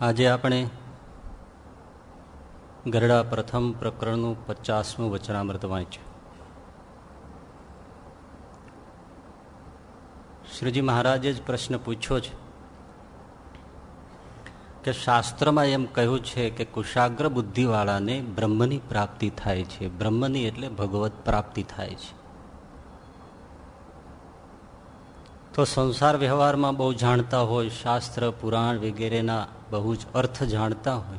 આજે આપણે ગરડા પ્રથમ પ્રકરણનું પચાસમું વચનામૃત વાંચ્યું. શ્રીજી મહારાજે જ પ્રશ્ન પૂછ્યો છે કે શાસ્ત્રમાં એમ કહ્યું છે કે કુશાગ્ર બુદ્ધિવાળાને બ્રહ્મની પ્રાપ્તિ થાય છે. બ્રહ્મની એટલે ભગવત પ્રાપ્તિ થાય છે. તો સંસાર વ્યવહારમાં બહુ જાણતા હોય, શાસ્ત્ર, પુરાણ વગેરેના બહુ જ અર્થ જાણતા હોય.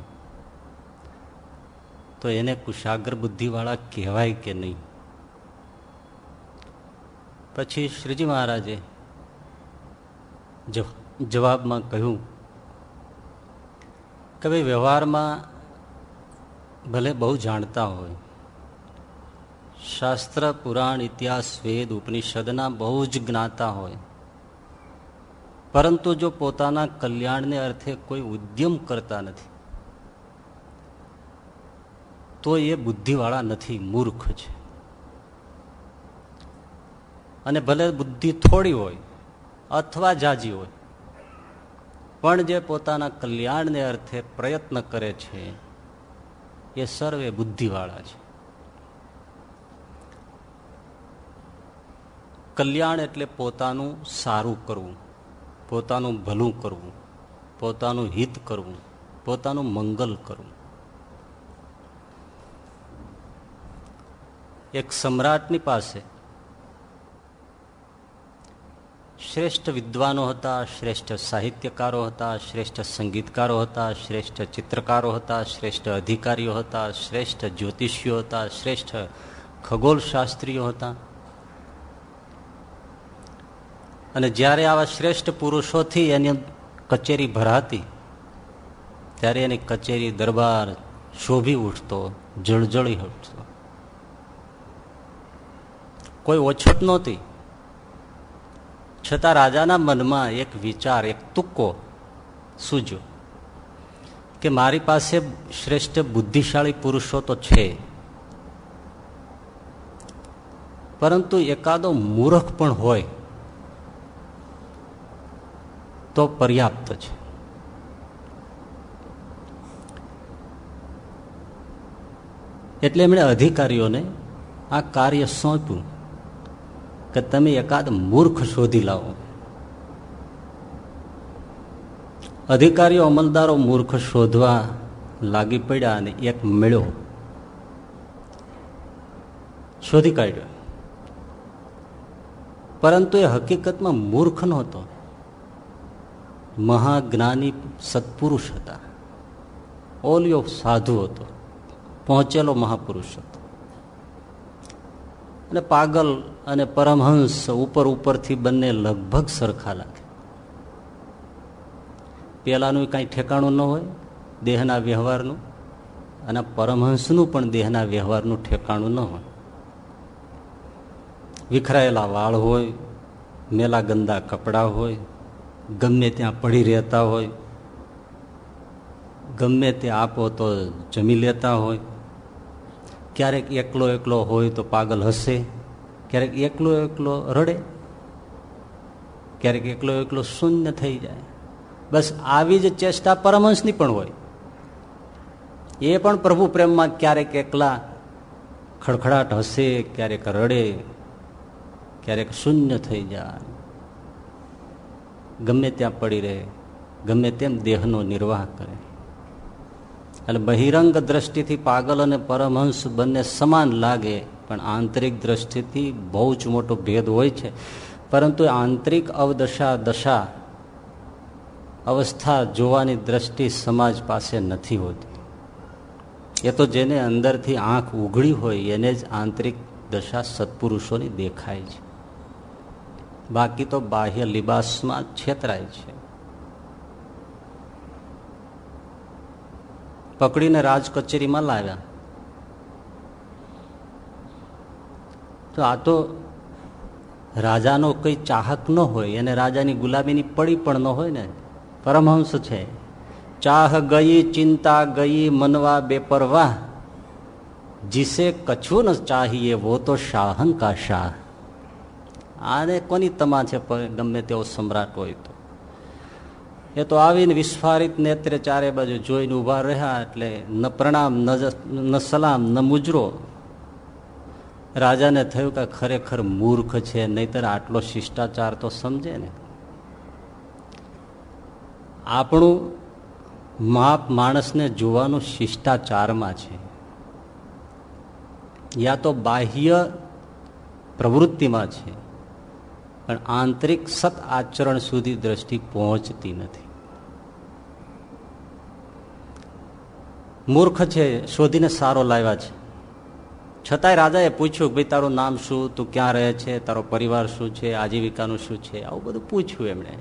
તો એને કુશાગ્ર બુદ્ધિવાળા કહેવાય કે નહીં? પછી શ્રીજી મહારાજે જવાબમાં કહ્યું કે ભાઈ, વ્યવહારમાં ભલે બહુ જાણતા હોય, શાસ્ત્ર, પુરાણ, ઇતિહાસ, વેદ, ઉપનિષદના બહુ જ જ્ઞાતા હોય પરંતુ જો પોતાના કલ્યાણને અર્થે કોઈ ઉદ્યમ કરતા નથી, તો એ બુદ્ધિવાળા નથી, મૂર્ખ છે. અને ભલે બુદ્ધિ થોડી હોય અથવા જાજી હોય, પણ જે પોતાના કલ્યાણને અર્થે પ્રયત્ન કરે છે, એ સર્વે બુદ્ધિવાળા છે. કલ્યાણ એટલે પોતાનું સારું કરવું. પોતાનું ભલું કરવું, પોતાનું હિત કરવું, પોતાનું મંગલ કરવું. એક સમ્રાટની પાસે શ્રેષ્ઠ વિદ્વાનો હતા, શ્રેષ્ઠ સાહિત્યકારો હતા, શ્રેષ્ઠ સંગીતકારો હતા, શ્રેષ્ઠ ચિત્રકારો હતા, શ્રેષ્ઠ અધિકારીઓ હતા, શ્રેષ્ઠ જ્યોતિષીઓ હતા, શ્રેષ્ઠ ખગોળશાસ્ત્રીઓ હતા. અને જ્યારે આવા શ્રેષ્ઠ પુરુષોથી એની કચેરી ભરાતી, ત્યારે એની કચેરી દરબાર શોભી ઉઠતો, જળજળી ઉઠતો કોઈ ઓછત નહોતી. છતાં રાજાના મનમાં એક વિચાર, એક તુક્કો સૂજ્યો કે મારી પાસે શ્રેષ્ઠ બુદ્ધિશાળી પુરુષો તો છે. પરંતુ એકાદો મૂર્ખ પણ હોય. તો પર્યાપ્ત છે. એટલે એમણે અધિકારીઓને આ કાર્ય સોંપ્યું કે તમે એકાદ મૂર્ખ શોધી લાવો. અધિકારીઓ અમલદારો મૂર્ખ શોધવા લાગી પડ્યા અને એક મેળો શોધી કાઢ્યો. પરંતુ એ હકીકતમાં મૂર્ખ નહોતો. મહાજ્ઞાની સત્પુરુષ હતા. ઓલિયો સાધુ હતો. પહોંચેલો મહાપુરુષ હતો. અને પાગલ અને પરમહંસ ઉપર ઉપરથી બંને લગભગ સરખા લાગે. પેલાનું કાંઈ ઠેકાણું ન હોય, દેહના વ્યવહારનું, અને પરમહંસનું પણ દેહના વ્યવહારનું ઠેકાણું ન હોય. વિખરાયેલા વાળ હોય, મેલા ગંદા કપડાં હોય ગમે ત્યાં પડી રહેતા હોય, ગમે તે આપો તો જમી લેતા હોય. ક્યારેક એકલો એકલો હોય તો પાગલ હશે, ક્યારેક એકલો એકલો રડે, ક્યારેક એકલો એકલો શૂન્ય થઈ જાય. બસ આવી જ ચેષ્ટા પરમહંસની પણ હોય. એ પણ પ્રભુ પ્રેમમાં ક્યારેક એકલા ખડખડાટ હશે, ક્યારેક રડે, ક્યારેક શૂન્ય થઈ જાય. ગમે ત્યાં પડી રહે, ગમે તેમ દેહનો નિર્વાહ કરે. એટલે બહિરંગ દ્રષ્ટિથી પાગલ અને પરમહંસ બંને સમાન લાગે, પણ આંતરિક દ્રષ્ટિથી બહુ જ મોટો ભેદ હોય છે. પરંતુ આંતરિક અવદશા, દશા, અવસ્થા જોવાની દ્રષ્ટિ સમાજ પાસે નથી હોતી. એ તો જેને અંદરથી આંખ ઉઘડી હોય, એને જ આંતરિક દશા સત્પુરુષોની દેખાય છે. બાકી તો બાહ્ય લિબાસમાં છેતરાય છે. પકડીને રાજ કચેરીમાં લાવ્યા. તો આ તો રાજાનો કઈ ચાહક ન હોય, એને રાજાની ગુલાબીની પડી પણ ન હોય ને. પરમહંસ છે. ચાહ ગઈ, ચિંતા ગઈ, મનવા બેપરવાહ જીસે કછું ન ચાહીએ, વો તો શાહન કા શાહ. આને કોની તમા છે ગમે તેવો સમ્રાટ હોય તો? એ તો આવીને વિસ્ફારિત નેત્રે ચારે બાજુ જોઈને ઊભા રહ્યા એટલે ન પ્રણામ ન સલામ, ન મુજરો. રાજાને થયું કે ખરેખર મૂર્ખ છે, નહીતર આટલો શિષ્ટાચાર તો સમજે ને. આપણું માપ માણસને જોવાનું શિષ્ટાચારમાં છે. યા તો બાહ્ય પ્રવૃત્તિમાં છે. પણ આંતરિક સત આચરણ સુધી દ્રષ્ટિ પહોંચતી નથી. મૂર્ખ છે, શોધીને સારો લાવ્યા છે. છતાંય રાજાએ પૂછ્યું, ભાઈ, તારું નામ શું? તું ક્યાં રહે છે? તારો પરિવાર શું છે? આજીવિકાનું શું છે? આવું બધું પૂછ્યું એમણે.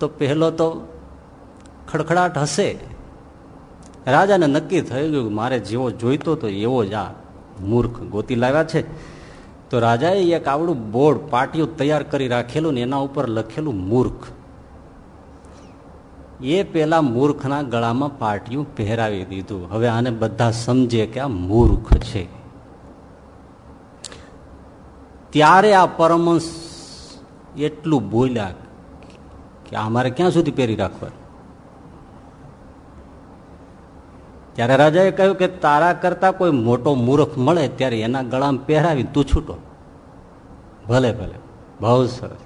તો પહેલો તો ખડખડાટ હશે. રાજાને નક્કી થઈ ગયું મારે જેવો જોઈતો તો એવો જ આ મૂર્ખ ગોતી લાવ્યા છે. તો રાજાએ એક આવડું બોર્ડ પાટિયું તૈયાર કરી રાખેલું ને એના ઉપર લખેલું મૂર્ખ. એ પેલા મૂર્ખના ગળામાં પાટિયું પહેરાવી દીધું. હવે આને બધા સમજે કે આ મૂર્ખ છે. ત્યારે આ પરમંશ એટલું બોલ્યા કે અમારે ક્યાં સુધી પહેરી રાખવા ત્યારે રાજાએ કહ્યું કે તારા કરતા કોઈ મોટો મૂર્ખ મળે ત્યારે એના ગળામાં પહેરાવી તું છૂટો. ભલે ભલે. બહુ સરસ.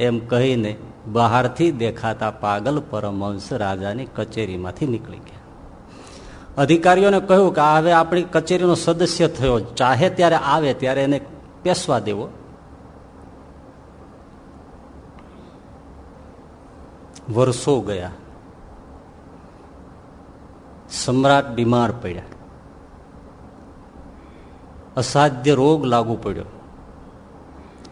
એમ કહીને બહારથી દેખાતા પાગલ પરમહંસ રાજાની કચેરીમાંથી નીકળી ગયા. અધિકારીઓને કહ્યું કે હવે આપણી કચેરીનો સદસ્ય થયો. ચાહે ત્યારે આવે, ત્યારે એને પેસવા દેવો. વર્ષો ગયા. સમ્રાટ બીમાર પડ્યા. અસાધ્ય રોગ લાગુ પડ્યો.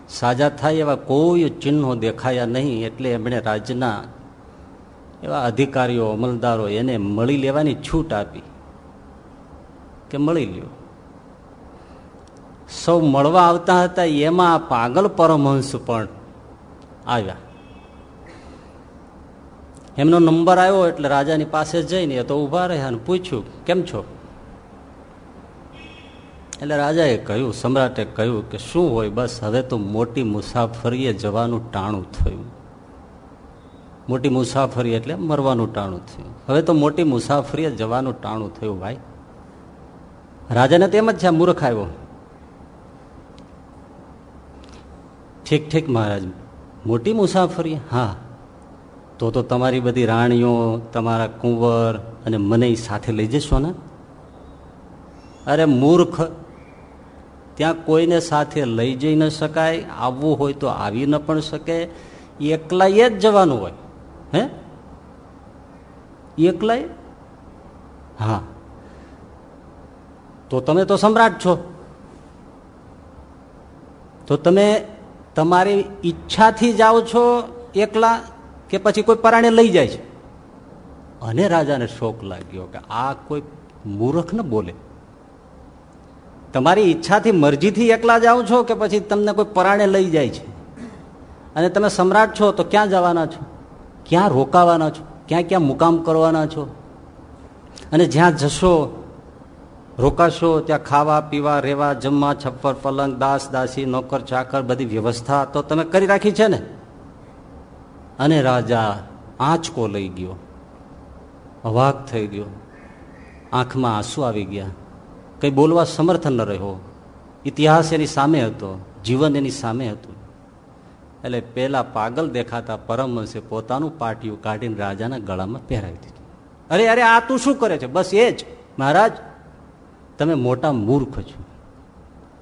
સાજા થાય એવા કોઈ ચિહ્નો દેખાયા નહીં એટલે એમણે રાજ્યના એવા અધિકારીઓ, અમલદારો એને મળી લેવાની છૂટ આપી કે મળી લ્યો. સૌ મળવા આવતા હતા, એમાં પાગલ પરમહંસ પણ આવ્યા. એમનો નંબર આવ્યો એટલે રાજાની પાસે જઈને તો ઊભા રહ્યા અને પૂછ્યું, કેમ છો? એટલે રાજાએ કહ્યું, સમ્રાટે કહ્યું કે, શું હોય બસ, હવે તો મોટી મુસાફરીએ જવાનું ટાણું થયું. મોટી મુસાફરી એટલે મરવાનું ટાણું થયું. હવે તો મોટી મુસાફરીએ જવાનું ટાણું થયું, ભાઈ. રાજાને તો એમ જ છે મૂર્ખ આવ્યો. ઠીક ઠીક, મહારાજ. મોટી મુસાફરી, હા. તો તો તમારી બધી રાણીઓ, તમારા કુંવર અને મને સાથે લઈ જશો ને? અરે મૂર્ખ, ત્યાં કોઈને સાથે લઈ જઈ ન શકાય, આવવું હોય તો આવી ન પણ શકે એકલાએ જ જવાનું હોય, હે? એકલાય? હા. તો તમે તો સમ્રાટ છો. તો તમે તમારી ઈચ્છાથી જાઓ છો એકલા? કે પછી કોઈ પરાણે લઈ જાય છે. અને રાજાને શોક લાગ્યો કે આ કોઈ મૂર્ખ ન બોલે. તમારી ઈચ્છાથી, મરજીથી એકલા જાઓ છો કે પછી તમને કોઈ પરાણે લઈ જાય છે? અને તમે સમ્રાટ છો તો ક્યાં જવાના છો? ક્યાં રોકાવાના છો? ક્યાં ક્યાં મુકામ કરવાના છો? અને જ્યાં જશો, રોકાશો, ત્યાં ખાવા, પીવા, રહેવા, જમવા, છપ્પર, પલંગ, દાસ, દાસી, નોકર, ચાકર, બધી વ્યવસ્થા તો તમે કરી રાખી છે ને? અને રાજા આંચકો લઈ ગયો. અવાક થઈ ગયો. આંખમાં આંસુ આવી ગયા. કંઈ બોલવા સમર્થ ન રહ્યો. ઇતિહાસ એની સામે હતો, જીવન એની સામે હતું. એટલે પેલા પાગલ દેખાતા પરમહંસે પોતાનું પાટિયું કાઢીને રાજાના ગળામાં પહેરાવી દીધું. અરે અરે, આ તું શું કરે છે? બસ એ જ. મહારાજ, તમે મોટા મૂર્ખ છો.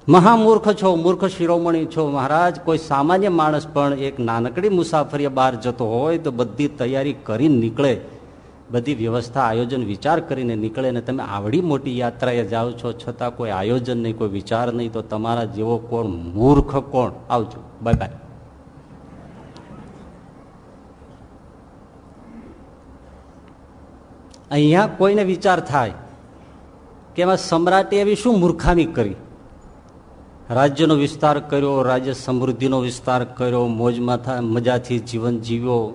મહામૂર્ખ છો, મૂર્ખ શિરોમણી છો મહારાજ, કોઈ સામાન્ય માણસ પણ એક નાનકડી મુસાફરીએ બહાર જતો હોય તો બધી તૈયારી કરીને નીકળે. બધી વ્યવસ્થા, આયોજન, વિચાર કરીને નીકળે ને તમે આવડી મોટી યાત્રાએ જાઓ છો, છતાં કોઈ આયોજન નહીં, કોઈ વિચાર નહીં, તો તમારા જેવો કોણ મૂર્ખ કોણ? આવજો. બાય બાય અહીંયા કોઈને વિચાર થાય કે એમાં સમ્રાટે એવી શું મૂર્ખામી કરી? રાજ્યનો વિસ્તાર કર્યો, રાજ્ય સમૃદ્ધિનો વિસ્તાર કર્યો, મોજમાં મજાથી જીવન જીવ્યો,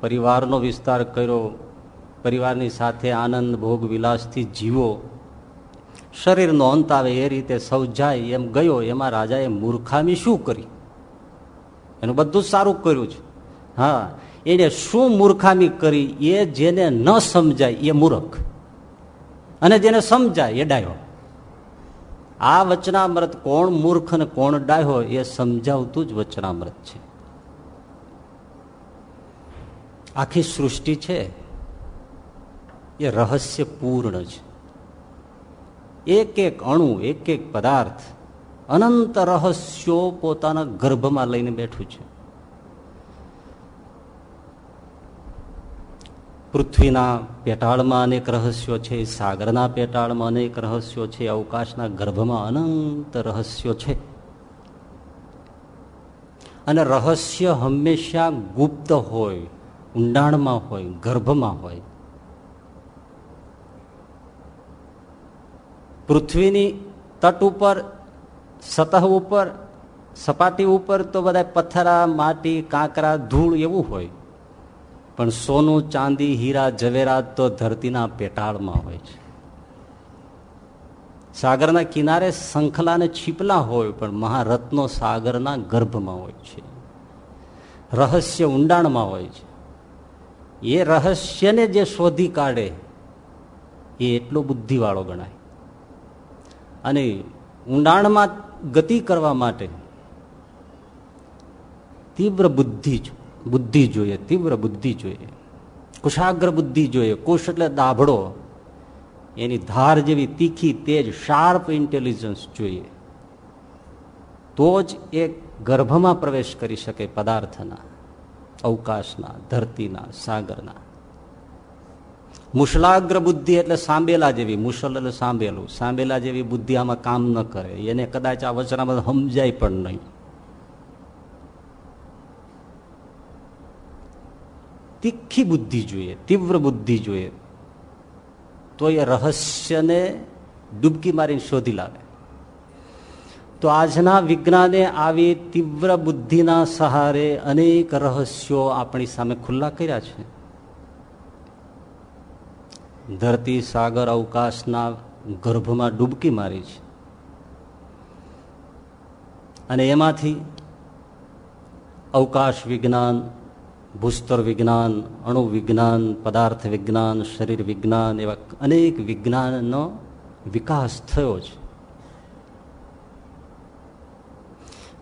પરિવારનો વિસ્તાર કર્યો, પરિવારની સાથે આનંદ, ભોગ, વિલાસથી જીવો શરીરનો અંત આવે એ રીતે સૌ જાય એમ ગયો, એમાં રાજાએ મૂર્ખામી શું કરી? એનું બધું સારું કર્યું છે. હા, એને શું મૂર્ખામી કરી? એ જેને ન સમજાય, એ મૂર્ખ. અને જેને સમજાય, એ ડાયો. આ વચનામૃત કોણ મૂર્ખ અને કોણ ડાયો એ સમજાવતું જ વચનામૃત છે. આખી સૃષ્ટિ છે, એ રહસ્ય પૂર્ણ છે. એક એક અણુ એક એક પદાર્થ અનંત રહસ્યો પોતાના ગર્ભમાં લઈને બેઠું છે. પૃથ્વીના પેટાળમાં અનેક રહસ્યો છે, સાગરના પેટાળમાં અનેક રહસ્યો છે, અવકાશના ગર્ભમાં અનંત રહસ્યો છે. અને રહસ્ય હંમેશા ગુપ્ત હોય, ઊંડાણમાં હોય, ગર્ભમાં હોય. પૃથ્વીની તટ ઉપર, સતહ ઉપર, સપાટી ઉપર તો બધા પથ્થરા માટી, કાંકરા, ધૂળ એવું હોય. પણ સોનું, ચાંદી, હીરા જવેરાત તો ધરતીના પેટાળમાં હોય છે. સાગરના કિનારે શંખલા અને છીપલા હોય પણ મહારત્નો સાગરના ગર્ભમાં હોય છે. રહસ્ય ઊંડાણમાં હોય છે. એ રહસ્યને જે શોધી કાઢે, એ એટલો બુદ્ધિવાળો ગણાય. અને ઊંડાણમાં ગતિ કરવા માટે તીવ્ર બુદ્ધિ બુદ્ધિ જોઈએ, તીવ્ર બુદ્ધિ જોઈએ. કુશાગ્ર બુદ્ધિ જોઈએ કુશ એટલે દાભડો. એની ધાર જેવી તીખી તેજ શાર્પ ઇન્ટેલિજન્સ જોઈએ. તો જ એ ગર્ભમાં પ્રવેશ કરી શકે પદાર્થના, અવકાશના, ધરતીના, સાગરના. મુશલાગ્ર બુદ્ધિ એટલે સાંબેલા જેવી, મુશલ એટલે સાંભેલું સાંબેલા જેવી બુદ્ધિ આમાં કામ ન કરે. એને કદાચ આ વચનામાં સમજાય પણ નહીં. તીખી બુદ્ધિ જોઈએ, તીવ્ર બુદ્ધિ જોઈએ, તો એ રહસ્યને ડૂબકી મારીને શોધી લાવે. તો આજના વિજ્ઞાને આવી તીવ્ર બુદ્ધિના સહારે અનેક રહસ્યો આપણી સામે ખુલ્લા કર્યા છે. ધરતી, સાગર, અવકાશના ગર્ભમાં ડૂબકી મારી છે. અને એમાંથી અવકાશ વિજ્ઞાન ભૂસ્તર વિજ્ઞાન, અણુ વિજ્ઞાન, પદાર્થ વિજ્ઞાન, શરીર વિજ્ઞાન એવા અનેક વિજ્ઞાનનો વિકાસ થયો છે.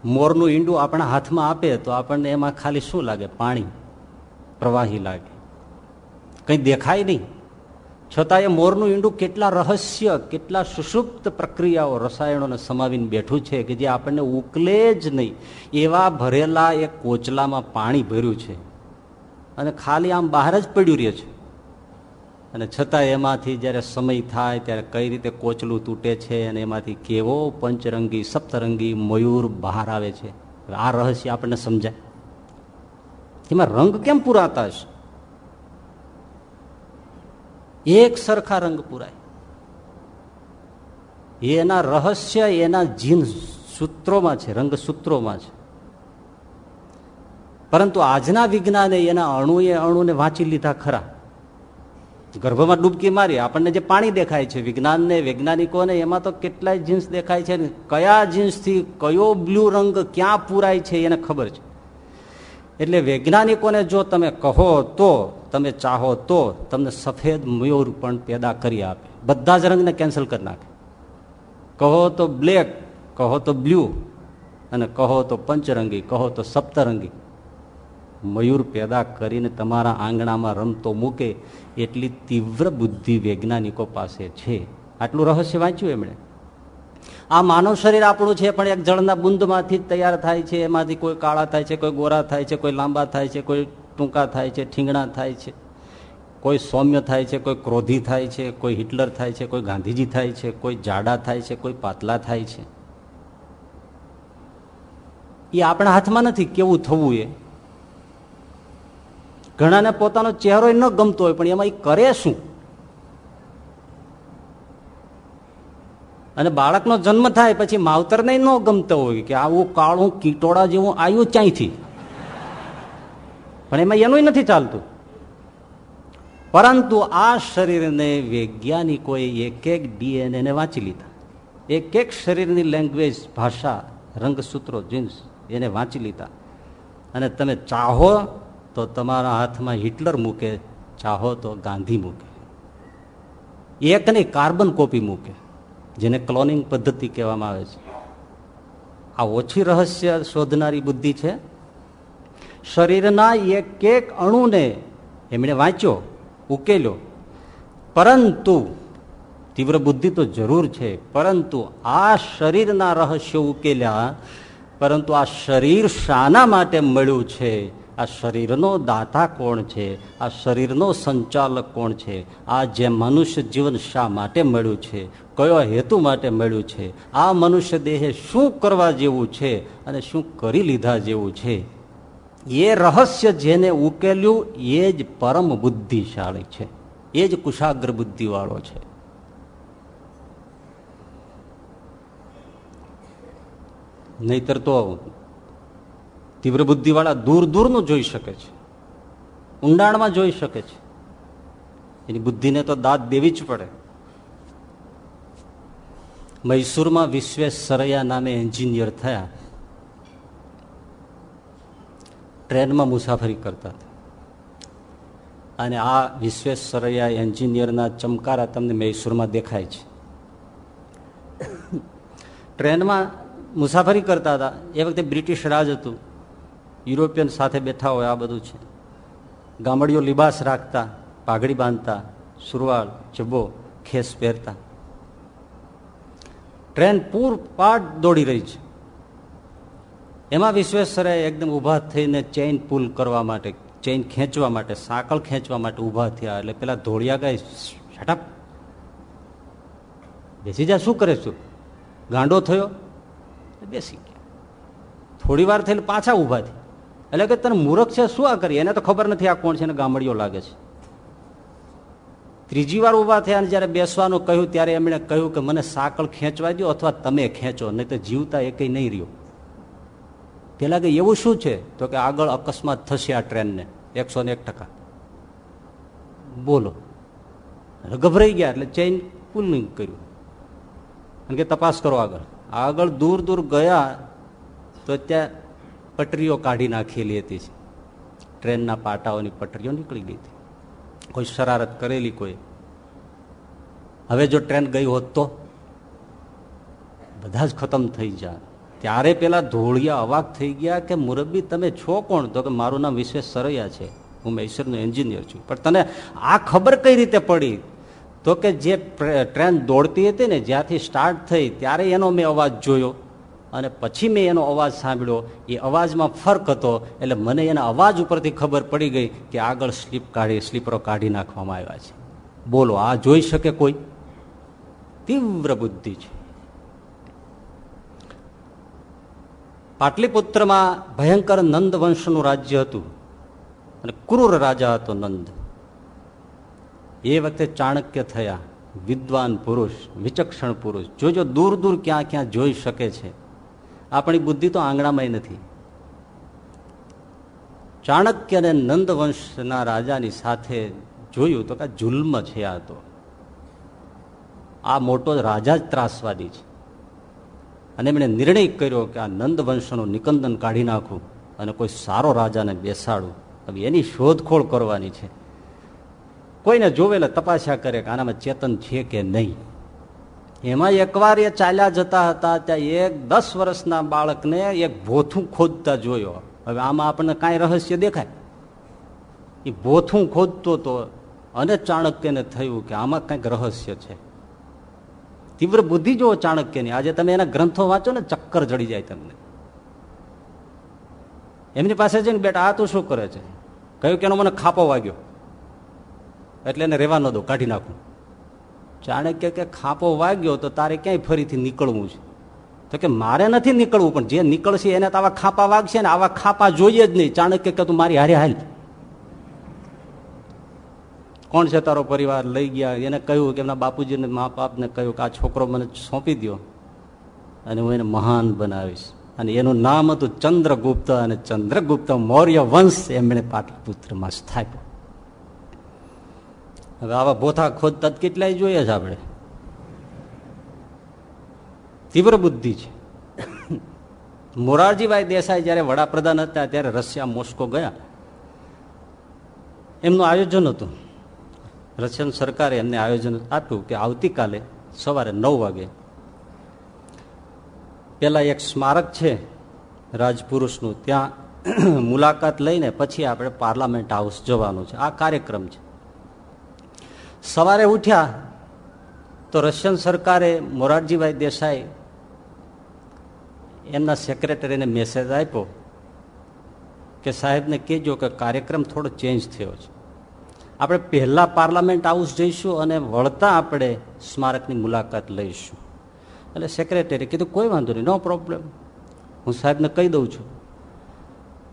મોરનું ઈંડું આપણા હાથમાં આપે તો આપણને એમાં ખાલી શું લાગે? પાણી. પ્રવાહી લાગે. કંઈ દેખાય નહીં. છતાં એ મોરનું ઈંડું કેટલા રહસ્ય, કેટલા સુષુપ્ત પ્રક્રિયાઓ રસાયણોને સમાવીને બેઠું છે કે જે આપણને ઉકલે જ નહીં. એવા ભરેલા એ કોચલામાં પાણી ભર્યું છે. અને ખાલી આમ બહાર જ પડ્યું રહે છે. અને છતાં એમાંથી જ્યારે સમય થાય ત્યારે કઈ રીતે કોચલું તૂટે છે અને એમાંથી કેવો પંચરંગી, સપ્તરંગી મયુર બહાર આવે છે. આ રહસ્ય આપણને સમજાય. એમાં રંગ કેમ પુરાતા છે એક સરખા રંગ પુરાય. એના રહસ્ય એના જીન સૂત્રોમાં છે રંગ સૂત્રોમાં છે. પરંતુ આજના વિજ્ઞાને એના અણુએ અણુને વાંચી લીધા ખરા. ગર્ભમાં ડૂબકી મારી, આપણને જે પાણી દેખાય છે, વિજ્ઞાનને, વૈજ્ઞાનિકોને, એમાં તો કેટલાય જીન્સ દેખાય છે કયા જીન્સથી કયો બ્લુ રંગ ક્યાં પૂરાય છે એને ખબર છે. એટલે વૈજ્ઞાનિકોને જો તમે કહો તો, તમે ચાહો તો, તમને સફેદ મયુર પણ પેદા કરી આપે. બધા જ રંગને કેન્સલ કરી નાખે. કહો તો બ્લેક, કહો તો બ્લુ, અને કહો તો પંચરંગી, કહો તો સપ્તરંગી. મયુર પેદા કરીને તમારા આંગણામાં રમતો મૂકે એટલી તીવ્ર બુદ્ધિ વૈજ્ઞાનિકો પાસે છે. આટલું રહસ્ય વાંચ્યું એમણે? આ માનવ શરીર આપણું છે, પણ એક જળના બુંદમાંથી જ તૈયાર થાય છે. એમાંથી કોઈ કાળા થાય છે, કોઈ ગોરા થાય છે, કોઈ લાંબા થાય છે, કોઈ ટૂંકા થાય છે, ઠીંગણા થાય છે. કોઈ સૌમ્ય થાય છે, કોઈ ક્રોધી થાય છે, કોઈ હિટલર થાય છે, કોઈ ગાંધીજી થાય છે, કોઈ જાડા થાય છે, કોઈ પાતળા થાય છે. એ આપણા હાથમાં નથી. કેવું થવું એ? ઘણાને પોતાનો ચહેરો ન ગમતો હોય, પણ એમાં એ કરે શું? અને બાળકનો જન્મ થાય પછી માવતરને ન ગમતો હોય કે આવું કાળું કીટોળા જેવું આવ્યું ક્યાંયથી? પણ એમાં એનું નથી ચાલતું. પરંતુ આ શરીરને વૈજ્ઞાનિકોએ એક એક ડીએનએને વાંચી લીધા. એક એક શરીરની લેંગ્વેજ ભાષા, રંગસૂત્રો જીન્સ એને વાંચી લીધા. અને તમે ચાહો તો તમારા હાથમાં હિટલર મૂકે, ચાહો તો ગાંધી મૂકે. એક નહીં કાર્બન કોપી મૂકે, જેને ક્લોનિંગ પદ્ધતિ કહેવામાં આવે છે. આ ઓછી રહસ્ય શોધનારી બુદ્ધિ છે. શરીરના એક એક અણુને એમણે વાંચ્યો, ઉકેલ્યો. પરંતુ, તીવ્ર બુદ્ધિ તો જરૂર છે, પરંતુ આ શરીરના રહસ્યો ઉકેલ્યા, પરંતુ આ શરીર શાના માટે મળ્યું છે? આ શરીરનો દાતા કોણ છે? આ શરીરનો સંચાલક કોણ છે? આ જે મનુષ્ય જીવન શા માટે મળ્યું છે? કયો હેતુ માટે મળ્યું છે? આ મનુષ્ય દેહે શું કરવા જેવું છે? અને શું કરી લીધા જેવું છે? એ રહસ્ય જેને ઉકેલ્યું એ જ પરમ બુદ્ધિશાળી છે. એ જ કુશાગ્ર બુદ્ધિવાળો છે. નહીતર તો તીવ્ર બુદ્ધિવાળા દૂર દૂરનું જોઈ શકે છે. ઊંડાણમાં જોઈ શકે છે. એની બુદ્ધિને તો દાદ દેવી જ પડે. મૈસૂરમાં વિશ્વેશ્વરૈયા નામે એન્જિનિયર થયા. ટ્રેનમાં મુસાફરી કરતા હતા. અને આ વિશ્વેશ્વરૈયા એન્જિનિયરના ચમકારા તમને મૈસૂરમાં દેખાય છે. ટ્રેનમાં મુસાફરી કરતા હતા. એ વખતે બ્રિટિશ રાજ હતું. યુરોપિયન સાથે બેઠા હોય આ બધું છે. ગામડીઓ લિબાસ રાખતા, પાઘડી બાંધતા, સુરવાળ, જબ્બો, ખેસ પહેરતા. ટ્રેન પૂર પાટ દોડી રહી છે. એમાં વિશ્વેશ્વરે એકદમ ઊભા થઈને ચેઇન પુલ કરવા માટે, ચેઇન ખેંચવા માટે, સાંકળ ખેંચવા માટે ઊભા થયા. એટલે પેલા ધોળિયા ગાય શટપ. બેસી જા, શું કરે છું? ગાંડો થયો. બેસી ગયા. થોડી વાર થઈને પાછા ઊભા થયા. એટલે કે તને મૂર્ખ છે, શું આ કરી? એને તો ખબર નથી આ કોણ છે ને ગામડીઓ લાગે છે. ત્રીજી વાર ઊભા થયા જયારે બેસવાનું કહ્યું, ત્યારે એમણે કહ્યું કે મને સાંકળ ખેંચવા દો અથવા તમે ખેંચો, નહીં તો જીવતા એ કઈ નહીં રહ્યો. પેલા કે એવું શું છે? તો કે આગળ અકસ્માત થશે આ ટ્રેનને, એકસો ને એક ટકા. બોલો. ગભરાઈ ગયા, એટલે ચેઇન પુલિંગ કર્યું. અને કે તપાસ કરો આગળ. આગળ દૂર દૂર ગયા, તો ત્યાં પટરીઓ કાઢી નાખેલી હતી ટ્રેનના પાટાઓની પટરીઓ નીકળી ગઈ હતી. કોઈ શરારત કરેલી કોઈ? હવે જો ટ્રેન ગઈ હોત તો? બધા જ ખતમ થઈ જાય ત્યારે પેલા ધોળિયા અવાક થઈ ગયા કે, મુરબ્બી, તમે છો કોણ? તો કે, મારું નામ વિશ્વેશ સરૈયા છે. હું મૈસૂરનો એન્જિનિયર છું. પણ તને આ ખબર કઈ રીતે પડી? તો કે જે ટ્રેન દોડતી હતી ને, જ્યાંથી સ્ટાર્ટ થઈ, ત્યારે એનો મેં અવાજ જોયો. અને પછી મેં એનો અવાજ સાંભળ્યો. એ અવાજમાં ફરક હતો, એટલે મને એના અવાજ ઉપરથી ખબર પડી ગઈ કે આગળ સ્લીપ કાઢી, સ્લીપરો કાઢી નાખવામાં આવ્યા છે. બોલો, આ જોઈ શકે કોઈ? તીવ્ર બુદ્ધિ છે. પાટલીપુત્રમાં ભયંકર નંદ વંશનું રાજ્ય હતું અને ક્રૂર રાજા હતો નંદ. એ વખતે ચાણક્ય થયા, વિદ્વાન પુરુષ, વિચક્ષણ પુરુષ. જોજો દૂર દૂર ક્યાં ક્યાં જોઈ શકે છે. આપણી બુદ્ધિ તો આંગણામાં નથી. ચાણક્યને નંદ વંશના રાજાની સાથે જોયું તો કે જુલ્મ છે આ તો. આ મોટો રાજા જ ત્રાસવાદી છે. અને એમણે નિર્ણય કર્યો કે આ નંદ વંશનું નિકંદન કાઢી નાખું અને કોઈ સારો રાજાને બેસાડું. એની શોધખોળ કરવાની છે. કોઈને જોવેલા તપાસ્યા કરે કે આનામાં ચેતન છે કે નહીં. એમાં એકવાર એ ચાલ્યા જતા હતા, ત્યાં એક દસ વર્ષના બાળકને એક ભોથું ખોદતા જોયો. હવે આમાં આપણને કાંઈ રહસ્ય દેખાય? એ ભોથું ખોદતો તો અને ચાણક્યને થયું કે આમાં કંઈક રહસ્ય છે. તીવ્ર બુદ્ધિ જુઓ ચાણક્યની. આજે તમે એના ગ્રંથો વાંચો ને ચક્કર જડી જાય તમને. એમની પાસે છે ને બેટા આ તું શું કરે છે? કહ્યું કે એનો મને ખાપો વાગ્યો. એટલે એને રહેવા ન દો, કાઢી નાખું. ચાણક્ય કે ખાપો વાગ્યો તો તારે ક્યાંય ફરીથી નીકળવું છે? તો કે મારે નથી નીકળવું, પણ જે નીકળશે એને તો આવા ખાપા વાગશે ને આવા ખાપા જોઈએ જ નહીં. ચાણક્ય કે તું મારી હારે હાલ. કોણ છે તારો પરિવાર? લઈ ગયા. એને કહ્યું કે એમના બાપુજીને મા બાપને કહ્યું કે આ છોકરો મને સોંપી દો અને હું એને મહાન બનાવીશ. અને એનું નામ હતું ચંદ્રગુપ્ત અને ચંદ્રગુપ્ત મૌર્ય વંશ એમણે પાટલીપુત્રમાં સ્થાપ્યો. હવે આવા ભોથા ખોદતા કેટલાય જોઈએ છે આપણે? તીવ્ર બુદ્ધિ છે. મોરારજીભાઈ દેસાઈ જયારે વડાપ્રધાન હતા ત્યારે રશિયા મોસ્કો ગયા. એમનું આયોજન હતું. રશિયન સરકારે એમને આયોજન આપ્યું કે આવતીકાલે સવારે નવ વાગે પેલા એક સ્મારક છે રાજપુરુષનું, ત્યાં મુલાકાત લઈને પછી આપણે પાર્લામેન્ટ હાઉસ જવાનું છે. આ કાર્યક્રમ છે. સવારે ઉઠ્યા તો રશિયન સરકારે મોરારજીભાઈ દેસાઈ એમના સેક્રેટરીને મેસેજ આપ્યો કે સાહેબને કહેજો કે કાર્યક્રમ થોડો ચેન્જ થયો છે. આપણે પહેલાં પાર્લામેન્ટ હાઉસ જઈશું અને વળતા આપણે સ્મારકની મુલાકાત લઈશું. એટલે સેક્રેટરી કીધું, કોઈ વાંધો નહીં નો પ્રોબ્લેમ હું સાહેબને કહી દઉં છું.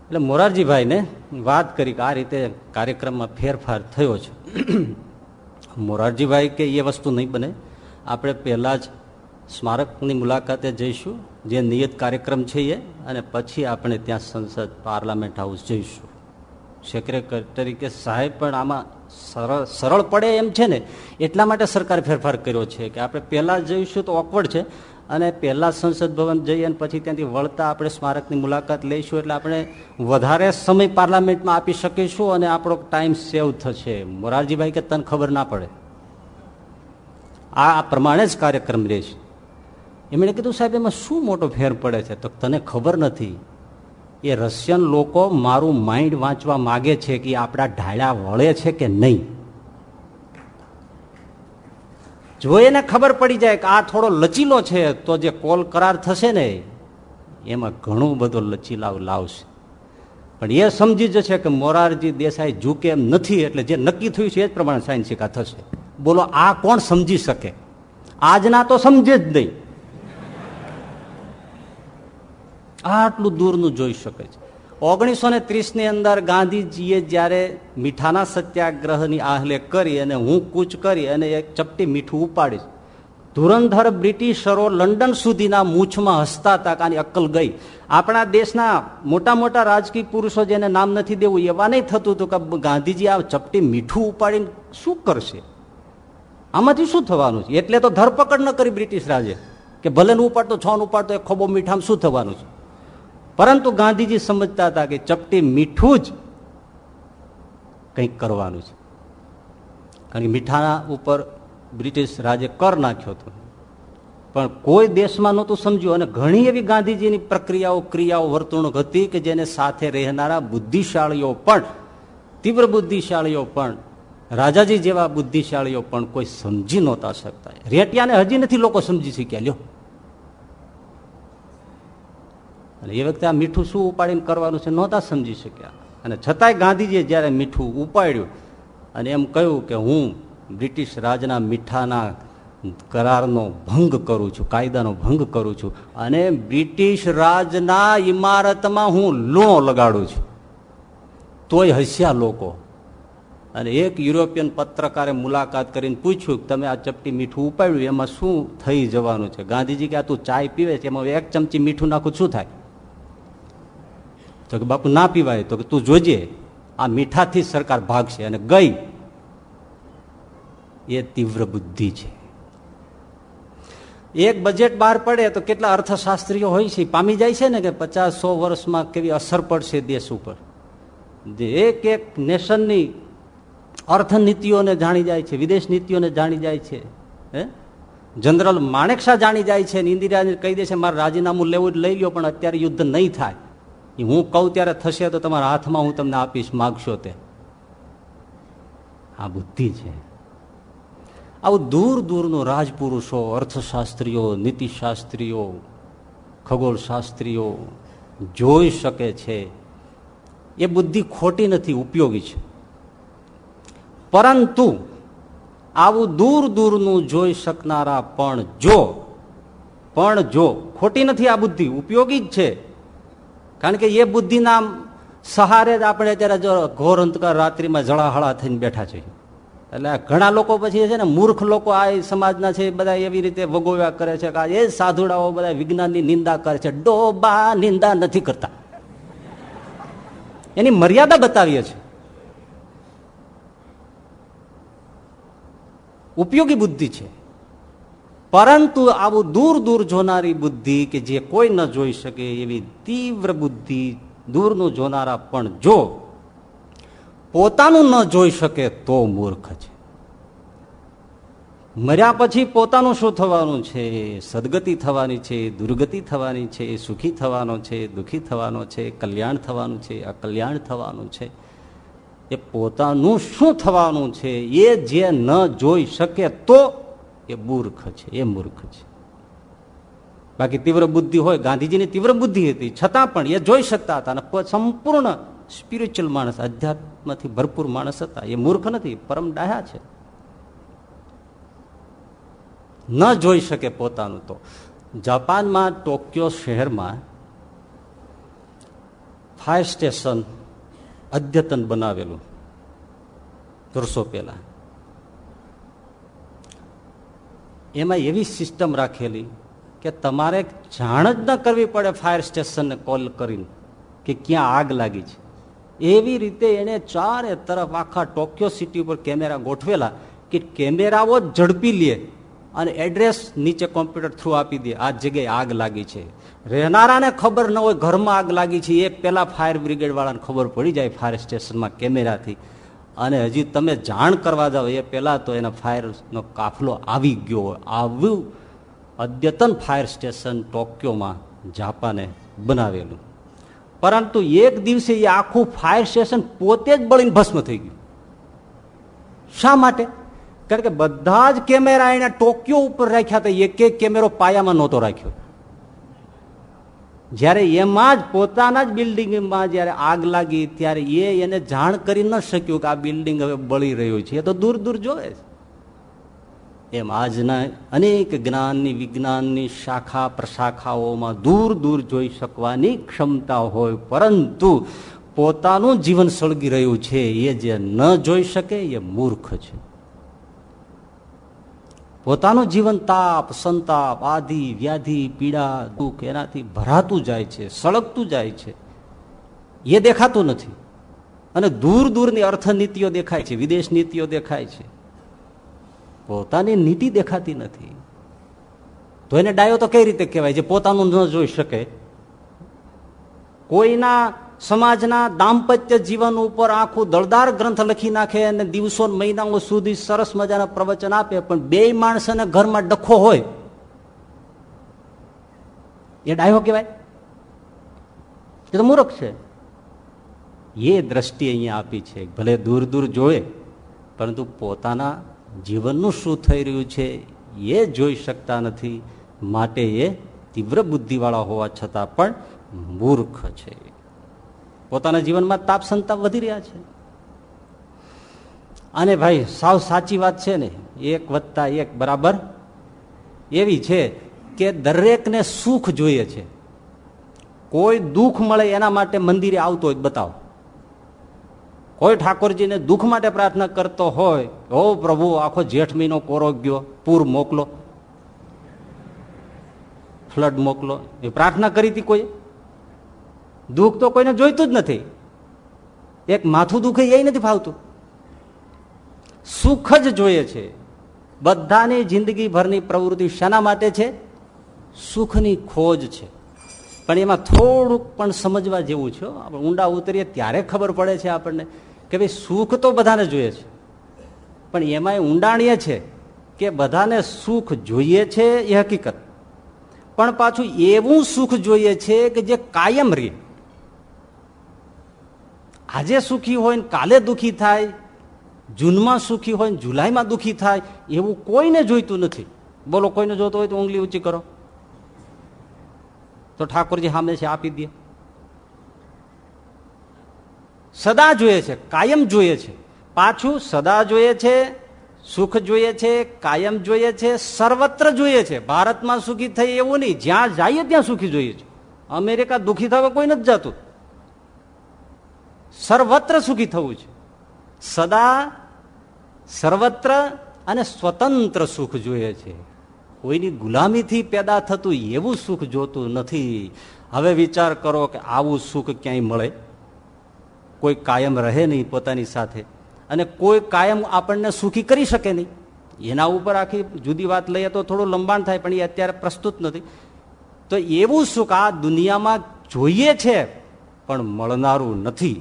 એટલે મોરારજીભાઈને વાત કરી કે આ રીતે કાર્યક્રમમાં ફેરફાર થયો છે. મોરારજીભાઈ કે એ વસ્તુ નહીં બને. આપણે પહેલાં જ સ્મારકની મુલાકાતે જઈશું, જે નિયત કાર્યક્રમ છે એ, અને પછી આપણે ત્યાં સંસદ પાર્લામેન્ટ હાઉસ જઈશું. સેક્રેટરી તરીકે સાહેબ પણ આમાં સરળ સરળ પડે એમ છે ને, એટલા માટે સરકારે ફેરફાર કર્યો છે કે આપણે પહેલાં જઈશું તો ઓકવર્ડ છે અને પહેલાં સંસદ ભવન જઈએ અને પછી ત્યાંથી વળતા આપણે સ્મારકની મુલાકાત લઈશું એટલે આપણે વધારે સમય પાર્લામેન્ટમાં આપી શકીશું અને આપણો ટાઈમ સેવ થશે. મોરારજીભાઈ કે તને ખબર ના પડે? આ પ્રમાણે જ કાર્યક્રમ રહેશે. એમણે કીધું, સાહેબ, એમાં શું મોટો ફેર પડે છે? તો તને ખબર નથી. એ રશિયન લોકો મારું માઇન્ડ વાંચવા માગે છે કે આપણા ઢાળ્યા વળે છે કે નહીં. જો એને ખબર પડી જાય કે આ થોડો લચીલો છે, તો જે કોલ કરાર થશે ને, એમાં ઘણું બધો લચીલાવ લાવશે. પણ એ સમજી જશે કે મોરારજી દેસાઈ ઝૂકે એમ નથી, એટલે જે નક્કી થયું છે એ જ પ્રમાણે સાયન્સિકા થશે. બોલો, આ કોણ સમજી શકે? આજના તો સમજે જ નહીં. આટલું દૂરનું જોઈ શકે છે. ઓગણીસો ને ત્રીસની અંદર ગાંધીજીએ જ્યારે મીઠાના સત્યાગ્રહની આહલે કરી અને હું કૂચ કરી અને એક ચપટી મીઠું ઉપાડીશ, ધુરંધર બ્રિટિશરો લંડન સુધીના મૂછમાં હસતા હતા કાની અક્કલ ગઈ. આપણા દેશના મોટા મોટા રાજકીય પુરુષો જેને નામ નથી દેવું એવા નહીં થતું હતું કે ગાંધીજી આ ચપટી મીઠું ઉપાડીને શું કરશે? આમાંથી શું થવાનું છે? એટલે તો ધરપકડ ન કરી બ્રિટિશ રાજે, કે ભલે ઉપાડતો, છ ઉપાડતો, એક ખોબો મીઠામાં શું થવાનું છે? પરંતુ ગાંધીજી સમજતા હતા કે ચપટી મીઠું જ કંઈક કરવાનું છે. કારણ કે મીઠાના ઉપર બ્રિટિશ રાજે કર નાખ્યો હતો. પણ કોઈ દેશમાં નહોતું સમજ્યું અને ઘણી એવી ગાંધીજીની પ્રક્રિયાઓ, ક્રિયાઓ, વર્તણૂક હતી કે જેને સાથે રહેનારા બુદ્ધિશાળીઓ પણ, તીવ્ર બુદ્ધિશાળીઓ પણ, રાજાજી જેવા બુદ્ધિશાળીઓ પણ કોઈ સમજી નહોતા શકતા. રેટિયાને હજી નથી લોકો સમજી શક્યા. લ્યો. અને એ વખતે આ મીઠું શું ઉપાડીને કરવાનું છે નહોતા સમજી શક્યા. અને છતાંય ગાંધીજીએ જ્યારે મીઠું ઉપાડ્યું અને એમ કહ્યું કે હું બ્રિટિશ રાજના મીઠાના કરારનો ભંગ કરું છું, કાયદાનો ભંગ કરું છું અને બ્રિટિશ રાજના ઇમારતમાં હું લૂણો લગાડું છું. તોય હસ્યા લોકો. અને એક યુરોપિયન પત્રકારે મુલાકાત કરીને પૂછ્યું કે તમે આ ચપટી મીઠું ઉપાડ્યું, એમાં શું થઈ જવાનું છે? ગાંધીજી કે આ તું ચાય પીવે છે, એમાં એક ચમચી મીઠું નાખું શું થાય? તો કે બાપુ ના પીવાય, તો કે તું જોજે. આ મીઠાથી સરકાર ભાગશે અને ગઈ. એ તીવ્ર બુદ્ધિ છે. એક બજેટ બહાર પડે તો કેટલા અર્થશાસ્ત્રીઓ હોય છે પામી જાય છે ને કે પચાસ સો વર્ષમાં કેવી અસર પડશે દેશ ઉપર. એક એક નેશનની અર્થનીતિઓને જાણી જાય છે, વિદેશ નીતિઓને જાણી જાય છે, હે? જનરલ માણેકશા જાણી જાય છે ઇન્દિરાને કહી દે છે, મારે રાજીનામું લેવું જ લઈ લો પણ અત્યારે યુદ્ધ નહીં થાય. હું કહું ત્યારે થશે તો તમારા હાથમાં હું તમને આપીશ, માગશો તે. આ બુદ્ધિ છે. આવું દૂર દૂરનો રાજપુરુષો, અર્થશાસ્ત્રીઓ, નીતિશાસ્ત્રીઓ, ખગોળશાસ્ત્રીઓ જોઈ શકે છે. એ બુદ્ધિ ખોટી નથી, ઉપયોગી છે. પરંતુ આવું દૂર દૂરનું જોઈ શકનારા પણ જો પણ જો, ખોટી નથી આ બુદ્ધિ, ઉપયોગી જ છે. કારણ કે એ બુદ્ધિના સહારે જ આપણે અત્યારે જો ઘોર અંતકાર રાત્રિમાં જળાહળા થઈને બેઠા છે એટલે ઘણા લોકો પછી છે ને મૂર્ખ લોકો આ સમાજના છે બધા એવી રીતે વગોવ્યા કરે છે કે એ સાધુડાઓ બધા વિજ્ઞાનની નિંદા કરે છે. ડોબા નિંદા નથી કરતા. એની મર્યાદા બતાવીએ છીએ. ઉપયોગી બુદ્ધિ છે. પરંતુ આવું દૂર દૂર જોનારી બુદ્ધિ કે જે કોઈ ન જોઈ શકે એવી તીવ્ર બુદ્ધિ દૂરનું જોનારા પણ જો પોતાનું ન જોઈ શકે તો મૂર્ખ છે. મર્યા પછી પોતાનું શું થવાનું છે? સદગતિ થવાની છે, દુર્ગતિ થવાની છે, સુખી થવાનો છે, દુઃખી થવાનો છે, કલ્યાણ થવાનું છે, અકલ્યાણ થવાનું છે. એ પોતાનું શું થવાનું છે? એ જે ન જોઈ શકે તો એ મૂર્ખ છે, એ મૂર્ખ છે. બાકી તીવ્ર બુદ્ધિ હોય, ગાંધીજીની તીવ્ર બુદ્ધિ હતી. છતાં પણ એ જોઈ શકતા હતા અને સંપૂર્ણ સ્પિરિચ્યુઅલ માણસ, અધ્યાત્મથી ભરપૂર માણસ હતા. એ મૂર્ખ નથી, પરમ ડાયા છે. ન જોઈ શકે પોતાનું તો. જાપાનમાં, ટોક્યો શહેરમાં ફાયર સ્ટેશન અદ્યતન બનાવેલું, વર્ષો પહેલા. એમાં એવી સિસ્ટમ રાખેલી કે તમારે જાણ જ ન કરવી પડે ફાયર સ્ટેશનને કોલ કરીને કે ક્યાં આગ લાગી છે. એવી રીતે એને ચારે તરફ આખા ટોક્યો સિટી ઉપર કેમેરા ગોઠવેલા કે કેમેરાઓ ઝડપી લે અને એડ્રેસ નીચે કોમ્પ્યુટર થ્રુ આપી દે, આ જગ્યાએ આગ લાગી છે. રહેનારાને ખબર ન હોય ઘરમાં આગ લાગી છે, એ પેલા ફાયર બ્રિગેડ વાળાને ખબર પડી જાય ફાયર સ્ટેશનમાં કેમેરાથી. અને હજી તમે જાણ કરવા જાઓ એ પહેલાં તો એના ફાયરનો કાફલો આવી ગયો હોય. આવ્યું અદ્યતન ફાયર સ્ટેશન ટોક્યોમાં જાપાને બનાવેલું. પરંતુ એક દિવસે એ આખું ફાયર સ્ટેશન પોતે જ બળીને ભસ્મ થઈ ગયું. શા માટે? કારણ કે બધા જ કેમેરા એને ટોક્યો ઉપર રાખ્યા હતા. એક એક કેમેરો પાયામાં નહોતો રાખ્યો. જ્યારે એમાં જ પોતાના જ બિલ્ડિંગમાં જયારે આગ લાગી, ત્યારે એ એને જાણ કરી ન શક્યું કે આ બિલ્ડિંગ હવે બળી રહ્યું છે. એ તો દૂર દૂર જોવે એમ આજના અનેક જ્ઞાનની, વિજ્ઞાનની શાખા, પ્રશાખાઓમાં દૂર દૂર જોઈ શકવાની ક્ષમતા હોય, પરંતુ પોતાનું જીવન સળગી રહ્યું છે. એ જે ન જોઈ શકે, એ મૂર્ખ છે. પોતાનું જીવન તાપ, સંતાપ, આધિ, વ્યાધિ, પીડા, દુઃખ એનાથી ભરાતું જાય છે, સળગતું જાય છે. એ દેખાતું નથી. અને દૂર દૂરની અર્થનીતિઓ દેખાય છે, વિદેશ નીતિઓ દેખાય છે. પોતાની નીતિ દેખાતી નથી. તો એને ડાયો તો કઈ રીતે કહેવાય? જે પોતાનું ન જોઈ શકે. કોઈના સમાજના દાંપત્ય જીવન ઉપર આખું દળદાર ગ્રંથ લખી નાખે અને દિવસો મહિનાઓ સુધી સરસ મજાના પ્રવચન આપે. પણ બે માણસને ઘરમાં ડખો હોય, એ ડાયો કહેવાય? એ તો મૂર્ખ છે. એ દ્રષ્ટિ અહીંયા આપી છે. ભલે દૂર દૂર જોવે, પરંતુ પોતાના જીવનનું શું થઈ રહ્યું છે એ જોઈ શકતા નથી. માટે એ તીવ્ર બુદ્ધિવાળા હોવા છતાં પણ મૂર્ખ છે. પોતાના જીવનમાં તાપ સંતાપ વધી રહ્યા છે. અને ભાઈ, સાવ સાચી વાત છે ને, એક વત્તા એક બરાબર એવી છે કે દરેકને સુખ જોઈએ છે. કોઈ દુઃખ મળે એના માટે મંદિરે આવતો હોય બતાવો. કોઈ ઠાકોરજીને દુઃખ માટે પ્રાર્થના કરતો હોય, ઓ પ્રભુ, આખો જેઠ મહિનો કોરો ગયો, પૂર મોકલો. ફ્લડ મોકલો. એ પ્રાર્થના કરી હતી કોઈ? દુઃખ તો કોઈને જોઈતું જ નથી. એક માથું દુખે એ નથી ફાવતું. સુખ જ જોઈએ છે. બધાની જિંદગી ભરની પ્રવૃત્તિ શાના માટે છે? સુખની ખોજ છે. પણ એમાં થોડુંક પણ સમજવા જેવું છે આપણે ઊંડા ઉતરીએ ત્યારે ખબર પડે છે આપણને કે ભાઈ સુખ તો બધાને જોઈએ છે. પણ એમાંય ઊંડાણીએ છે કે બધાને સુખ જોઈએ છે એ હકીકત. પણ પાછું એવું સુખ જોઈએ છે કે જે કાયમ રહે. આજે સુખી હોય ને કાલે દુખી થાય, જૂનમાં સુખી હોય ને જુલાઈમાં દુખી થાય, એવું કોઈને જોઈતું નથી. બોલો, કોઈને જોતો હોય તો ઉંગલી ઊંચી કરો. તો ઠાકોરજી સામે છે, આપી દે. સદા જોઈએ છે, કાયમ જોઈએ છે. પાછું સદા જોઈએ છે, સુખ જોઈએ છે, કાયમ જોઈએ છે, સર્વત્ર જોઈએ છે. ભારતમાં સુખી થઈ એવું નહીં. જ્યાં જઈએ ત્યાં સુખી જોઈએ છે. અમેરિકા દુઃખી થવા કોઈ નથી જતું. સર્વત્ર સુખી થવું છે. સદા સર્વત્ર અને સ્વતંત્ર સુખ જોઈએ છે. કોઈની ગુલામીથી પેદા થતું એવું સુખ જોતું નથી. હવે વિચાર કરો કે આવું સુખ ક્યાંય મળે. કોઈ કાયમ રહે નહીં પોતાની સાથે અને કોઈ કાયમ આપણને સુખી કરી શકે નહીં. એના ઉપર આખી જુદી વાત લઈએ તો થોડું લંબાણ થાય, પણ એ અત્યારે પ્રસ્તુત નથી. તો એવું સુખ આ દુનિયામાં જોઈએ છે, પણ મળનારું નથી.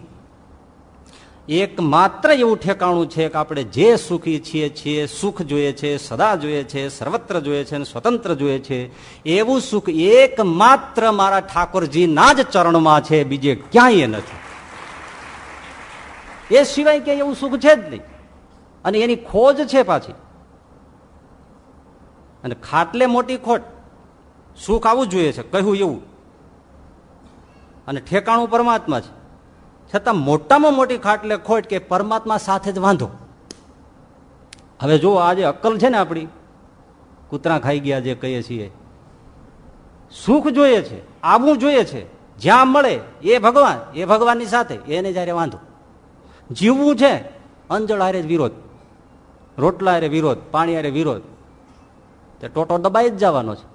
એક માત્ર એવું ઠેકાણું છે કે આપણે જે સુખી છીએ છીએ, સુખ જોઈએ છે, સદા જોઈએ છે, સર્વત્ર જોઈએ છે સ્વતંત્ર જોઈએ છે, એવું સુખ એકમાત્ર મારા ઠાકોરજીના જ ચરણમાં છે, બીજે ક્યાંય નથી. એ સિવાય કે એવું સુખ છે જ નહીં. અને એની ખોજ છે પાછી. અને ખાટલે મોટી ખોટ. સુખ આવવું જોઈએ છે, કહ્યું એવું. અને ઠેકાણું પરમાત્મા છે. છતાં મોટામાં મોટી ખાટલે ખોટ કે પરમાત્મા સાથે જ વાંધો. હવે જો આજે અક્કલ છે ને આપણી, કૂતરા ખાઈ ગયા જે કહીએ છીએ, સુખ જોઈએ છે, આવું જોઈએ છે, જ્યાં મળે એ ભગવાન, એ ભગવાનની સાથે, એને જયારે વાંધો. જીવવું છે, અંજળ હારે વિરોધ, રોટલા હારે વિરોધ, પાણી હારે વિરોધ, તે ટોટો દબાઈ જ જવાનો છે.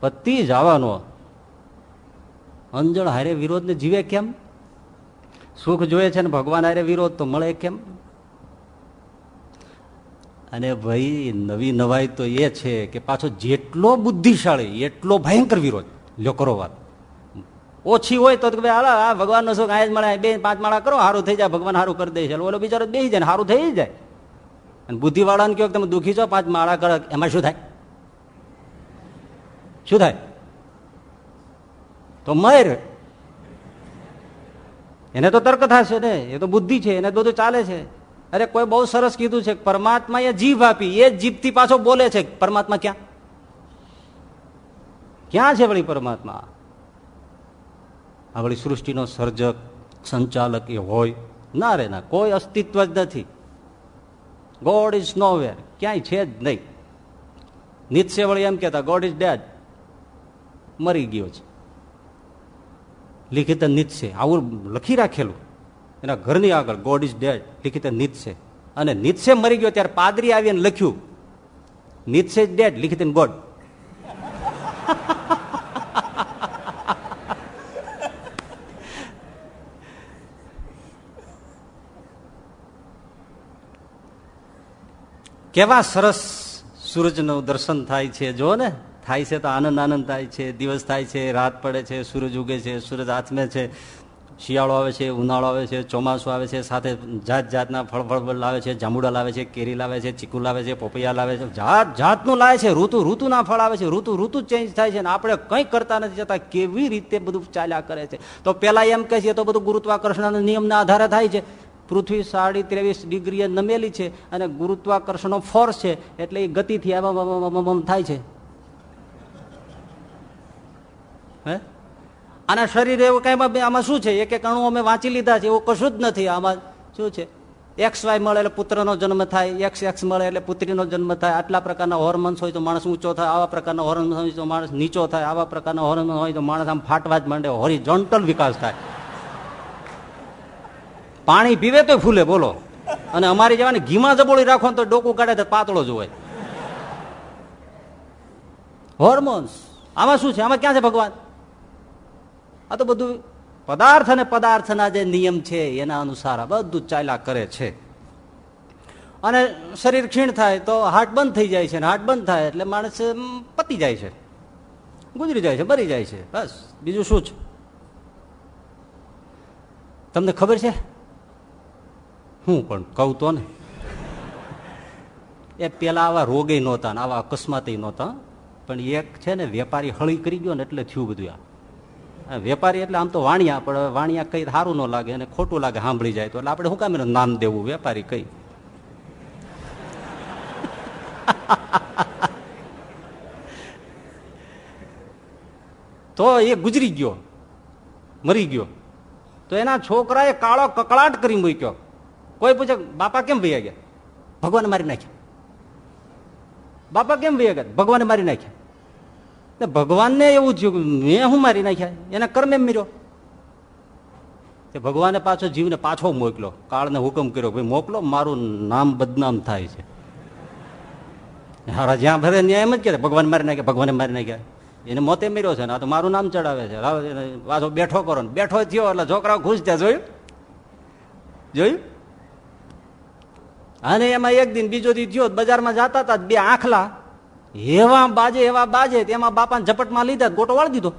પતિ જવાનો અંજળ હારે વિરોધને જીવે કેમ? સુખ જોઈએ છે ને ભગવાન હારે વિરોધ તો મળે કેમ? અને ભાઈ, નવી નવાઈ તો એ છે કે પાછો જેટલો બુદ્ધિશાળી, એટલો ભયંકર વિરોધ, લ્યો કરો વાત. ઓછી હોય તો ભાઈ આ ભગવાનનો સુખ આ જ મળે બે પાંચ માળા કરો સારું થઈ જાય, ભગવાન સારું કરી દે છે ઓલો બિચારો બે જાય સારું થઈ જાય. અને બુદ્ધિવાળાને કહો તમે દુઃખી છો, પાંચ માળા કરો. એમાં શું થાય? શું થાય? તો મર. એને તો તર્ક થશે ને, એ તો બુદ્ધિ છે, એને બધું ચાલે છે. અરે કોઈ બહુ સરસ કીધું છે પરમાત્મા એ જીભ આપી, એ જીભથી પાછો બોલે છે પરમાત્મા ક્યાં? ક્યાં છે વળી પરમાત્મા? આ વળી સૃષ્ટિનો સર્જક, સંચાલક એ હોય. ના રે, ના, કોઈ અસ્તિત્વ જ નથી. ગોડ ઇઝ નો વેર ક્યાંય છે જ નહીં. નિત્સે વળી એમ કેતા ગોડ ઇઝ ડેડ મરી ગયો છે. લિખિત નિત્સે આવું લખી રાખેલું. એના ઘરની આગળ ગોડ ઇઝ ડેડ લિખિત નિત્સે અને નિત્સે મરી ગયો ત્યારે પાદરી આવીને લખ્યું નિત્સે ઇઝ ડેડ લિખિત ગોડ કેવા સરસ સૂરજનું દર્શન થાય છે જો ને. થાય છે તો આનંદ આનંદ થાય છે, દિવસ થાય છે, રાત પડે છે, સૂરજ ઉગે છે, સૂરજ હાથમે છે, શિયાળો આવે છે, ઉનાળો આવે છે, ચોમાસું આવે છે, સાથે જાત જાતના ફળ ફળ લાવે છે, જાંબુડા લાવે છે, કેરી લાવે છે, ચીકુ લાવે છે, પોપૈયા લાવે છે, જાત જાતનું લાવે છે, ઋતુ ઋતુના ફળ આવે છે, ઋતુ ઋતુ ચેન્જ થાય છે અને આપણે કંઈ કરતા નથી જતા, કેવી રીતે બધું ચાલ્યા કરે છે? તો પહેલાં એમ કહે છે તો બધું ગુરુત્વાકર્ષણના નિયમના આધારે થાય છે. પૃથ્વી સાડી ત્રેવીસ ડિગ્રીએ નમેલી છે અને ગુરુત્વાકર્ષણનો ફોર્સ છે, એટલે એ ગતિથી આમ થાય છે. હે? આના શરીર એવું કઈ આમાં શું છે? એક એક અણુ અમે વાંચી લીધા છે, એવું કશું જ નથી. આમાં શું છે? એક્સ વાય મળે એટલે પુત્રનો જન્મ થાય એક્સ એક્સ મળે એટલે પુત્રીનો જન્મ થાય. આટલા પ્રકારના હોર્મોન્સ હોય તો માણસ ઊંચો થાય, આવા પ્રકારના હોર્મોન્સ હોય તો માણસ નીચો થાય, આવા પ્રકારના હોર્મોન હોય તો માણસ આમ ફાટવા જ માંડે હોરિઝોન્ટલ વિકાસ થાય. પાણી પીવે તો ફૂલે, બોલો. અને અમારી જવાની ઘીમાં જબોળી રાખો તો ડોકું કાઢે તો પાતળો જ હોય. હોર્મોન્સ આમાં શું છે? આમાં ક્યાં છે ભગવાન? આ તો બધું પદાર્થ અને પદાર્થના જે નિયમ છે એના અનુસાર બધું ચાલ્યા કરે છે. અને શરીર ક્ષીણ થાય તો હાર્ટ બંધ થઈ જાય છે હાર્ટ બંધ થાય એટલે માણસ પતી જાય છે. ગુજરી જાય છે, મરી જાય છે. બસ, બીજું શું છે? તમને ખબર છે? હું પણ કહું તો ને. એ પેલા આવા રોગે નહોતા ને આવા અકસ્માત નહોતા. પણ એક છે ને, વેપારી હળી કરી ગયો ને એટલે થયું બધું આ. વેપારી એટલે આમ તો વાણિયા, પણ વાણિયા કઈ સારું ન લાગે અને ખોટું લાગે સાંભળી જાય તો. એટલે આપણે શું કામ એનું નામ દેવું, વેપારી કઈ? તો એ ગુજરી ગયો, મરી ગયો. તો એના છોકરાએ કાળો કકળાટ કરી મૂક્યો. કોઈ પૂછે, બાપા કેમ ભાઈ ગયા? ભગવાને મારી નાખ્યા. બાપા કેમ ભાઈ ગયા? ભગવાને મારી નાખ્યા. ભગવાનને એવું થયું મેં હું મારી નાખ્યા? એને કર્મે મીર્યો. ભગવાને પાછો જીવને પાછો મોકલો. કાળને હુકમ કર્યો, ભાઈ, મોકલો, મારું નામ બદનામ થાય છે. હારા જ્યાં ભરે ત્યાં એમ જ કે ભગવાન મારી નાખ્યા, ભગવાને મારી નાખ્યા. એને મોતે મેર્યો છે ને, આ તો મારું નામ ચડાવે છે. પાછો બેઠો કરો ને. બેઠો થયો, એટલે છોકરાઓ ખુશ થયા. જોયું? જોયું? અને એમાં એક દિન બીજો દી થયો, બજારમાં જતા હતા બે આંખલા. એવા બાજે એવા બાજે, તેમાં બાપાને ઝપટમાં લીધા, ગોટો વાળી દીધો.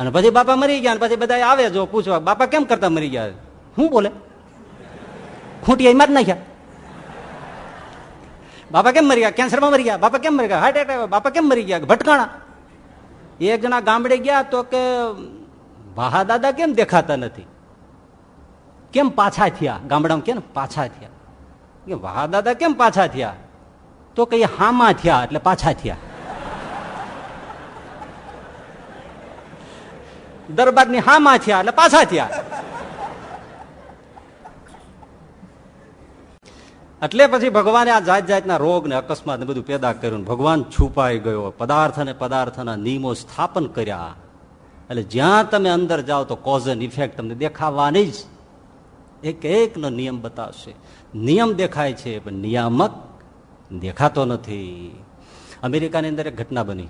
અને પછી બાપા મરી ગયા પછી બધા આવે જો પૂછવા, બાપા કેમ કરતા મરી ગયા? શું બોલે ખૂંટી જ નાખ્યા. બાપા કેમ મરી ગયા? કેન્સરમાં મરી ગયા? બાપા કેમ મરી ગયા? હાર્ટ એટેક બાપા કેમ મરી ગયા? ભટકાણા. એક જણા ગામડે ગયા તો કે વાહા દાદા કેમ દેખાતા નથી? કેમ પાછા થયા? ગામડામાં કેમ પાછા થયા? વાહા દાદા કેમ પાછા થયા? તો કે હામાં થયા એટલે પાછા થયા. દરબારની હામાં થયા એટલે પાછા થયા. એટલે પછી ભગવાને આ જાત જાતના રોગ ને અકસ્માત ને બધું પેદા કર્યું ભગવાન છુપાઈ ગયો. પદાર્થ અને પદાર્થના નિયમો સ્થાપન કર્યા. એટલે જ્યાં તમે અંદર જાઓ તો કોઝ એન્ડ ઇફેક્ટ તમને દેખાવાની જ. એક એકનો નિયમ બતાવશે. નિયમ દેખાય છે, પણ નિયામક દેખાતો નથી. અમેરિકાની અંદર એક ઘટના બની.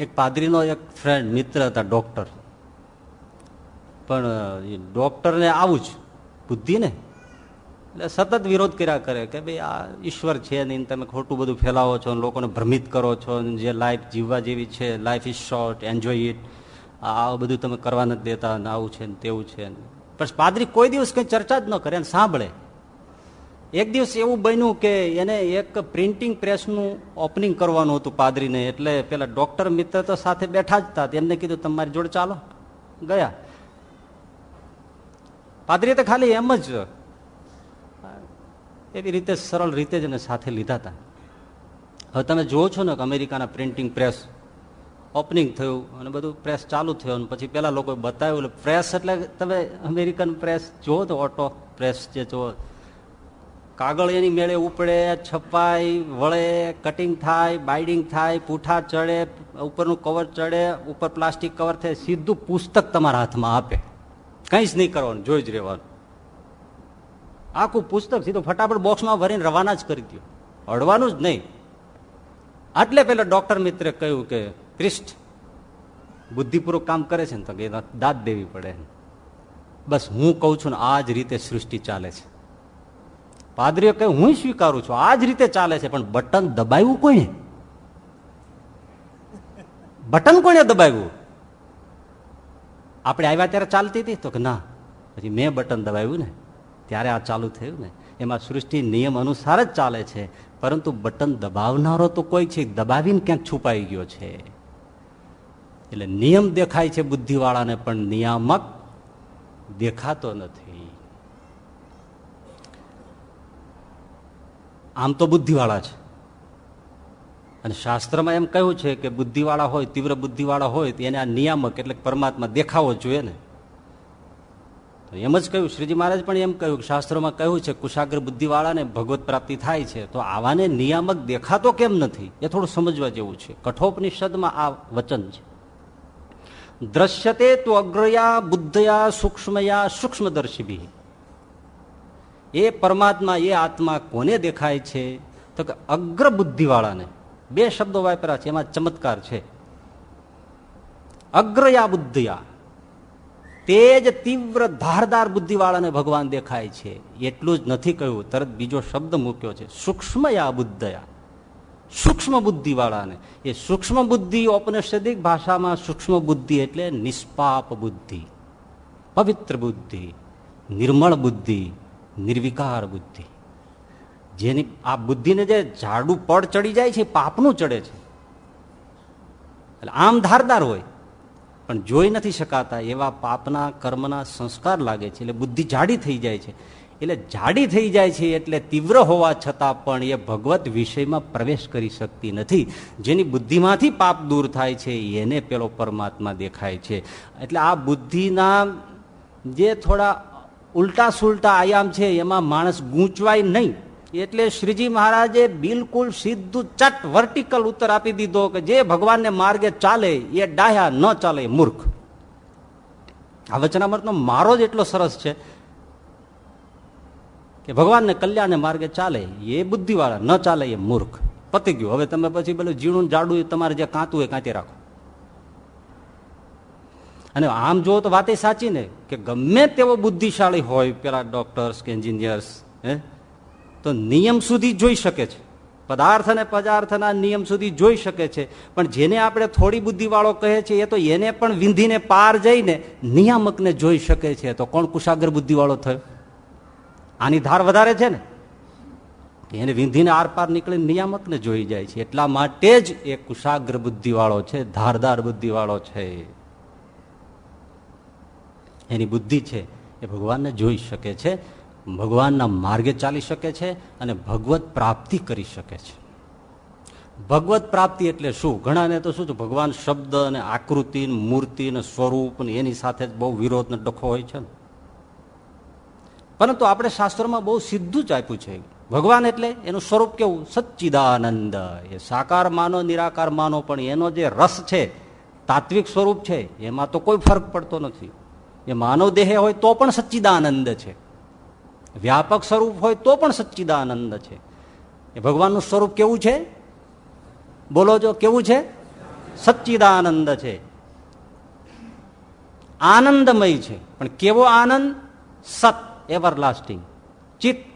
એક પાદરીનો એક ફ્રેન્ડ મિત્ર હતા ડૉક્ટર પણ ડૉક્ટરને આવું જ બુદ્ધિને? એટલે સતત વિરોધ કર્યા કરે કે ભાઈ આ ઈશ્વર છે નહીં તમે ખોટું બધું ફેલાવો છો લોકોને ભ્રમિત કરો છો જે લાઈફ જીવવા જેવી છે life is short enjoy it આ બધું તમે કરવા નથી દેતા આવું છે ને તેવું છે પણ પાદરી કોઈ દિવસ કંઈ ચર્ચા જ ન કરે અને સાંભળે. એક દિવસ એવું બન્યું કે એને એક પ્રિન્ટિંગ પ્રેસનું ઓપનિંગ કરવાનું હતું પાદરીને. એટલે પેલા ડોક્ટર મિત્ર તો સાથે બેઠા જ હતા. એમને કીધું, તમારી જોડે ચાલો. ગયા. પાદરી તો ખાલી એમ જ એવી રીતે સરળ રીતે જ એને સાથે લીધા હતા. હવે તમે જુઓ છો ને કે અમેરિકાના પ્રિન્ટિંગ પ્રેસ ઓપનિંગ થયું અને બધું પ્રેસ ચાલુ થયું પછી પેલા લોકોએ બતાવ્યું, પ્રેસ એટલે તમે અમેરિકન પ્રેસ જુઓ તો ઓટો પ્રેસ જે જુઓ કાગળ એની મેળે ઉપડે, છપાય, વળે કટિંગ થાય બાઇડિંગ થાય, પૂઠા ચડે, ઉપરનું કવર ચડે, ઉપર પ્લાસ્ટિક કવર થાય, સીધું પુસ્તક તમારા હાથમાં આપે. કંઈ જ નહીં કરવાનું, જોઈ જ રહેવાનું. આખું પુસ્તક સીધું ફટાફટ બોક્સમાં ભરીને રવાના જ કરી દો અડવાનું જ નહીં. આટલે પેલા ડોક્ટર મિત્રે કહ્યું કે ક્રિસ્ટ બુદ્ધિપૂર્વક કામ કરે છે ને તો દાદ દેવી પડે. બસ હું કઉ છું ને, આ જ રીતે સૃષ્ટિ ચાલે છે. પાદરીએ કહ્યું હું સ્વીકારું છું. આ જ રીતે ચાલે છે, પણ બટન દબાવ્યું કોને બટન કોને દબાવ્યું? આપણે આવ્યા ત્યારે ચાલતી હતી? તો કે ના. પછી મેં બટન દબાવ્યું ને. ત્યારે આ ચાલુ થયું ને. એમાં સૃષ્ટિ નિયમ અનુસાર જ ચાલે છે. પરંતુ બટન દબાવનારો તો કોઈ છે, દબાવીને ક્યાંક છુપાઈ ગયો છે. એટલે નિયમ દેખાય છે બુદ્ધિવાળાને, પણ નિયામક દેખાતો નથી. આમ તો બુદ્ધિવાળા છે. અને શાસ્ત્રમાં એમ કહ્યું છે કે બુદ્ધિવાળા હોય, તીવ્ર બુદ્ધિવાળા હોય, તો એને આ નિયામક એટલે પરમાત્મા દેખાવો જોઈએ ને. તો એમ જ કહ્યું, શ્રીજી મહારાજ પણ એમ કહ્યું કે શાસ્ત્રોમાં કહ્યું છે, કુશાગ્ર બુદ્ધિવાળાને ભગવત પ્રાપ્તિ થાય છે, તો આવાને નિયામક દેખાતો કેમ નથી? એ થોડું સમજવા જેવું છે. કઠોપનિષદમાં આ વચન છે. દ્રશ્યતે તો અગ્રયા, બુદ્ધયા, સૂક્ષ્મયા સૂક્ષ્મદર્શી એ પરમાત્મા એ આત્મા કોને દેખાય છે? તો કે અગ્ર બુદ્ધિવાળાને બે શબ્દો વાપર્યા છે, એમાં ચમત્કાર છે. અગ્રયા બુદ્ધિયા તે જ તીવ્ર ધારદાર બુદ્ધિવાળાને ભગવાન દેખાય છે. એટલું જ નથી કહ્યું, તરત બીજો શબ્દ મૂક્યો છે. સૂક્ષ્મયા બુદ્ધયા સૂક્ષ્મ બુદ્ધિવાળાને એ સૂક્ષ્મ બુદ્ધિ ઔપનિષદિક ભાષામાં સૂક્ષ્મ બુદ્ધિ એટલે નિષ્પાપ બુદ્ધિ, પવિત્ર બુદ્ધિ, નિર્મળ બુદ્ધિ નિર્વિકાર બુદ્ધિ. જેની આ બુદ્ધિને જે ઝાડું પડ ચડી જાય છે પાપનું ચડે છે. એટલે આમ ધારદાર હોય, પણ જોઈ નથી શકાતા એવા પાપના કર્મના સંસ્કાર લાગે છે. એટલે બુદ્ધિ જાડી થઈ જાય છે. એટલે જાડી થઈ જાય છે એટલે તીવ્ર હોવા છતાં પણ એ ભગવત વિષયમાં પ્રવેશ કરી શકતી નથી. જેની બુદ્ધિમાંથી પાપ દૂર થાય છે, એને પેલો પરમાત્મા દેખાય છે. એટલે આ બુદ્ધિના જે થોડા ઉલટા સુલટા આયામ છે, એમાં માણસ ગૂંચવાય નહીં. એટલે શ્રીજી મહારાજે બિલકુલ સીધું ચટ વર્ટિકલ ઉત્તર આપી દીધો કે જે ભગવાનને માર્ગે ચાલે, એ ડાહ્યા ન ચાલે, મૂર્ખ. આ વચનામૃતનો મારો જ એટલો સરસ છે કે ભગવાનને કલ્યાણને માર્ગે ચાલે, એ બુદ્ધિવાળા ન ચાલે, એ મૂર્ખ. પતી ગયું. હવે તમે પછી પેલું ઝીણું જાડું તમારે જે કાંતું હોય, કાંતી રાખો. અને આમ જો તો વાત સાચી ને, કે ગમે તેવો બુદ્ધિશાળી હોય પેલા ડોક્ટર્સ કે એન્જિનિયર્સ હે, તો નિયમ સુધી જોઈ શકે છે. પદાર્થ અને પદાર્થના નિયમ સુધી જોઈ શકે છે. પણ જેને આપણે થોડી બુદ્ધિવાળો કહે છે, એ તો એને પણ વિંધીને પાર જઈને નિયામકને જોઈ શકે છે. તો કોણ કુશાગ્ર બુદ્ધિવાળો થયો? આની ધાર વધારે છે ને? એને વિંધીને આર પાર નીકળી નિયામકને જોઈ જાય છે. એટલા માટે જ એ કુશાગ્ર બુદ્ધિવાળો છે, ધારદાર બુદ્ધિવાળો છે. એની બુદ્ધિ છે એ ભગવાનને જોઈ શકે છે, ભગવાનના માર્ગે ચાલી શકે છે અને ભગવત પ્રાપ્તિ કરી શકે છે. ભગવત પ્રાપ્તિ એટલે શું? ઘણાને તો શું છે, ભગવાન શબ્દ અને આકૃતિ મૂર્તિ ને સ્વરૂપ ને એની સાથે બહુ વિરોધ ને ડખો હોય છે પરંતુ આપણે શાસ્ત્રોમાં બહુ સીધું જ આપ્યું છે, ભગવાન એટલે એનું સ્વરૂપ કેવું? સચ્ચિદાનંદ. એ સાકાર માનો, નિરાકાર માનો, પણ એનો જે રસ છે, તાત્વિક સ્વરૂપ છે, એમાં તો કોઈ ફરક પડતો નથી. એ માનવ દેહ હોય તો પણ સચ્ચિદાનંદ છે. વ્યાપક સ્વરૂપ હોય તો પણ સચ્ચિદાનંદ છે. એ ભગવાનનું સ્વરૂપ કેવું છે? બોલો જો, કેવું છે? સચ્ચિદાનંદ છે. આનંદમય છે. પણ કેવો આનંદ? સત એવર લાસ્ટિંગ ચિત્ત,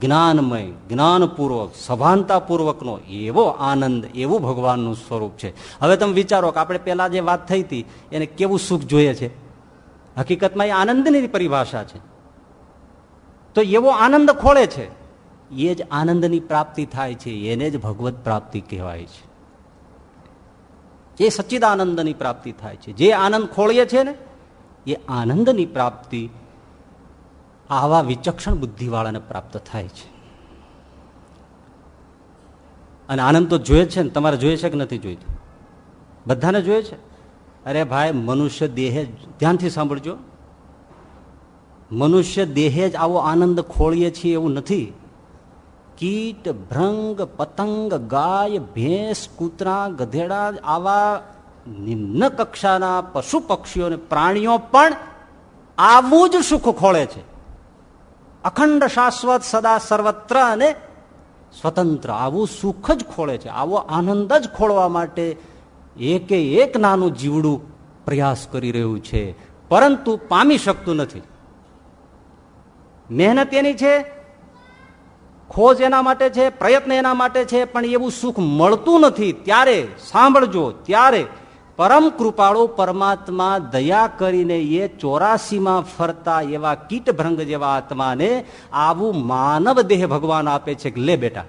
જ્ઞાનમય, જ્ઞાનપૂર્વક, સભાનતાપૂર્વકનો એવો આનંદ, એવું ભગવાનનું સ્વરૂપ છે. હવે તમે વિચારો કે આપણે પહેલાં જે વાત થઈ હતી, એને કેવું સુખ જોઈએ છે? હકીકતમાં એ આનંદની પરિભાષા છે. તો એવો આનંદ ખોળે છે. એ જ આનંદની પ્રાપ્તિ થાય છે, એને જ ભગવત પ્રાપ્તિ કહેવાય છે. એ સચ્ચિદાનંદની પ્રાપ્તિ થાય છે. જે આનંદ ખોળીએ છે ને, એ આનંદની પ્રાપ્તિ આવા વિચક્ષણ બુદ્ધિવાળાને પ્રાપ્ત થાય છે. અને આનંદ તો જોઈએ છે ને, તમારે જોઈએ છે કે નથી જોઈતું બધાને જોઈએ છે? અરે ભાઈ, મનુષ્ય દેહે ધ્યાનથી સાંભળજો. મનુષ્ય દેહે જ આવો આનંદ ખોળીએ છીએ એવું નથી. કીટ, ભ્રંગ, પતંગ, ગાય, ભેંસ, કૂતરા, ગધેડા, આવા નિમ્ન કક્ષાના પશુ પક્ષીઓ પ્રાણીઓ પણ આવું જ સુખ ખોળે છે. અખંડ શાશ્વત સદા સર્વત્ર અને સ્વતંત્ર. આવું સુખ જ ખોળે છે. આવો આનંદ જ ખોળવા માટે એકે એક નાનું જીવડું પ્રયાસ કરી રહ્યું છે, પરંતુ પામી શકતું નથી. મહેનત એની છે, ખોજ એના માટે છે, પ્રયત્ન એના માટે છે, પણ એવું સુખ મળતું નથી. ત્યારે, સાંભળજો, ત્યારે પરમ કૃપાળો પરમાત્મા દયા કરીને એ ચોરાસીમાં ફરતા એવા કીટભ્રંગ જેવા આત્માને આવું માનવ દેહ ભગવાન આપે છે કે, લે બેટા,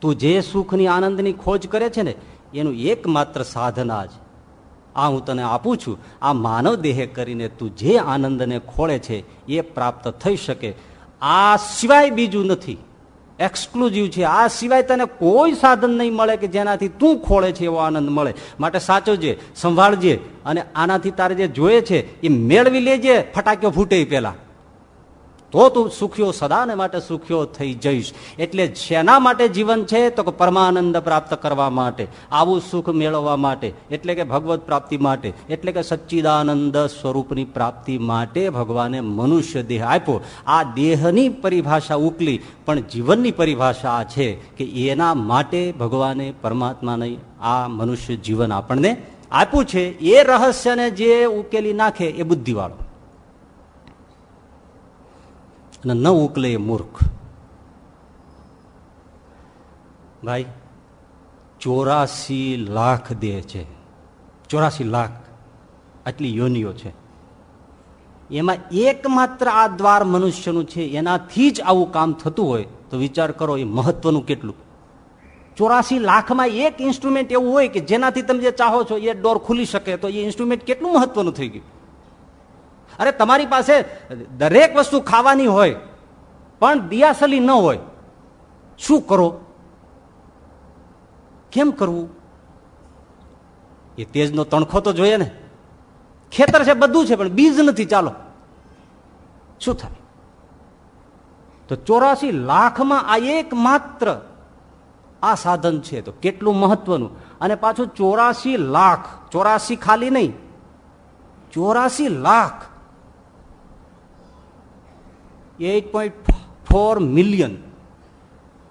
તું જે સુખની આનંદની ખોજ કરે છે ને એનું એકમાત્ર સાધના જ આ હું તને આપું છું, આ માનવ દેહ કરીને તું જે આનંદને ખોળે છે એ પ્રાપ્ત થઈ શકે. આ સિવાય બીજું નથી. એક્સક્લુઝિવ છે. આ સિવાય તને કોઈ સાધન નહીં મળે કે જેનાથી તું ખોળે છે એવો આનંદ મળે. માટે સાચવજે સંભાળજે અને આનાથી તારે જે જોઈએ છે એ મેળવી લેજે ફટાક્યો ફૂટે પેલા તો તું સુખ્યો, સદાને માટે સુખ્યો થઈ જઈશ. એટલે શેના માટે જીવન છે, તો પરમાનંદ પ્રાપ્ત કરવા માટે, આવું સુખ મેળવવા માટે, એટલે કે ભગવત પ્રાપ્તિ માટે, એટલે કે સચ્ચિદાનંદ સ્વરૂપની પ્રાપ્તિ માટે ભગવાને મનુષ્ય દેહ આપ્યો. આ દેહની પરિભાષા ઉકલી પણ જીવનની પરિભાષા આ છે કે એના માટે ભગવાને પરમાત્માને આ મનુષ્ય જીવન આપણને આપ્યું છે. એ રહસ્યને જે ઉકેલી નાખે, એ બુદ્ધિવાળો. અને ન ઉકલે એ મૂર્ખ. ભાઈ, ચોરાસી લાખ દેહ છે. ચોરાસી લાખ આટલી યોનિઓ છે. એમાં એકમાત્ર આ દ્વાર મનુષ્યનું છે, એનાથી જ આવું કામ થતું હોય તો વિચાર કરો એ મહત્વનું કેટલું. ચોરાસી લાખમાં એક ઇન્સ્ટ્રુમેન્ટ એવું હોય કે જેનાથી તમે જે ચાહો છો એ ડોર ખુલી શકે તો એ ઇન્સ્ટ્રુમેન્ટ કેટલું મહત્વનું થઈ ગયું? અરે તમારી પાસે દરેક વસ્તુ ખાવાની હોય, પણ દિયાસલી ન હોય. શું કરો? કેમ કરવું? એ તેજનો તણખો તો જોઈએ ને. ખેતર છે, બધું છે, પણ બીજ નથી, ચાલો. શું થાય? તો ચોરાસી લાખમાં આ એક માત્ર આ સાધન છે, તો કેટલું મહત્વનું? અને પાછું ચોરાસી લાખ, ચોરાસી ખાલી નહીં, ચોરાસી lakh eight point four million.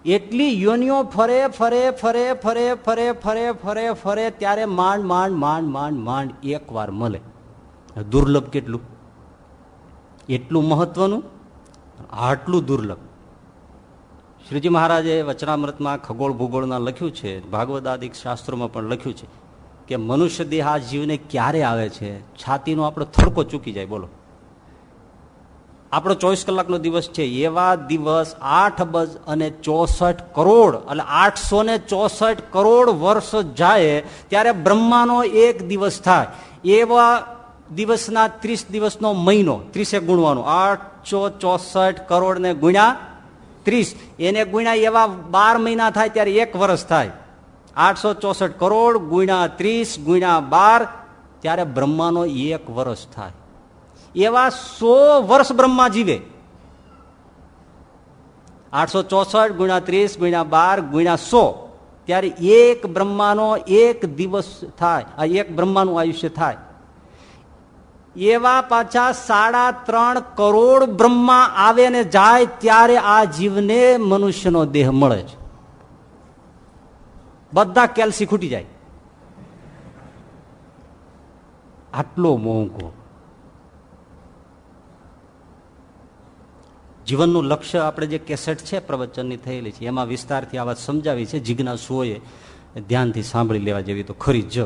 એટલી યોનિઓ ફરે ફરે ફરે ફરે ફરે ફરે ફરે ફરે, ત્યારે માંડ માંડ માંડ માંડ માંડ એકવાર મળે. દુર્લભ કેટલું? એટલું મહત્વનું? આટલું દુર્લભ. શ્રીજી મહારાજે વચનામૃતમાં ખગોળ ભૂગોળના લખ્યું છે ભાગવદાદિક શાસ્ત્રોમાં પણ લખ્યું છે, કે મનુષ્ય દેહ જીવને ક્યારે આવે છે? છાતીનો આપણો થડકો ચૂકી જાય, બોલો. આપણો ચોવીસ કલાકનો દિવસ છે. એવા દિવસ આઠ બજ અને ચોસઠ કરોડ, એટલે આઠસો ને ચોસઠ કરોડ વર્ષ જાય ત્યારે બ્રહ્માનો એક દિવસ થાય. એવા દિવસના ત્રીસ દિવસનો મહિનો, ત્રીસે ગુણવાનો. આઠસો ચોસઠ કરોડ ને ગુણ્યા ત્રીસ. એને ગુણ્યા એવા બાર મહિના થાય ત્યારે એક વર્ષ થાય. આઠસો ચોસઠ કરોડ ગુણ્યા ત્રીસ ગુણ્યા બાર, ત્યારે બ્રહ્માનો એક વર્ષ થાય. એવા સો વર્ષ બ્રહ્મા જીવે. આઠસો ચોસઠ ગુણ્યા ત્રીસ ગુણ્યા બાર ગુણ્યા સો. ત્યારે એક બ્રહ્માનો એક દિવસ થાય, આ એક બ્રહ્માનું આયુષ્ય થાય. એવા પાછા સાડા ત્રણ કરોડ બ્રહ્મા આવે ને જાય ત્યારે આ જીવને મનુષ્યનો દેહ મળે છે. બધા કેલ્સી ખૂટી જાય. આટલો મોંઘો. જીવનનું લક્ષ્ય આપણે જે કેસેટ છે પ્રવચનની થયેલી છે, એમાં વિસ્તારથી આ વાત સમજાવી છે જિજ્ઞાસુઓએ ધ્યાનથી સાંભળી લેવા જેવી તો ખરી જ.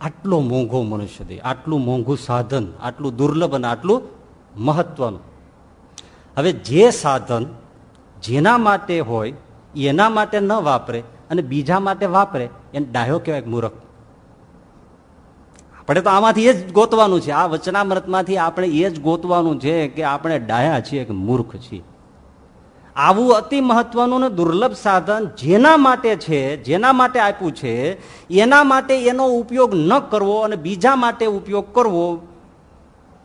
આટલો મોંઘો મનુષ્ય દેહ, આટલું મોંઘું સાધન, આટલું દુર્લભ અને આટલું મહત્વનું. હવે જે સાધન જેના માટે હોય, એના માટે ન વાપરે અને બીજા માટે વાપરે, એને ડાયો કહેવાય મૂરખ. આપણે તો આમાંથી એ જ ગોતવાનું છે. આ વચનામૃતમાંથી આપણે એ જ ગોતવાનું છે કે આપણે ડાયા છીએ કે મૂર્ખ છીએ. આવું અતિ મહત્વનું ને દુર્લભ સાધન જેના માટે છે, જેના માટે આપ્યું છે, એના માટે એનો ઉપયોગ ન કરવો અને બીજા માટે ઉપયોગ કરવો,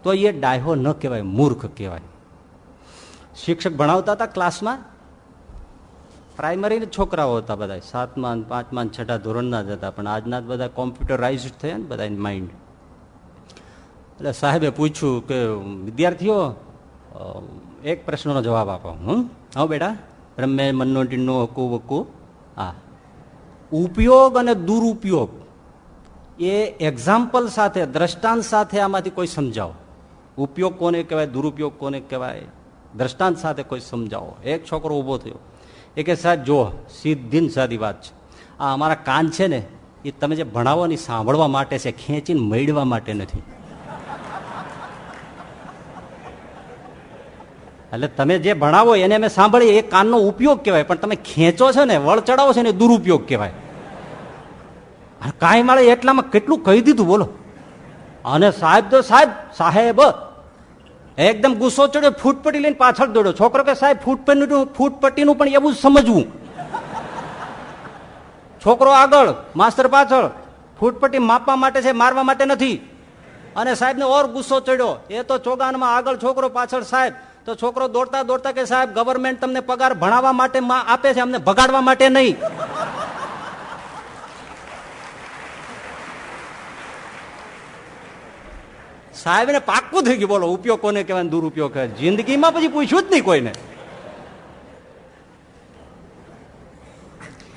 તો એ ડાયો ન કહેવાય, મૂર્ખ કહેવાય. શિક્ષક ભણાવતા હતા ક્લાસમાં? પ્રાઇમરી છોકરાઓ હતા બધા. સાતમા પાંચમા છઠ્ઠા ધોરણના જ હતા. પણ આજના બધા કોમ્પ્યુટરાઇઝ થયા ને બધા માઇન્ડ એટલે સાહેબે પૂછ્યું કે, વિદ્યાર્થીઓ એક પ્રશ્નનો જવાબ આપો હું હા બેટા રમે મનનો ટીનો હકુ વકુ હા ઉપયોગ અને દુરુપયોગ, એ એક્ઝામ્પલ સાથે, દ્રષ્ટાંત સાથે આમાંથી કોઈ સમજાવો. ઉપયોગ કોને કહેવાય, દુરુપયોગ કોને કહેવાય, દ્રષ્ટાંત સાથે કોઈ સમજાવો. એક છોકરો ઊભો થયો. એ કે, સાહેબ જો સીધી સાદી વાત છે. આ અમારા કાન છે ને, એ તમે જે ભણાવો ને સાંભળવા માટે છે, ખેંચીને મેળવા માટે નથી. એટલે તમે જે ભણાવો એને અમે સાંભળીએ, એ કાનનો ઉપયોગ કહેવાય, પણ તમે ખેંચો છો ને, વળ ચડાવો છો ને દુરુપયોગ કહેવાય. કાંઈ માળે એટલામાં કેટલું કહી દીધું, બોલો. અને સાહેબ તો સાહેબ સાહેબ એકદમ ગુસ્સો ચડ્યો, ફૂટપટ્ટી લઈને પાછળ દોડ્યો. છોકરો કે, સાહેબ ફૂટપટ્ટીનું ફૂટપટ્ટીનું પણ એવું જ સમજવું. છોકરો આગળ, માસ્તર પાછળ. ફૂટપટ્ટી માપવા માટે છે, મારવા માટે નથી. અને સાહેબને ઓર ગુસ્સો ચડ્યો. એ તો ચોગાનમાં આગળ છોકરો પાછળ, સાહેબ, તો છોકરો દોડતા દોડતા કે, સાહેબ, ગવર્મેન્ટ તમને પગાર ભણાવવા માટે આપે છે, અમને ભગાડવા માટે નહીં. સાહેબ ને પાકું થઈ ગયું. બોલો, ઉપયોગ કોને કહેવાય દુરુપયોગ જિંદગીમાં પછી પૂછ્યું જ નહીં કોઈને.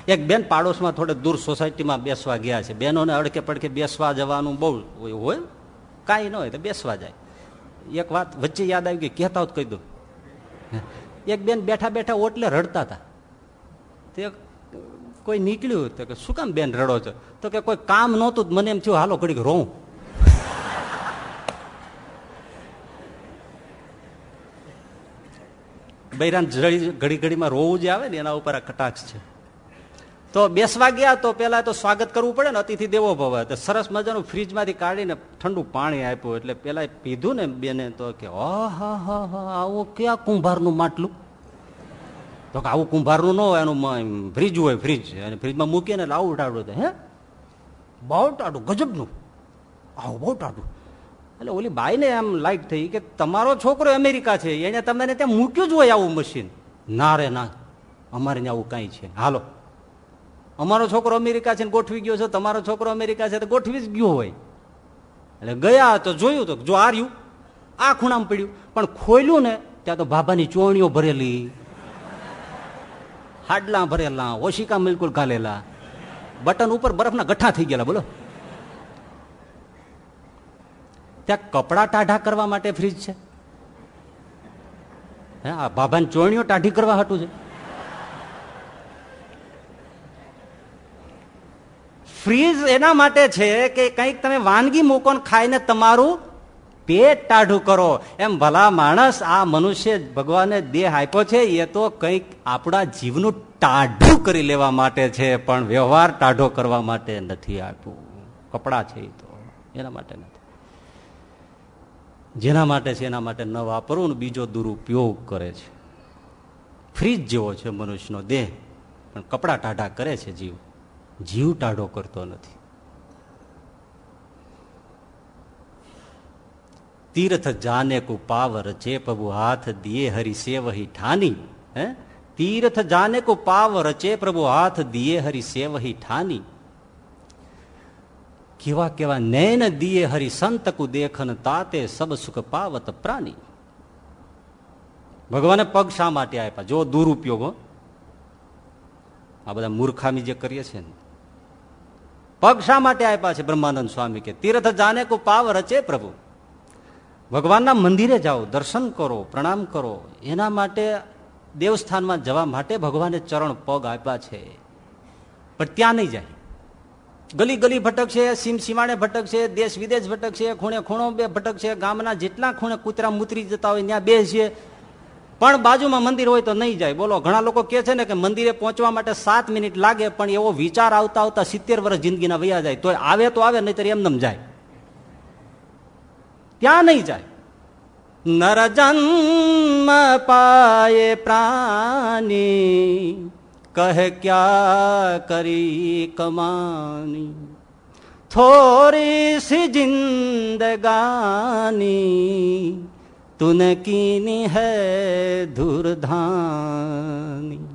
એક બેન પાડોશમાં થોડે દૂર સોસાયટીમાં બેસવા ગયા છે. બેનોને અડકે પડકે બેસવા જવાનું બહુ હોય કાંઈ ન હોય તો બેસવા જાય. એક વાત વચ્ચે યાદ આવી ગઈ, કહેતા જ કહી દઉં એક બેન બેઠા બેઠા ઓટલે રડતા હતા. તે કોઈ નીકળ્યું તો કે, શું કામ બેન રડો છો? તો કે, કોઈ કામ નહોતું મને એમ થયું, હાલો, ઘડીક રોઉં. બૈરાન ઘડી ઘડીમાં રોવું જે આવે ને એના ઉપર આ કટાક્ષ છે. તો બેસવા ગયા તો પેલા તો સ્વાગત કરવું પડે ને અતિથિ દેવો ભવ. તો સરસ મજાનું ફ્રીજમાંથી કાઢીને ઠંડુ પાણી આપ્યું. એટલે પેલા પીધું ને બેને તો કે આવું ક્યાં કુંભારનું માટલું? તો કે, આવું કુંભારનું ન હોય, એનું ફ્રીજ હોય, ફ્રીજ. અને ફ્રીજમાં મૂકીને લાવું આવું ટાઢું હે? બહુ ટાડું ગજબનું. આવું બહુ ટાઢું એટલે ઓલી બાઈને એમ લાઈટ થઈ કે તમારો છોકરો અમેરિકા છે, એને તમને ત્યાં મૂક્યું જ હોય આવું મશીન ના રે, ના. અમારે ત્યાં આવું કાંઈ છે. હાલો. અમારો છોકરો અમેરિકા છે ગોઠવી ગયો છે, તમારો છોકરો અમેરિકા છે તો ગોઠવી જ ગયો હોય. એટલે ગયા તો જોયું તો, જો આર્યું, આ ખૂણામાં પડ્યું. પણ ખોલ્યું ને, ત્યાં તો બાબાની ચોણીઓ ભરેલી. હાડલા ભરેલા, ઓશિકા બિલકુલ ઘાલેલા બટન ઉપર બરફના ગઠ્ઠા થઈ ગયેલા, બોલો. ત્યાં કપડા ટાઢા કરવા માટે ફ્રીજ છે. હે, આ બાબાની ચોણીઓ ટાઢી કરવા હતું છે. ફ્રીજ એના માટે છે કે કંઈક તમે વાનગી મૂકો ખાઈને તમારું પેટ ટાઢું કરો. એમ ભલા માણસ આ મનુષ્ય ભગવાને દેહ આપ્યો છે, એ તો કંઈક આપણા જીવનું ટાઢું કરી લેવા માટે છે, પણ વ્યવહાર ટાઢો કરવા માટે નથી આપ્યું. કપડા છે એ તો, એના માટે નથી. જેના માટે છે, એના માટે ન વાપરવું ને બીજો દુરુપયોગ કરે છે. ફ્રીજ જેવો છે મનુષ્યનો દેહ, પણ કપડાં ટાઢા કરે છે જીવ. જીવ ટાઢો કરતો નથી. તીર્થ જાને કુ પાવર જે પ્રભુ હાથ દિયે હરી સેવહી ઠાની, હે? તીર્થ જાને કુ પાવર રચે પ્રભુ હાથ દિયે હરી સેવહી ઠાની. કેવા કેવા નૈન દિયે હરી સંત કુ દેખન તાતે સબ સુખ પાવત પ્રાણી. ભગવાને પગ શા માટે આપ્યા? જો દુરુપયોગો આ બધા મૂર્ખામી જે કરીએ છીએ ને. પગ શા માટે આપ્યા છે બ્રહ્માનંદ સ્વામી કે, તીર્થ જાને કો પાવ રચે પ્રભુ. ભગવાનના મંદિરે જાઓ, દર્શન કરો, પ્રણામ કરો. એના માટે દેવસ્થાનમાં જવા માટે ભગવાને ચરણ પગ આપ્યા છે. પણ ત્યાં નહીં જાય. ગલી ગલી ભટક છે, સીમ સીમાડે ભટક છે દેશ વિદેશ ભટક છે, ખૂણે ખૂણો બે ભટક છે, ગામના જેટલા ખૂણે કૂતરા મૂતરી જતા હોય, ત્યાં બે છે. પણ બાજુમાં મંદિર હોય તો નહીં જાય. બોલો, ઘણા લોકો કે છે ને કે મંદિરે પહોંચવા માટે સાત મિનિટ લાગે, પણ એવો વિચાર આવતા આવતા સિત્તેર વર્ષ જિંદગીના વૈયા જાય. તો આવે તો આવે નહીં એમને જાય. ત્યાં નહીં જાય. નરજન્મ પાયે પ્રાણી કહે ક્યા કરી કમાની થોરી સી જિંદગાની તુને કીની હૈ ધુરધાની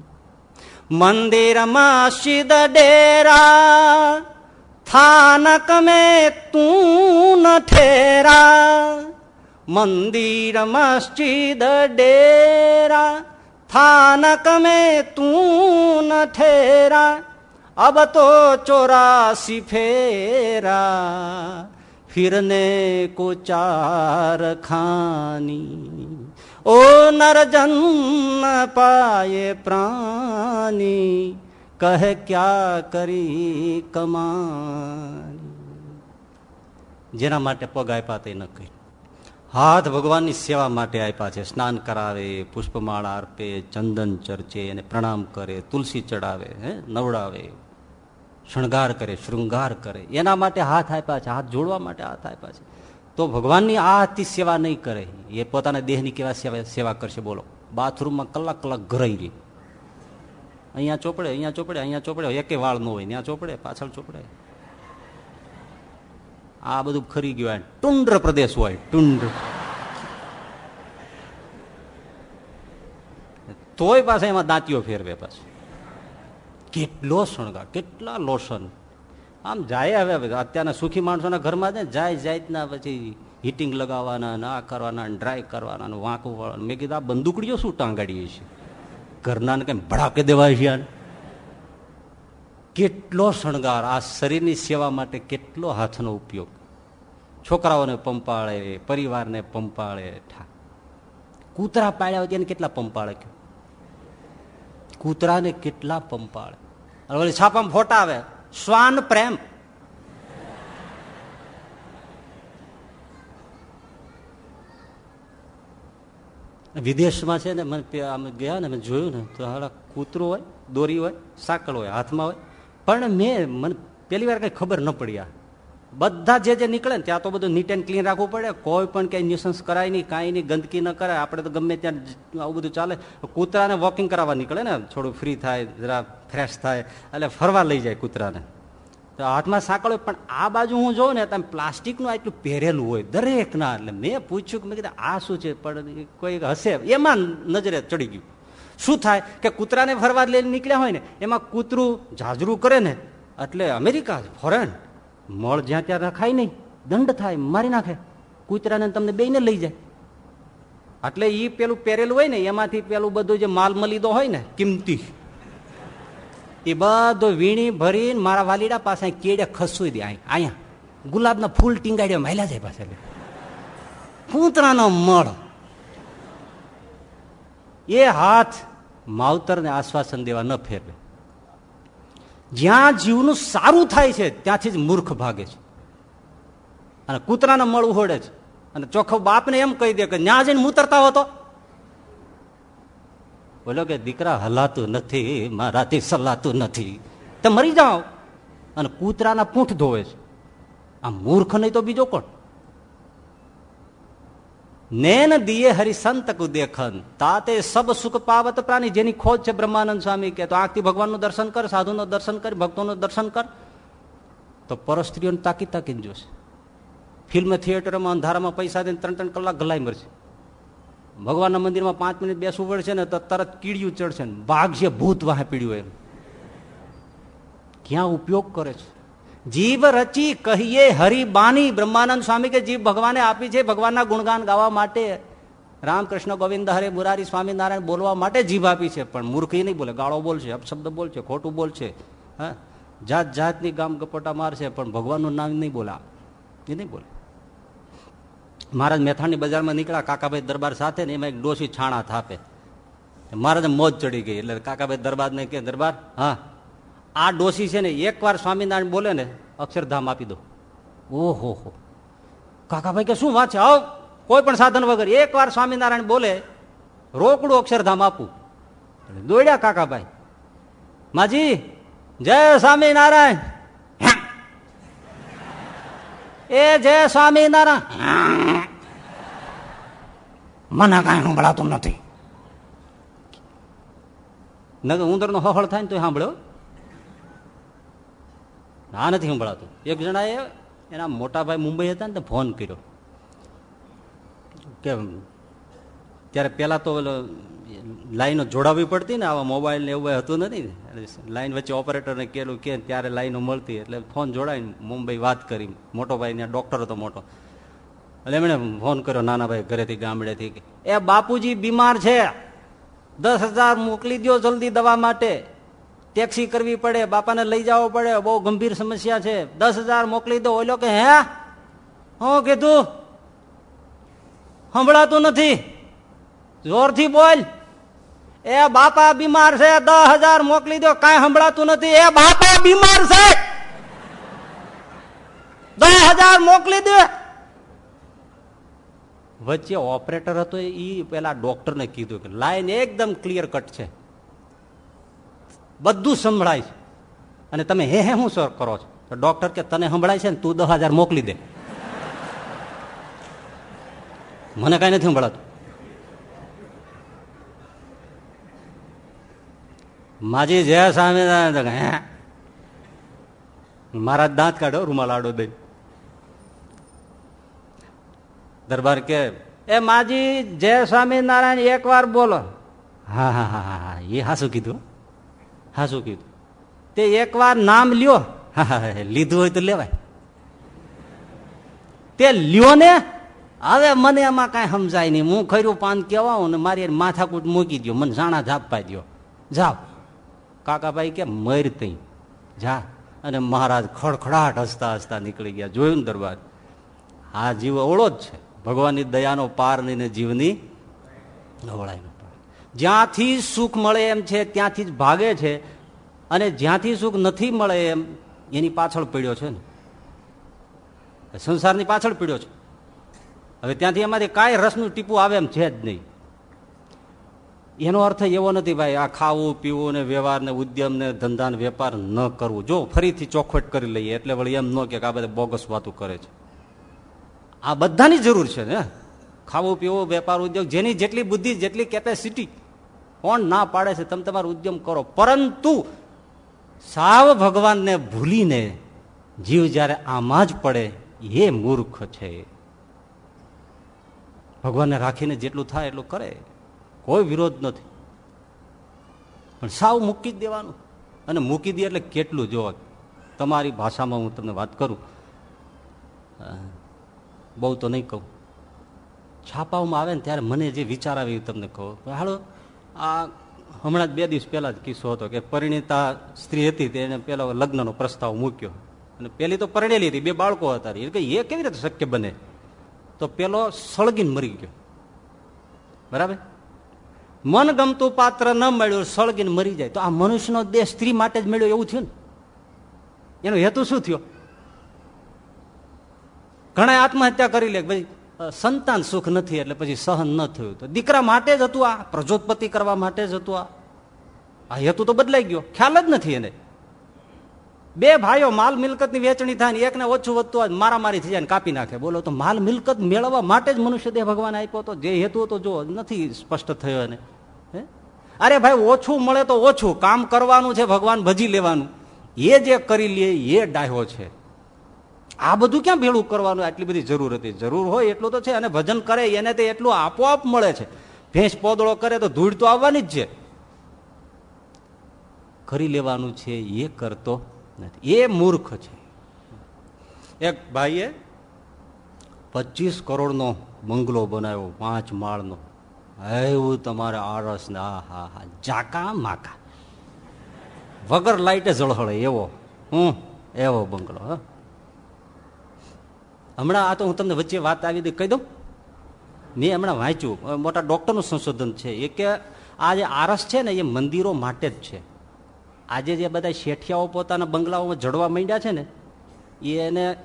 મંદિરમાં શિદ ડેરા થાનક મેં તું ન ઠેરા મંદિર મસ્જિદ ડેરા થાનક મેં તું ઠેરા, અબ તો ચોરાસી ફેરા. ફિરને કો ચાર ખાની, ઓ નર જન્મ પાયે પ્રાણી, કહે ક્યાં કરી કમાની જેના માટે પગ આપ્યા તે ન કહી. હાથ ભગવાનની સેવા માટે આપ્યા છે. સ્નાન કરાવે, પુષ્પમાળા અર્પે, ચંદન ચર્ચે અને પ્રણામ કરે, તુલસી ચડાવે, હે, નવડાવે, શણગાર કરે, શૃંગાર કરે. એના માટે હાથ આપ્યા છે, હાથ જોડવા માટે હાથ આપ્યા છે. તો ભગવાનની આ હાથથી સેવા નહીં કરે. એ પોતાના દેહની કેવા સેવા સેવા કરશે? બોલો. બાથરૂમમાં કલાક કલાક ઘરાઈ રહી અહીંયા ચોપડે અહીંયા ચોપડે અહીંયા ચોપડે. એકે વાળ ન હોય, ત્યાં ચોપડે, પાછળ ચોપડે. આ બધું ખરી ગયું ટુંડ્ર પ્રદેશ હોય, ટુંડ્ર. તોય પાસે એમાં દાંતીઓ ફેરવે પાછું. કેટલો શણગાર, કેટલા લોશન. આમ જાય હવે અત્યારના સુખી માણસોના ઘરમાં છે જાય જાતના પછી હીટિંગ લગાવવાના ના કરવાના ડ્રાય કરવાના વાંકવાના મેં કીધું આ બંદૂકડીઓ શું ટાંગાડીએ છીએ? ઘરના કઈ ભડાકે દેવાય છે કેટલો શણગાર, આ શરીરની સેવા માટે કેટલો હાથનો ઉપયોગ. છોકરાઓને પંપાળે, પરિવારને પંપાળે કૂતરા પાડ્યા હોય એને કેટલા પંપાળે કયો કૂતરાને કેટલા પંપાળે? વળી છાપામાં ફોટા આવે. શ્વાન પ્રેમ. વિદેશમાં છે ને, મને અમે ગયા ને, મેં જોયું ને, તો હાલા કૂતરું હોય, દોરી હોય, સાકળ હોય, હાથમાં હોય પણ મેં મને પેલી વાર કઈ ખબર ન પડી આ. બધા જે જે નીકળે ને ત્યાં તો બધું નીટ એન્ડ ક્લીન રાખવું પડે. કોઈ પણ ક્યાંય ન્યુસન્સ કરાય નહીં, કાંઈ નહીં, ગંદકી ન કરાય. આપણે તો ગમે ત્યાં આવું બધું ચાલે. કૂતરાને વોકિંગ કરાવવા નીકળે ને, થોડું ફ્રી થાય, જરા ફ્રેશ થાય, એટલે ફરવા લઈ જાય કૂતરાને. તો હાથમાં સાંકળ પણ આ બાજુ હું જોઉં ને તમે પ્લાસ્ટિકનું આટલું પહેરેલું હોય દરેક ના એટલે મેં પૂછ્યું કે મેં કીધું, આ શું છે? પણ કોઈ હશે. એમાં નજરે ચડી ગયું. શું થાય કે કૂતરાને ફરવા લઈને નીકળ્યા હોય ને, એમાં કૂતરું ઝાઝરું કરે ને, એટલે અમેરિકા ફોરેન, મળ જ્યાં ત્યાં રખાય નહીં, દંડ થાય, મારી નાખે, કૂતરાને તમને બેને લઈ જાય. એટલે એ પેલું પહેરેલું હોય ને, એમાંથી પેલું બધું જે માલ મલીદો હોય ને, કિંમતી, એ બધો વીણી ભરીને મારા વાલીડા પાસે કેડે ખસુઈ દે અહીંયા ગુલાબના ફૂલ ટીંગાડ્યા માયલા જાય પાસે કૂતરાનો મળ. એ હાથ માવતરને આશ્વાસન દેવા ન ફેરવે. જ્યાં જીવનું સારું થાય છે, ત્યાંથી જ મૂર્ખ ભાગે છે. અને કૂતરાને મળ ઉહોડે છે. અને ચોખ્ખો બાપને એમ કહી દે કે ત્યાં જઈને મૂતરતા હોતો બોલો કે, દીકરા, હલાતું નથી, મારાથી સલાતું નથી. તો મરી જાઓ. અને કૂતરાના પૂંઠ ધોવે છે. આ મૂર્ખ નહીં તો બીજો કોણ? નેન દિયે હરિસંત દેખન તાતે સબ સુખ પાવત પ્રાણી જેની ખોજ છે બ્રહ્માનંદ સ્વામી કે તો આંખથી ભગવાનનું દર્શન કર સાધુનું દર્શન કર ભક્તોનું દર્શન કર તો પરસ્ત્રીઓને તાકી તાકીને જોશે ફિલ્મ થિયેટરમાં અંધારામાં પૈસા દઈને ત્રણ ત્રણ કલાક ગલાઈ મરશે ભગવાનના મંદિરમાં પાંચ મિનિટ બેસવું પડશે ને તો તરત કીડિયું ચડશે ને ભાગ છે ભૂત વાહે પીડ્યું એમ ક્યાં ઉપયોગ કરે છે જીવ રચી કહીએ હરિબાની બ્રહ્માનંદ સ્વામી કે જીવ ભગવાને આપી છે ભગવાનના ગુણગાન ગાવા માટે. રામકૃષ્ણ ગોવિંદ હરે મુરારી સ્વામિનારાયણ બોલવા માટે જીભ આપી છે. પણ મૂર્ખી નહીં બોલે, ગાળો બોલશે, અપશબ્દ બોલશે, ખોટું બોલશે. હા? જાત જાતની ગામ ગપોટા મારશે, પણ ભગવાનનું નામ નહીં બોલા એ નહીં બોલે. મહારાજ મેથાણની બજારમાં નીકળ્યા, કાકાભાઈ દરબાર સાથે ને એમાં એક ડોસી છાણા થાપે. મહારાજ મોજ ચડી ગઈ, એટલે કાકાભાઈ દરબારને કે, દરબાર, હા આ ડોસી છે ને એકવાર સ્વામિનારાયણ બોલે ને અક્ષરધામ આપી દો. ઓહો હો. કાકાભાઈ કે શું વાત છે? આવ કોઈ પણ સાધન વગર. એકવાર સ્વામિનારાયણ બોલે રોકડું અક્ષરધામ આપું. દોડ્યા કાકાભાઈ માજી જય સ્વામિનારાયણ. એ જય સ્વામિનારાયણ. મને કાંઈ સાંભળાતું નથી. નગર ઉંદરનો હહળ થાય ને તો સાંભળ્યો? ના નથી સંભળાતું. એક જણાએ એના મોટા ભાઈ મુંબઈ હતા ને તો ફોન કર્યો. કે ત્યારે પહેલાં તો લાઈનો જોડાવવી પડતી ને, આવા મોબાઈલ ને એવું હતું નથી લાઈન વચ્ચે ઓપરેટરને કેલું કે ત્યારે લાઈનો મળતી એટલે ફોન જોડાઈને મુંબઈ વાત કરી. મોટો ભાઈ ત્યાં ડૉક્ટર હતો મોટો. એટલે એમણે ફોન કર્યો નાના ભાઈ ઘરેથી, ગામડેથી એ બાપુજી બીમાર છે. દસ હજાર મોકલી દો જલ્દી દવા માટે. ટેક્સી કરવી પડે, બાપાને લઈ જવો પડે. બહુ ગંભીર સમસ્યા છે. દસ હજાર મોકલી દો. ઓલો કે, હે? હું કીધું, સંભળાતું નથી. જોરથી બોલ. એ બાપા બીમાર છે. દસ હજાર મોકલી દો. કઈ સંભળાતું નથી. એ બાપા બીમાર છે. દસ હજાર મોકલી દે. વચ્ચે ઓપરેટર હતો એ પેલા ડોક્ટરને કીધું કે, લાઈન એકદમ ક્લિયર કટ છે. બધું સંભળાય છે. અને તમે હે હે હું સર કરો છો? તો ડોક્ટર કે તને સંભળાય છે ને તું દસ હજાર મોકલી દે. મને કઈ નથી સંભળાતું. માજી જય સ્વામિનારાયણ હે. મારા દાંત કાઢો, રૂમાલ આડો દઈ. દરબાર કે, એ માજી જય સ્વામિનારાયણ, એક વાર બોલો. હા હા હા હા, એ હાસું કીધું. હા શું કીધું. તે એકવાર નામ લ્યો. હા લીધું હોય તો લેવાય. તે લ્યો ને, હવે મને એમાં કઈ સમજાય નહીં. હું ખર્યું પાન કેવા ને મારી માથાકૂટ મૂકી દો મને જાણા ઝાપવા દો જાઓ. કાકાભાઈ કે મર તઈ. જા. અને મહારાજ ખડખડાટ હસતા હસતા નીકળી ગયા. જોયું ને દરબાર? આ જીવ અવળો જ છે. ભગવાનની દયાનો પાર નહીં જીવની પાર જ્યાંથી સુખ મળે એમ છે, ત્યાંથી જ ભાગે છે અને જ્યાંથી સુખ નથી મળે એમ, એની પાછળ પીડ્યો છે ને. સંસારની પાછળ પીડ્યો છે. હવે ત્યાંથી એમાંથી કાંઈ રસનું ટીપું આવે એમ છે જ નહીં. એનો અર્થ એવો નથી ભાઈ, આ ખાવું, પીવું ને વ્યવહાર ને ઉદ્યમ ને ધંધા ને વેપાર ન કરવું. જો ફરીથી ચોખવટ કરી લઈએ, એટલે વળી એમ ન કે આ બધા બોગસ વાતું કરે છે. આ બધાની જરૂર છે ને. ખાવું, પીવું, વેપાર, ઉદ્યોગ, જેની જેટલી બુદ્ધિ, જેટલી કેપેસિટી કોણ ના પાડે છે તમે તમારો ઉદ્યમ કરો. પરંતુ સાવ ભગવાનને ભૂલીને જીવ જ્યારે આમાં જ પડે, એ મૂર્ખ છે. ભગવાનને રાખીને જેટલું થાય એટલું કરે. કોઈ વિરોધ નથી. પણ સાવ મૂકી જ દેવાનું. અને મૂકી દે એટલે કેટલું જો તમારી ભાષામાં હું તમને વાત કરું. બહુ તો નહીં કહું. છાપાઓમાં આવે ને ત્યારે મને જે વિચાર આવે તમને કહો. હાલો આ હમણાં જ બે દિવસ પહેલા જ કિસ્સો હતો કે પરિણીતા સ્ત્રી હતી તેને પેલો લગ્નનો પ્રસ્તાવ મૂક્યો. અને પેલી તો પરણેલી હતી, બે બાળકો હતા. એ કેવી રીતે શક્ય બને? તો પેલો સળગીને મરી ગયો. બરાબર? મન ગમતું પાત્ર ન મળ્યું, સળગીને મરી જાય. તો આ મનુષ્યનો દેહ સ્ત્રી માટે જ મળ્યો એવું થયું ને? એનો હેતુ શું થયો? ઘણા આત્મહત્યા કરી લે ભાઈ સંતાન સુખ નથી એટલે પછી સહન ન થયું. તો દીકરા માટે જ હતું આ પ્રજોત્પત્તિ કરવા માટે જ હતું આ. હેતુ તો બદલાઈ ગયો. ખ્યાલ જ નથી એને. બે ભાઈઓ માલ મિલકતની વેચણી થાય ને એકને ઓછું વધતું મારામારી થઈ જાય કાપી નાખે. બોલો તો માલ મિલકત મેળવવા માટે જ મનુષ્ય દેહ ભગવાન આપ્યો હતો જે હેતુ હતો જો નથી સ્પષ્ટ થયો એને. અરે ભાઈ, ઓછું મળે તો ઓછું. કામ કરવાનું છે, ભગવાન ભજી લેવાનું. એ જે કરી લે, એ ડાહ્યો છે. આ બધું ક્યાં ભેળું કરવાનું? આટલી બધી જરૂર હતી. જરૂર હોય એટલું તો છે અને ભજન કરે એને તે એટલું આપોઆપ મળે છે. ભેંસ પોદળો કરે તો ધૂળ તો આવવાની જ છે. કરી લેવાનું છે એ કરતો નથી. એ મૂર્ખ છે. એક ભાઈએ પચીસ કરોડનો બંગલો બનાવ્યો પાંચ માળનો. એવું તમારે આરસ ને આ હા હા. જાકા માકા. વગર લાઈટે જળહળે એવો. હું એવો બંગલો હા. હમણાં આ તો હું તમને વચ્ચે વાત આવી દઈ કહી દઉં. મેં હમણાં વાંચ્યું મોટા ડૉક્ટરનું સંશોધન છે. એ કે આ જે આરસ છે ને, એ મંદિરો માટે જ છે. આજે જે બધા શેઠિયાઓ પોતાના બંગલાઓમાં જડવા માંડ્યા છે ને, એને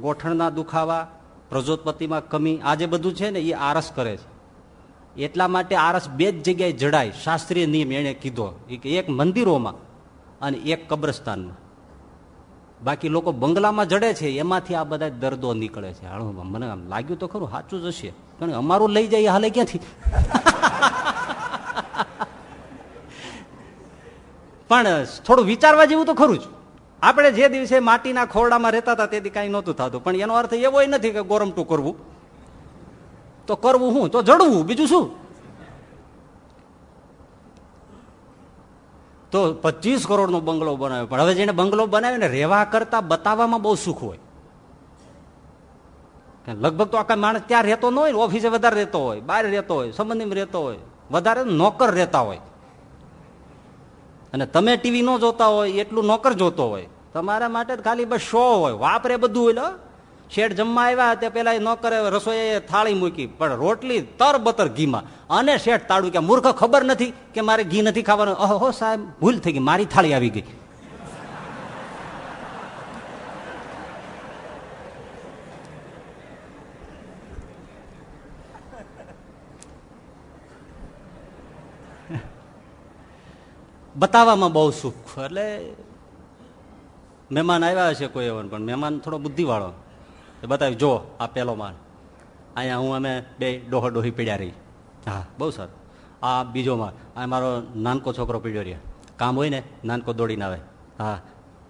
ગોઠણના દુખાવા પ્રજોત્પત્તિમાં કમી, આ જે બધું છે ને, એ આરસ કરે છે. એટલા માટે આરસ બે જ જગ્યાએ જડાય, શાસ્ત્રીય નિયમ એણે કીધો. એક મંદિરોમાં અને એક કબ્રસ્તાનમાં. બાકી લોકો બંગલામાં જડે છે, એમાંથી આ બધા દર્દો નીકળે છે. મને આમ લાગ્યું તો ખરું, સાચું જ હશે. કારણ અમારું લઈ જાય હાલે ક્યાંથી? પણ, થોડું વિચારવા જેવું તો ખરું જ. આપણે જે દિવસે માટીના ખોરડામાં રહેતા હતા તેથી કાંઈ નહોતું થતું. પણ એનો અર્થ એવો નથી કે ગોરમટું કરવું. તો કરવું હું તો જડવું. બીજું શું? તો પચીસ કરોડનો બંગલો બનાવ્યો. પણ હવે જેને બંગલો બનાવ્યો ને રહેવા કરતા બતાવવામાં બહુ સુખ હોય. લગભગ તો આખા માણસ ત્યાં રહેતો ન હોય ઓફિસે વધારે રહેતો હોય, બહાર રહેતો હોય, સંબંધીમાં રહેતો હોય, વધારે નોકર રહેતા હોય. અને તમે ટીવી ન જોતા હોય, એટલું નોકર જોતો હોય. તમારા માટે ખાલી બસ શો હોય. વાપરે બધું હોય શેઠ જમવા આવ્યા તે પેલા નોકરે રસોઈ થાળી મૂકી. પણ રોટલી તર બતર ઘીમાં. અને શેઠ તાળું કે મૂર્ખ ખબર નથી કે મારે ઘી નથી ખાવાનું. અહો સાહેબ, ભૂલ થઈ ગઈ. મારી થાળી આવી ગઈ. બતાવવામાં બહુ સુખ. એટલે મહેમાન આવ્યા હશે કોઈ એવો પણ મહેમાન થોડો બુદ્ધિવાળો. બતાવી જો, આ પેલો માન અહીંયા હું અમે બે ડોહો ડોહી પીડ્યા રહી. હા, બહુ સર. આ બીજો માલ આ મારો નાનકો છોકરો પીડ્યો રહ્યો. કામ હોય ને, નાનકો દોડીને આવે. હા,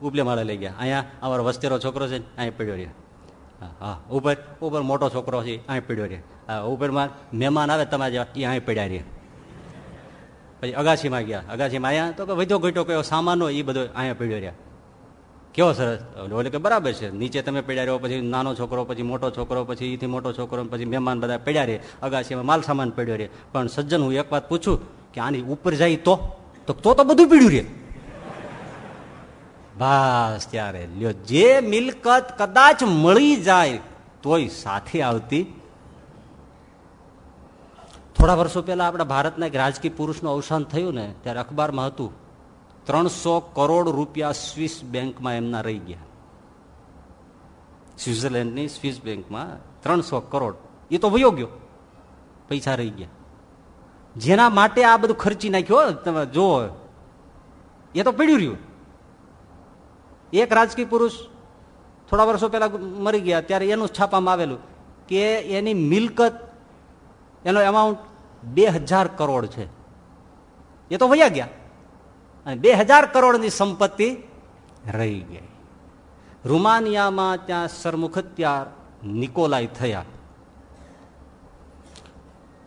ઉપલે માળે લઈ ગયા. અહીંયા અમારો વસ્તેરો છોકરો છે અહીંયા પીડ્યો રહ્યો. હા ઉપર ઉપર મોટો છોકરો છે અહીં પીડ્યો રહે હા ઉપરમાં મહેમાન આવે તમારે જેવા, એ અહીં પીડ્યા રહે પછી અગાસીમાં ગયા. અગાસીમાં આવ્યા તો કે વધ્યો ઘટ્યો કયો સામાન હોય, એ બધો અહીંયા પીડ્યો રહ્યા. કેવો સરસ? એટલે કે બરાબર છે. નીચે તમે પડ્યા રહ્યો પછી નાનો છોકરો, પછી મોટો છોકરો, પછી એથી મોટો છોકરો પછી મહેમાન બધા પડ્યા રહે. અગાસીમાં માલ સામાન પડ્યો રહે. પણ સજ્જન, હું એક વાત પૂછું કે આની ઉપર જાય તો? તો તો બધું પીડ્યું રે બસ ત્યારે. લ્યો, જે મિલકત કદાચ મળી જાય તોય સાથે આવતી. થોડા વર્ષો પહેલા આપણા ભારતના એક રાજકીય પુરુષનું અવસાન થયું ને, ત્યારે અખબારમાં હતું. ત્રણસો કરોડ રૂપિયા સ્વિસ બેંકમાં એમના રહી ગયા. સ્વિટ્ઝરલેન્ડની સ્વિસ બેંકમાં ત્રણસો કરોડ. એ તો વયો ગયો. પૈસા રહી ગયા. જેના માટે આ બધું ખર્ચી નાખ્યો તમે જો એ તો પડ્યું રહ્યું. એક રાજકીય પુરુષ થોડા વર્ષો પહેલા મરી ગયા, ત્યારે એનું છાપામાં આવેલું કે એની મિલકત, એનો એમાઉન્ટ બે હજાર કરોડ છે. એ તો વયા ગયા. અને બે હજાર કરોડની સંપત્તિ રહી ગઈ. રૂમાનિયામાં ત્યાં સરમુખત્યાર નિકોલાઈ થયા.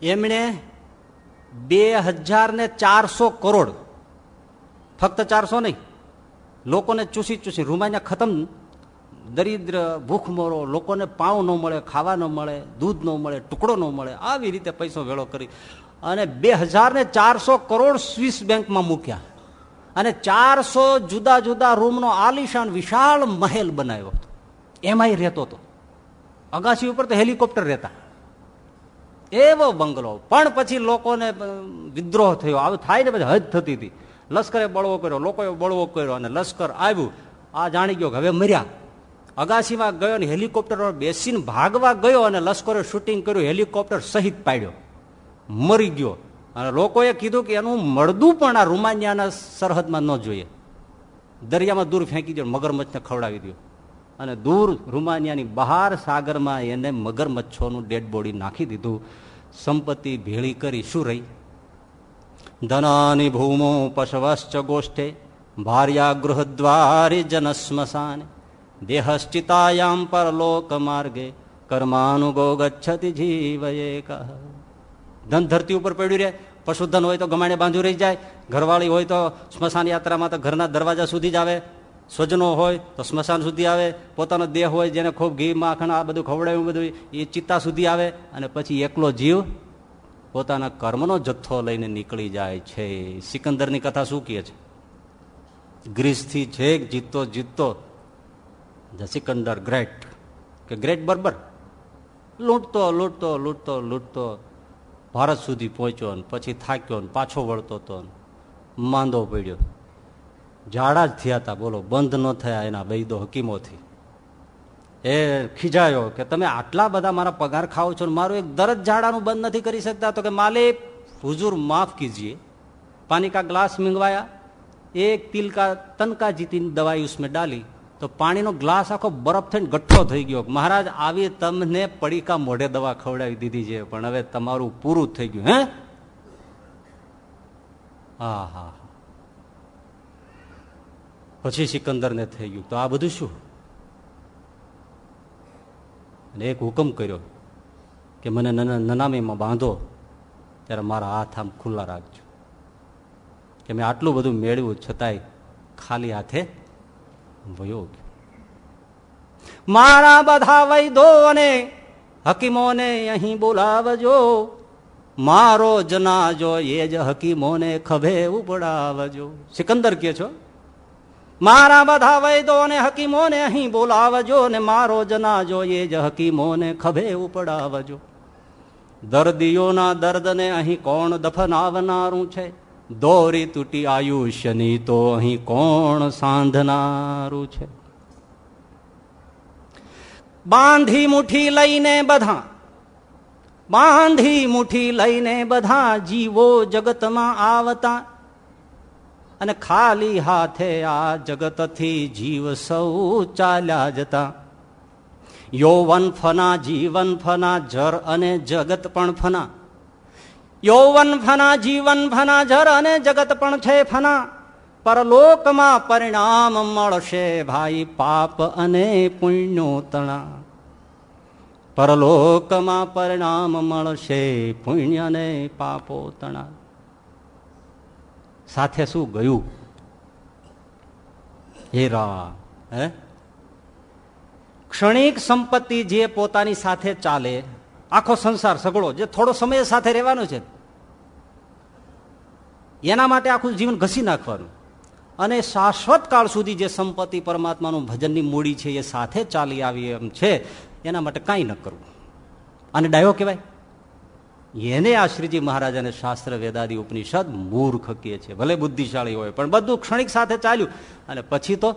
એમણે બે હજાર ને ચારસો કરોડ, ફક્ત ચારસો નહીં, લોકોને ચૂસી ચૂસી, રૂમાનિયા ખતમ, દરિદ્ર, ભૂખમરો, લોકોને પાઉં ન મળે, ખાવા ન મળે, દૂધ ન મળે, ટુકડો ન મળે, આવી રીતે પૈસો વેળો કરી અને બે હજાર ને ચારસો કરોડ સ્વિસ બેંકમાં મૂક્યા. અને ચારસો જુદા જુદા રૂમનો આલિશાન વિશાળ મહેલ બનાવ્યો હતો. એમાંય રહેતો હતો. અગાસી ઉપર તો હેલિકોપ્ટર રહેતા. એવો બંગલો. પણ પછી લોકોને વિદ્રોહ થયો. આવું થાય ને પછી હદ થતી હતી. લશ્કરે બળવો કર્યો, લોકોએ બળવો કર્યો અને લશ્કર આવ્યું. આ જાણી ગયો હવે મર્યા. અગાસીમાં ગયો અને હેલિકોપ્ટર બેસીને ભાગવા ગયો અને લશ્કરે શૂટિંગ કર્યું, હેલિકોપ્ટર સહિત પાડ્યો. મરી ગયો. અને લોકોએ કીધું કે એનું મળદું પણ આ રૂમાનિયાના સરહદમાં ન જોઈએ. દરિયામાં દૂર ફેંકી દો મગરમચ્છને ખવડાવી દો અને દૂર રૂમાનિયાની બહાર સાગરમાં એને મગરમચ્છોનું ડેડ બોડી નાખી દીધું. સંપત્તિ ભેળી કરી શું રહી? ધનાની ભૂમો પશવશ્ચ ગોષ્ઠે ભાર્યા ગૃહદ્વારે જન સ્મશાને દેહશ્ચિતાયામ પરલોક માર્ગે કર્માનુગો ગચ્છતિ જીવ એક ધન ધરતી ઉપર પડ્યું રહે, પશુધન હોય તો ગમાણે બાંધ્યું રહી જાય, ઘરવાળી હોય તો સ્મશાન યાત્રામાં તો ઘરના દરવાજા સુધી જ આવે, સ્વજનો હોય તો સ્મશાન સુધી આવે, પોતાનો દેહ હોય જેને ખૂબ ઘી, માખણ, આ બધું ખવડાવ્યું બધું એ ચિત્તા સુધી આવે અને પછી એકલો જીવ પોતાના કર્મનો જથ્થો લઈને નીકળી જાય છે. સિકંદરની કથા શું કહે છે? ગ્રીસથી છેક જીતતો જીતતો સિકંદર ગ્રેટ. કે ગ્રેટ બરબર? લૂંટતો લૂંટતો લૂંટતો લૂંટતો ભારત સુધી પહોંચ્યો ને પછી થાક્યો ને પાછો વળતો હતો માંદો પડ્યો. ઝાડા જ થયા હતા, બોલો, બંધ ન થયા એના વૈદો હકીમોથી. એ ખીજાયો કે તમે આટલા બધા મારા પગાર ખાઓ છો મારું એક દરજ ઝાડાનું બંધ નથી કરી શકતા, તો કે માલિક, હુજુર, માફ કીજીએ. પાણી કા ગ્લાસ મીંગવાયા, એક તિલ કા તનકા જીતીને દવાઈ ઉસમે ડાલી. તો પાણીનો ગ્લાસ આખો બરફ થઈને ગઠ્ઠો થઈ ગયો. મહારાજ, આવી તમને પડીકા મોઢે દવા ખવડાવી દીધી છે, પણ હવે તમારું પૂરું થઈ ગયું, હે? હા હા પછી સિકંદરને થઈ ગયું. તો આ બધું શું? અને એક હુકમ કર્યો કે મને નનામીમાં બાંધો, ત્યારે મારા હાથ આમ ખુલ્લા રાખજો. કે મેં આટલું બધું મેળવ્યું છતાંય ખાલી હાથે વયો મારા બધા વૈદો અને હકીમોને અહીં બોલાવજો. મારો જનાજો એ જ હકીમોને ખભે ઉપડાવજો. સિકંદર કે છો? મારા બધા વૈદો અને હકીમોને અહીં બોલાવજો ને મારો જનાજો એ જ હકીમોને ખભે ઉપડાવજો. દર્દીઓના દર્દને અહીં કોણ દફનાવનારું છે? દોરી તૂટી આયુષ્યની તો અહીં કોણ સાંધનારું છે? બાંધી મુઠી લઈને બધા, બાંધી મુઠી લઈને બધા જીવો જગતમાં આવતા અને ખાલી હાથે આ જગતથી જીવ સૌ ચાલ્યા જતા. યૌવન ફના, જીવન ફના, જર અને જગત પણ ફના. યૌવન ફના, જીવન ફના, જર અને જગત પણ છે ફના. પરલોકમાં પરિણામ મળશે ભાઈ પાપ અને પુણ્યો તણા પરલોકમાં પરિણામ મળશે પુણ્ય ને પાપો તણા સાથે શું ગયું? હેરા હે? ક્ષણિક સંપત્તિ જે પોતાની સાથે ચાલે આખો સંસાર સગળો, જે થોડો સમય સાથે રહેવાનો છે, એના માટે આખું જીવન ઘસી નાખવાનું. અને શાશ્વત કાળ સુધી જે સંપત્તિ પરમાત્માનું ભજનની મૂડી છે, એ સાથે ચાલી આવી એમ છે, એના માટે કાંઈ ન કરવું. અને ડાયો કહેવાય? એને આ શ્રીજી મહારાજાને શાસ્ત્ર વેદાદી ઉપનિષદ મૂર્ખ કહે છે, ભલે બુદ્ધિશાળી હોય, પણ બધું ક્ષણિક સાથે ચાલ્યું. અને પછી તો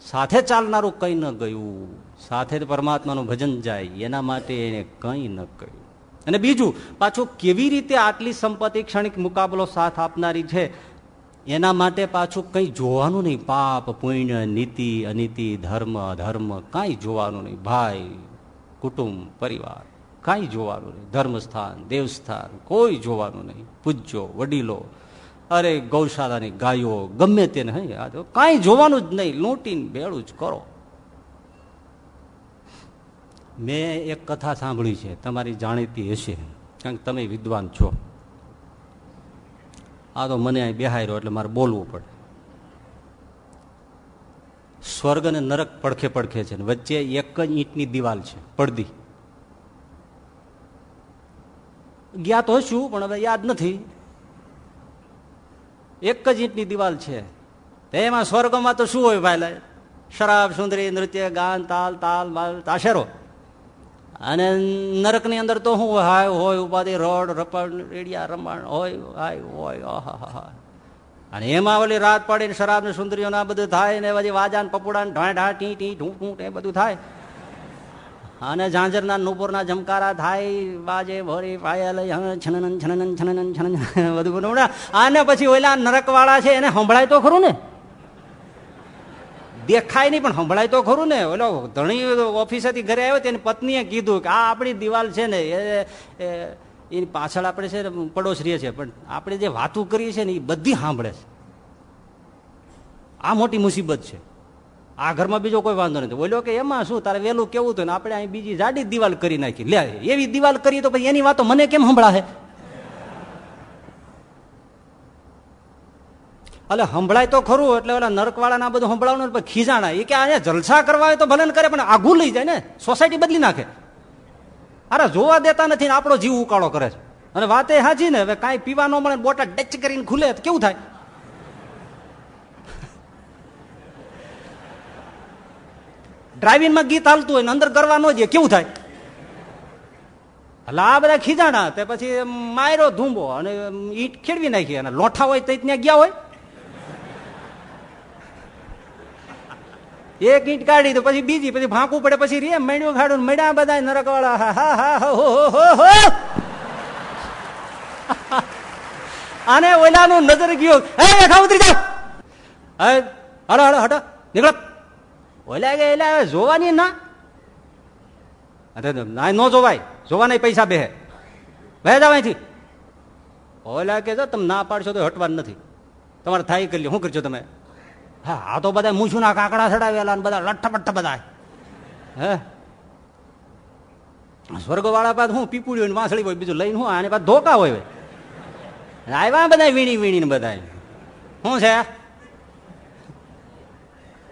સાથે ચાલનારું કંઈ ન ગયું. સાથે પરમાત્માનું ભજન જાય, એના માટે એને કંઈ ન કહ્યું અને બીજું, પાછું કેવી રીતે આટલી સંપત્તિ ક્ષણિક મુકાબલો સાથ આપનારી છે, એના માટે પાછું કંઈ જોવાનું નહીં. પાપ, પુણ્ય, નીતિ, અનીતિ, ધર્મ, અધર્મ, કાંઈ જોવાનું નહીં. ભાઈ, કુટુંબ, પરિવાર, કાંઈ જોવાનું નહીં. ધર્મસ્થાન, દેવસ્થાન, કોઈ જોવાનું નહીં. પૂજ્યો, વડીલો અરે ગૌશાળાની ગાયો ગમે તેને હઈ કાંઈ જોવાનું જ નહીં, લૂંટીને ભેળું જ કરો. મેં એક કથા સાંભળી છે, તમારી જાણીતી હશે, કારણ કે તમે વિદ્વાન છો. આ તો મને અહીં બેહાર્યો એટલે મારે બોલવું પડે. સ્વર્ગ અને નરક પડખે પડખે છે વચ્ચે એક જ ઈંટની દિવાલ છે, પડદી. ગયા તો શું પણ હવે યાદ નથી. એક જ ઈંટની દિવાલ છે. એમાં સ્વર્ગમાં તો શું હોય ભાઈ શરાબ, સુંદરી, નૃત્ય, ગાન, તાલ તાલ, માલ, તાશેરો. અને નરકની અંદર તો શું હાય હોય, ઉપાધિ, રોડ, રપડ, રેડિયા, રમણ, હોય, હાય હોય અને એમાં ઓલી રાત પડીને શરાબ ને સુંદરીઓ બધું થાય ને પછી વાજા ને પપુડા ને ઢાં ઢાં ટી ટી ઢૂં ઢૂં એ બધું થાય. અને ઝાંઝરના નુપુરના જમકારા થાય બાજે ભોરી, પાયલ છનન છનન છનન છનન બધું બધું આને પછી ઓલા નરકવાળા છે, એને સંભળાય તો ખરું ને? દેખાય નહીં, પણ સંભળાય તો ખરું ને? ઓલો ધણી ઓફિસેથી ઘરે આવ્યો તેની પત્નીએ કીધું કે આ આપણી દિવાલ છે ને, એ એની પાછળ આપણે છે પડોશરીએ છે પણ આપણે જે વાતું કરીએ છીએ ને, એ બધી સાંભળે છે. આ મોટી મુસીબત છે. આ ઘરમાં બીજો કોઈ વાંધો નથી. બોલ્યો કે એમાં શું, તારે વહેલું કેવું હતું આપણે અહીં બીજી જાડી દિવાલ કરી નાખી. લે, એવી દિવાલ કરી તો એની વાતો મને કેમ સંભળાશે? એટલે સંભળાય તો ખરું, એટલે ઓલા નરકવાળા ના બધું સંભળાવવાનું, પણ ખીજાણા, એ કે અહીંયા જલસા કરવા હોય તો ભલે કરે, પણ આઘું લઈ જાય ને, સોસાયટી બદલી નાખે. અરે, જોવા દેતા નથી ને આપણો જીવ ઉકાળો કરે છે. અને વાત એ હાજી ને, હવે કાંઈ પીવા ન મળે બોટા ડચ કરીને ખુલે કેવું થાય? ડ્રાઇવિંગમાં ગીત હાલતું હોય ને અંદર કરવા ન જઈએ કેવું થાય? એટલે આ બધા ખીજાણા, તે પછી માયરો ધૂંબો અને ઈટ ખેડવી નાખી અને લોઠા હોય તો ત્યાં ગયા હોય. એક ઈંટ કાઢી તો પછી બીજી, પછી ફાંકવું પડે, પછી રે મેળ્યું ખાડું મેળ્યા બધા નરક વાળા હા હા હા, હો હો હો આને ઓલાનું નજર ગયો. હે ખાવ ઉતરી જાવ હે હડો હડો હટો, નીકળો. ઓલા એલા જોવાની ના? ના, ન જોવાય. જોવાના પૈસા બે બે જાવ અહીંથી. ઓલા કે તમે ના પાડશો તો હટવાનું નથી. તમારે થાય કરી લો શું કરજો તમે? હા, આ તો બધા મૂછુના કાંકડા ચડાવેલા ને બધા લઠ્ઠ બધા. હે? સ્વર્ગ વાળા પાસે હું પીપુડી વાંસળી હોય બીજું લઈને હું આની પાસે ધોકા હોય. આવ્યા બધા વીણી વીણીને બધા શું છે?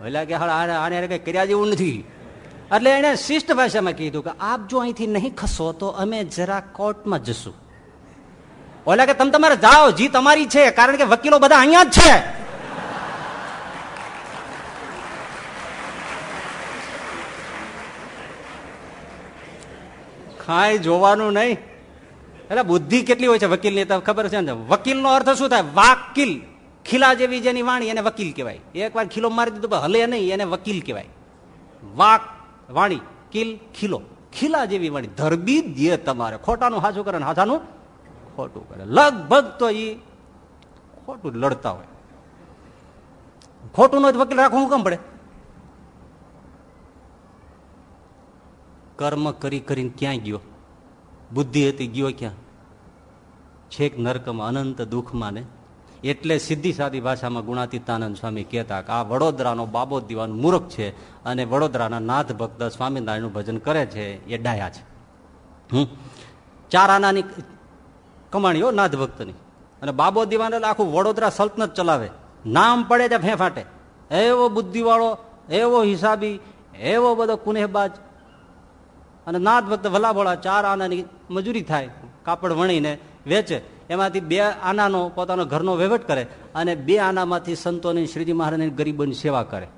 ઓલા કે આને કઈ કર્યા જેવું નથી. એટલે એને શિષ્ટ ભાષામાં કીધું કે આપ જો અહીંથી નહીં ખસો તો અમે જરા કોર્ટમાં જશું. ઓલા કે તમે તમારે જાઓ, જી તમારી છે, કારણ કે વકીલો બધા અહીંયા જ છે. કાંઈ જોવાનું નહીં. એટલે બુદ્ધિ કેટલી હોય છે વકીલની? તો ખબર છે ને, વકીલનો અર્થ શું થાય? વાકીલ. ખીલા જેવી જેની વાણી એને વકીલ કહેવાય. એક વાર ખીલો મારી દીધું હલે નહીં, એને વકીલ કહેવાય. વાક, વાણી, કિલ, ખીલો. ખીલા જેવી વાણી. ધરબી દે તમારે. ખોટાનું હાજુ કરે હાથાનું ખોટું કરે. લગભગ તો એ ખોટું લડતા હોય. ખોટું નો વકીલ રાખવું કેમ પડે? કર્મ કરી કરીને ક્યાં ગયો? બુદ્ધિ હતી ગયો ક્યાં? છેક નરકમાં, અનંત દુઃખમાં ને એટલે સીધી સાદી ભાષામાં ગુણાતીતાનંદ સ્વામી કહેતા કે આ વડોદરાનો બાબો દીવાનો મૂર્ખ છે અને વડોદરાના નાથ ભક્ત સ્વામિનારાયણનું ભજન કરે છે એ ડાયા છે. હમ? ચાર આનાની કમાણીઓ નાથ ભક્તની. અને બાબો દીવાન એટલે આખું વડોદરા સલ્તનત ચલાવે. નામ પડે ત્યાં ફેંફાટે. એવો બુદ્ધિવાળો, એવો હિસાબી, એવો બધો કુનેહબાજ. અને નાથ ભક્ત ભલાભોળા ચાર આનાની મજૂરી થાય, કાપડ વણીને વેચે. એમાંથી બે આનાનો પોતાનો ઘરનો વહીવટ કરે અને બે આનામાંથી સંતોની શ્રીજી મહારાજની ગરીબોની સેવા કરે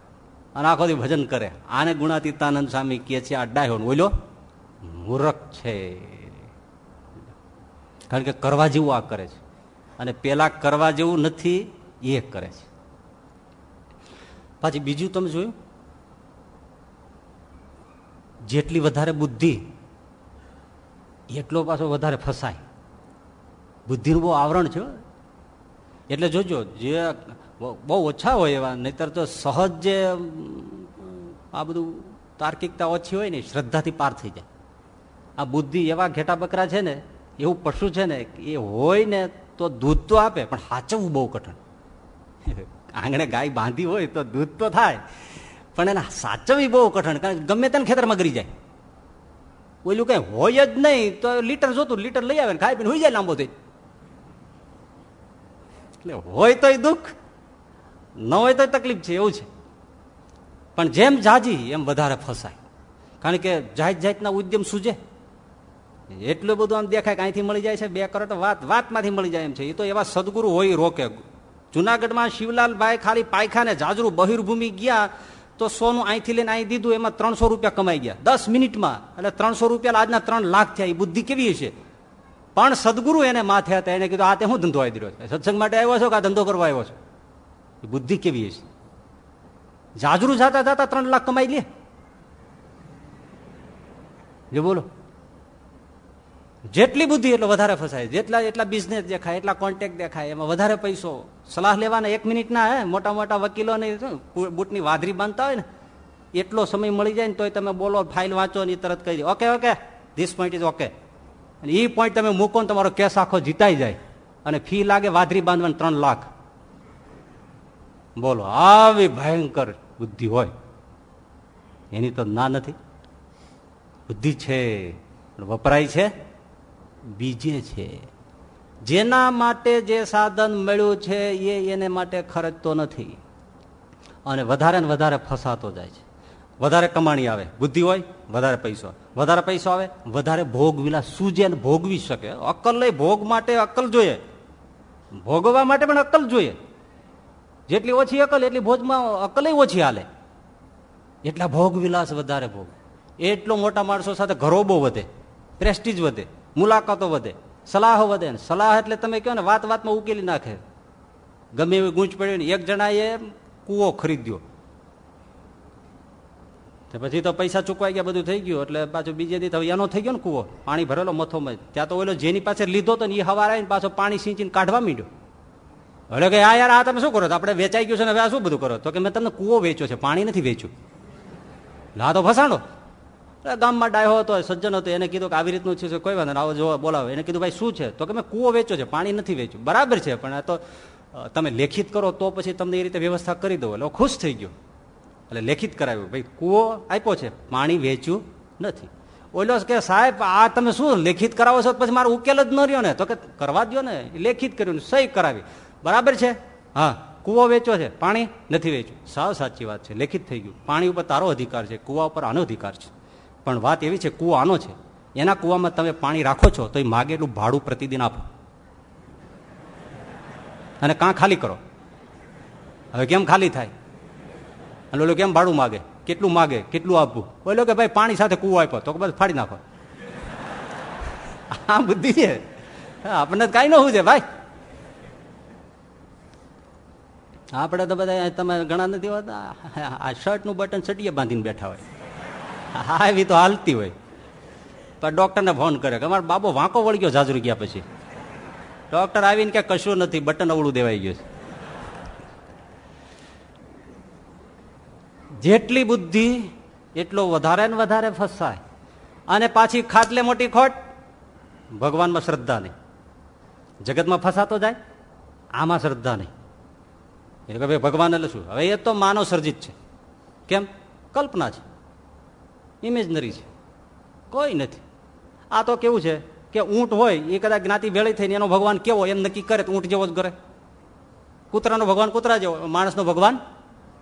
અને આખો ભજન કરે. આને ગુણાતીતાનંદ સ્વામી કહે છે, આ ડાયો બોલ્યો મૂરખ છે. કારણ કે કરવા જેવું આ કરે છે. અને પેલા કરવા જેવું નથી, એ કરે છે. પાછી બીજું તમે જોયું? જેટલી વધારે બુદ્ધિ, એટલો પાછો વધારે ફસાય. બુદ્ધિનું બહુ આવરણ છે એટલે જોજો, જે બહુ ઓછા હોય એવા, નહીતર તો સહજ જે આ બધું તાર્કિકતા ઓછી હોય ને શ્રદ્ધાથી પાર થઈ જાય. આ બુદ્ધિ એવા ઘેટા બકરા છે ને, એવું પશુ છે ને, એ હોય ને તો દૂધ તો આપે, પણ સાચવવું બહુ કઠણ. આંગણે ગાય બાંધી હોય તો દૂધ તો થાય, પણ એને સાચવવી બહુ કઠણ, કારણ ગમે તેને ખેતરમાં ગરી જાય. ઓલું કઈ હોય જ નહીં, તો લીટર જોતું, લીટર લઈ આવે ને ખાઈ પીને હોઈ જાય લાંબો થઈ. એટલે હોય તોય દુઃખ, ન હોય તો તકલીફ છે, એવું છે. પણ જેમ જાજી, એમ વધારે ફસાય. કારણ કે જાત જાતના ઉદ્યમ સૂજે. એટલું બધું આમ દેખાય કે અહીંથી મળી જાય છે, બે કરોડ વાત, વાતમાંથી મળી જાય એમ છે. એ તો એવા સદગુરુ હોય રોકે. જુનાગઢમાં શિવલાલભાઈ ખાલી પાયખાને જાજરૂ બહિર્ભૂમિ ગયા, તો સોનું અહીંથી લઈને અહીં દીધું, એમાં ત્રણસો રૂપિયા કમાઈ ગયા. દસ મિનિટમાં, એટલે ત્રણસો રૂપિયા, આજના ત્રણ લાખ થયા. એ બુદ્ધિ કેવી હશે? પણ સદગુરુ એને માથે હતા. એને કીધું, આ તે હું ધંધો આવી દીધો છે? સત્સંગ માટે આવ્યો છો કે આ ધંધો કરવા આવ્યો છો? બુદ્ધિ કેવી હશે? જાજરૂ જતા જતા ત્રણ લાખ કમાઈ લે. જે, બોલો. જેટલી બુદ્ધિ એટલો વધારે ફસાય. જેટલા એટલા બિઝનેસ દેખાય, એટલા કોન્ટેક્ટ દેખાય. એમાં વધારે પૈસો. સલાહ લેવાના એક મિનિટના હે? મોટા મોટા વકીલોને બુટની વાદરી બાંધતા હોય ને, એટલો સમય મળી જાય ને તોય તમે બોલો ફાઇલ વાંચો ને તરત કહી દે. Okay okay this point is okay અને એ પોઈન્ટ તમે મૂકો ને તમારો કેસ આખો જીતાઈ જાય. અને ફી લાગે વાદરી બાંધવાની ત્રણ લાખ. બોલો, આવી ભયંકર બુદ્ધિ હોય. એની તો ના નથી. બુદ્ધિ છે વપરાય છે, બીજે છે. જેના માટે જે સાધન મળ્યું છે, એ એને માટે ખર્ચતો નથી. અને વધારે ને વધારે ફસાતો જાય છે. વધારે કમાણી આવે. બુદ્ધિ હોય, વધારે પૈસો. વધારે પૈસો આવે? વધારે ભોગ વિલા સૂજે ને ભોગવી શકે. અક્કલ લઈ ભોગ માટે અક્કલ જોઈએ. ભોગવવા માટે પણ અક્કલ જોઈએ. જેટલી ઓછી અકલ એટલી ભોજમાં અકલ ઓછી હાલે. એટલા ભોગ વિલાસ વધારે ભોગ. એટલો મોટા માણસો સાથે ઘરો બહુ વધે પ્રેસ્ટીજ વધે, મુલાકાતો વધે, સલાહો વધે. ને સલાહ એટલે તમે કહો ને, વાત વાતમાં ઉકેલી નાખે. ગમે એવી ગૂંચ પડી ને, એક જણાએ કૂવો ખરીદ્યો. પછી તો પૈસા ચૂકવાઈ ગયા, બધું થઈ ગયું. એટલે પાછું બીજે દી એનો થઈ ગયો ને કૂવો. પાણી ભરેલો મથોમાં. ત્યાં તો ઓલો જેની પાસે લીધો તો ને એ હવાર આવીને પાછો પાણી સિંચીને કાઢવા માંડ્યો. એટલે કે આ યાર, આ તમે શું કરો? આપણે વેચાઈ ગયું છે ને હવે આ શું બધું કરો? તો કે મેં તમને કૂવો વેચ્યો છે, પાણી નથી વેચ્યું. લા તો ફસાણો. ગામમાં ડાયો હતો, સજ્જન હતો, એને કીધું કે આવી રીતનું છે કોઈ વાંધો આવો જોવા બોલાવો. એને કીધું, ભાઈ, શું છે? તો કે મેં કૂવો વેચ્યો છે, પાણી નથી વેચ્યું. બરાબર છે, પણ આ તો તમે લેખિત કરો તો પછી તમને એ રીતે વ્યવસ્થા કરી દો એટલે ખુશ થઈ ગયો. એટલે લેખિત કરાવ્યું. ભાઈ, કૂવો આપ્યો છે, પાણી વેચ્યું નથી. ઓલો કે, સાહેબ, આ તમે શું લેખિત કરાવો છો? પછી મારો ઉકેલ જ ન રહ્યો ને. તો કે, કરવા દો ને. લેખિત કર્યું સહી કરાવી. બરાબર છે? હા, કૂવો વેચો છે, પાણી નથી વેચ્યું. સાવ સાચી વાત છે, લેખિત થઈ ગયું. પાણી ઉપર તારો અધિકાર છે, કૂવા ઉપર આનો અધિકાર છે. પણ વાત એવી છે, કૂવો આનો છે. એના કૂવામાં તમે પાણી રાખો છો, તો એ માગે એટલું ભાડું પ્રતિદિન આપો. અને કાં ખાલી કરો? હવે કેમ ખાલી થાય? અને ઓલો કેમ ભાડું માગે? કેટલું માગે? કેટલું આપવું ઓલો કે ભાઈ પાણી સાથે કૂવો આપ્યો. તો બસ ફાડી નાખો. આ બુદ્ધિ છે. આપણને કઈ ન હોવું છે, ભાઈ. આપણે તો બધા તમે ઘણા નથી હોતા. આ શર્ટનું બટન ચટીએ બાંધીને બેઠા હોય. હા, એવી તો હાલતી હોય. પણ ડોક્ટરને ફોન કરે કે અમારો બાબો વાંકો વળગ્યો ગયો ગયા પછી. ડોક્ટર આવીને કે કશું નથી, બટન અવળું દેવાઈ ગયું જેટલી બુદ્ધિ, એટલો વધારે ને વધારે ફસાય. અને પાછી ખાટલે મોટી ખોટ, ભગવાનમાં શ્રદ્ધા નહીં. જગતમાં ફસાતો જાય, આમાં શ્રદ્ધા નહીં. એટલે ભાઈ ભગવાન એટલે શું? હવે એ તો માનવ સર્જિત છે. કેમ? કલ્પના છે. ઇમેજનરી છે. કોઈ નથી. આ તો કેવું છે કે ઊંટ હોય, એ કદાચ જ્ઞાતિ ભેળી થઈને એનો ભગવાન કેવો, એમ નક્કી કરે તો ઊંટ જેવો જ કરે. કૂતરાનો ભગવાન કૂતરા જેવો, માણસનો ભગવાન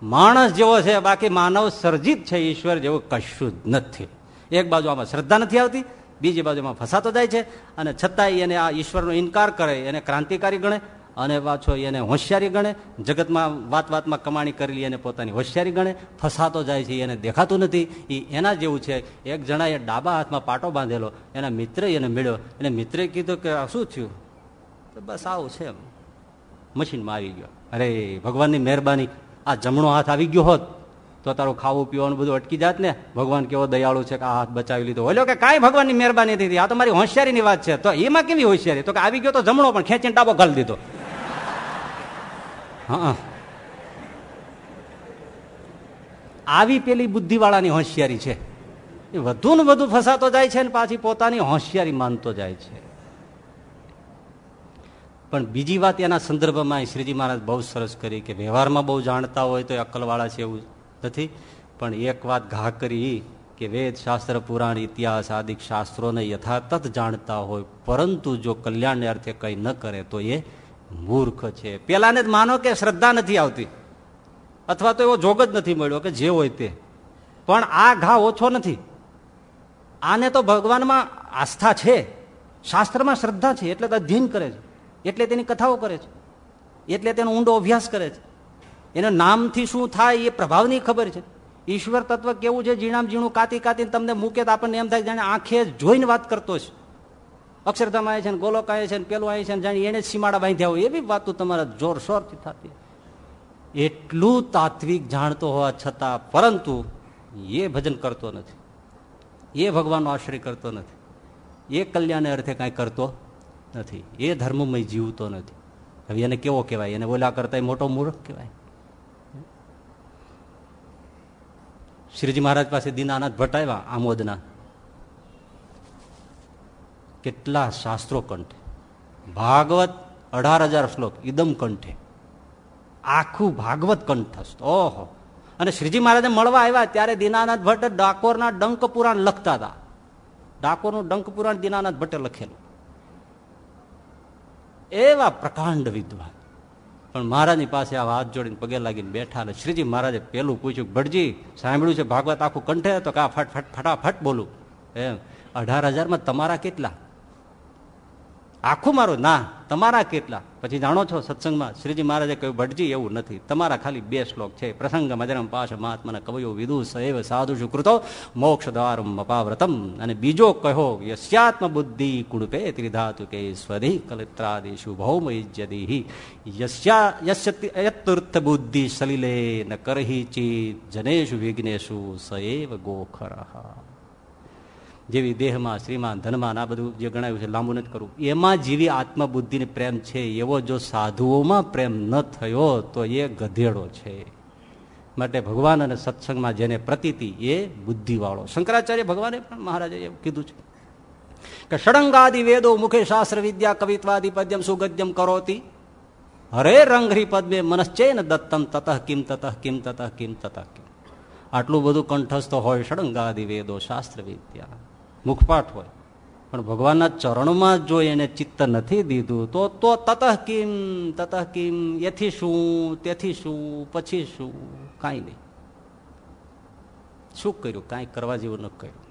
માણસ જેવો છે, બાકી માનવ સર્જિત છે ઈશ્વર જેવું કશું જ નથી. એક બાજુ આમાં શ્રદ્ધા નથી આવતી, બીજી બાજુમાં ફસાતો જાય છે, અને છતાંય એને આ ઈશ્વરનો ઇનકાર કરે, એને ક્રાંતિકારી ગણે, અને પાછો એને હોશિયારી ગણે, જગતમાં વાત વાતમાં કમાણી કરેલી એને પોતાની હોશિયારી ગણે, ફસાતો જાય છે, એને દેખાતું નથી. એ એના જેવું છે. એક જણાએ ડાબા હાથમાં પાટો બાંધેલો, એના મિત્રે એને મળ્યો. એને મિત્રે કીધું કે શું થયું? તો બસ આવું છે મશીનમાં આવી ગયો. અરે, ભગવાનની મહેરબાની આ જમણો હાથ આવી ગયો હોત, તો તારું ખાવું પીવાનું બધું અટકી જાત ને. ભગવાન કેવો દયાળુ છે કે આ હાથ બચાવી લીધો. ઓલો કે કાંઈ ભગવાનની મહેરબાની નથી આ તો મારી હોશિયારીની વાત છે. તો એમાં કેવી હોશિયારી? તો કે આવી ગયો તો જમણો પણ ખેંચીને ડાબો ખાલી દીધો. હા. આવી પેલી બુદ્ધિવાળાની હોશિયારી છે. એ વધુ ને વધુ ફસાતો જાય છે ને પાછી પોતાની હોશિયારી માનતો જાય છે. પણ બીજી વાત એના સંદર્ભમાં શ્રીજી મહારાજ બહુ સરસ કરી કે વ્યવહારમાં બહુ જાણતા હોય તો અક્કલવાળા છે એવું નથી. પણ એક વાત ઘા કરી કે વેદ શાસ્ત્ર, પુરાણ, ઇતિહાસ, આદિક શાસ્ત્રોને યથાર્થ જાણતા હોય, પરંતુ જો કલ્યાણને અર્થે કંઈ ન કરે તો એ મૂર્ખ છે. પેલાને જ માનો કે શ્રદ્ધા નથી આવતી. અથવા તો એવો જોગ જ નથી મળ્યો કે જે હોય તે. પણ આ ઘા ઓછો નથી. આને તો ભગવાનમાં આસ્થા છે. શાસ્ત્રમાં શ્રદ્ધા છે, એટલે અધ્યયન કરે છે. એટલે તેની કથાઓ કરે છે. એટલે તેનો ઊંડો અભ્યાસ કરે છે. એના નામથી શું થાય એ પ્રભાવની ખબર છે. ઈશ્વર તત્વ કેવું છે? ઝીણામ ઝીણું કાતી કાતીને તમને મૂકે તો આપણને એમ થાય જાણે આંખે જોઈને વાત કરતો છે અક્ષરધામ આવે છે ને ગોલોક આવે છે ને પેલું આવે છે ને જાણે એને સીમાડા બાંધ્યા હોય. એવી વાતો તમારા જોરશોરથી થતી એટલું તાત્વિક જાણતો હોવા છતાં પરંતુ એ ભજન કરતો નથી. એ ભગવાનનો આશ્રય કરતો નથી. એ કલ્યાણ અર્થે કાંઈ કરતો નથી. એ ધર્મમય જીવતો નથી. હવે એને કેવો કહેવાય? એને ઓલા કરતા મોટો મૂર્ખ કહેવાય. શ્રીજી મહારાજ પાસે દીનાનાથ ભટ્ટ આવ્યા આમોદના. કેટલા શાસ્ત્રો કંઠે. ભાગવત અઢાર હજાર શ્લોક ઇદમ કંઠે. આખું ભાગવત કંઠસ્થ ઓહો. અને શ્રીજી મહારાજને મળવા આવ્યા ત્યારે દીનાનાથ ભટ્ટ ડાકોરના ડંક પુરાણ લખતા હતા. ડાકોરનું ડંક પુરાણ દીનાનાથ ભટ્ટે લખેલું. એવા પ્રકાંડ વિદ્વાન. પણ મહારાજની પાસે આ હાથ જોડીને પગે લાગીને બેઠા અને શ્રીજી મહારાજે પેલું પૂછ્યું, ભટજી, સાંભળ્યું છે ભાગવત આખું કંઠે? તો કા ફટ ફટ, ફટાફટ બોલું. એમ, અઢાર હજારમાં તમારા કેટલા? આખું મારું ના, તમારા કેટલા? પછી જાણો છો, સત્સંગમાં શ્રીજી મહારાજે કહ્યું, ભટજી, એવું નથી. તમારા ખાલી બે શ્લોક છે. પ્રસંગ મજરમ પાશ મહાત્માના કવયો વિદુ સૈવ સાધુ શુકૃતો મોક્ષ દ્વારમ અપાવ્રતમ. અને બીજો કહો યસ્યાત્મ બુદ્ધિ કુણપે ત્રિધાતુ કે સ્વધિ કલિત્રાદિશુ ભૌમ ઇજ્યદિ યસ્યતીર્થ બુદ્ધિ સલિલે ન કરહી ચિત જનેશુ વિઘ્નેશુ સૈવ ગોખરહ જેવી દેહમાં શ્રીમાન ધનમાન આ બધું જે ગણાયું છે, લાંબુ નથી કરવું. એમાં જેવી આત્મબુદ્ધિને પ્રેમ છે, એવો જો સાધુઓમાં પ્રેમ ન થયો, તો એ ગધેડો છે. માટે ભગવાન અને સત્સંગમાં જેને પ્રતીતિ, એ બુદ્ધિવાળો. શંકરાચાર્ય ભગવાને પણ મહારાજે કીધું છે કે ષડંગાદિ વેદો મુખે શાસ્ત્ર વિદ્યા કવિત્વાદિ પદ્યમ સુગદ્યમ કરોતી. હરે રંગરી પદ્મે મનશ્ચેન દત્તમ તતઃ કિમ તતઃ કિમ તતઃ કિમ તતઃ કિમ. આટલું બધું કંઠસ્થ હોય ષડંગાદિ વેદો શાસ્ત્ર વિદ્યા. મુખપાઠ હોય. પણ ભગવાનના ચરણમાં જો એને ચિત્ત નથી દીધું, તો તો તતઃ કિમ તતઃ કિમ, એથી શું, તેથી શું, પછી શું? કાંઈ નહીં. શું કર્યું? કાંઈ કરવા જેવું ન કર્યું.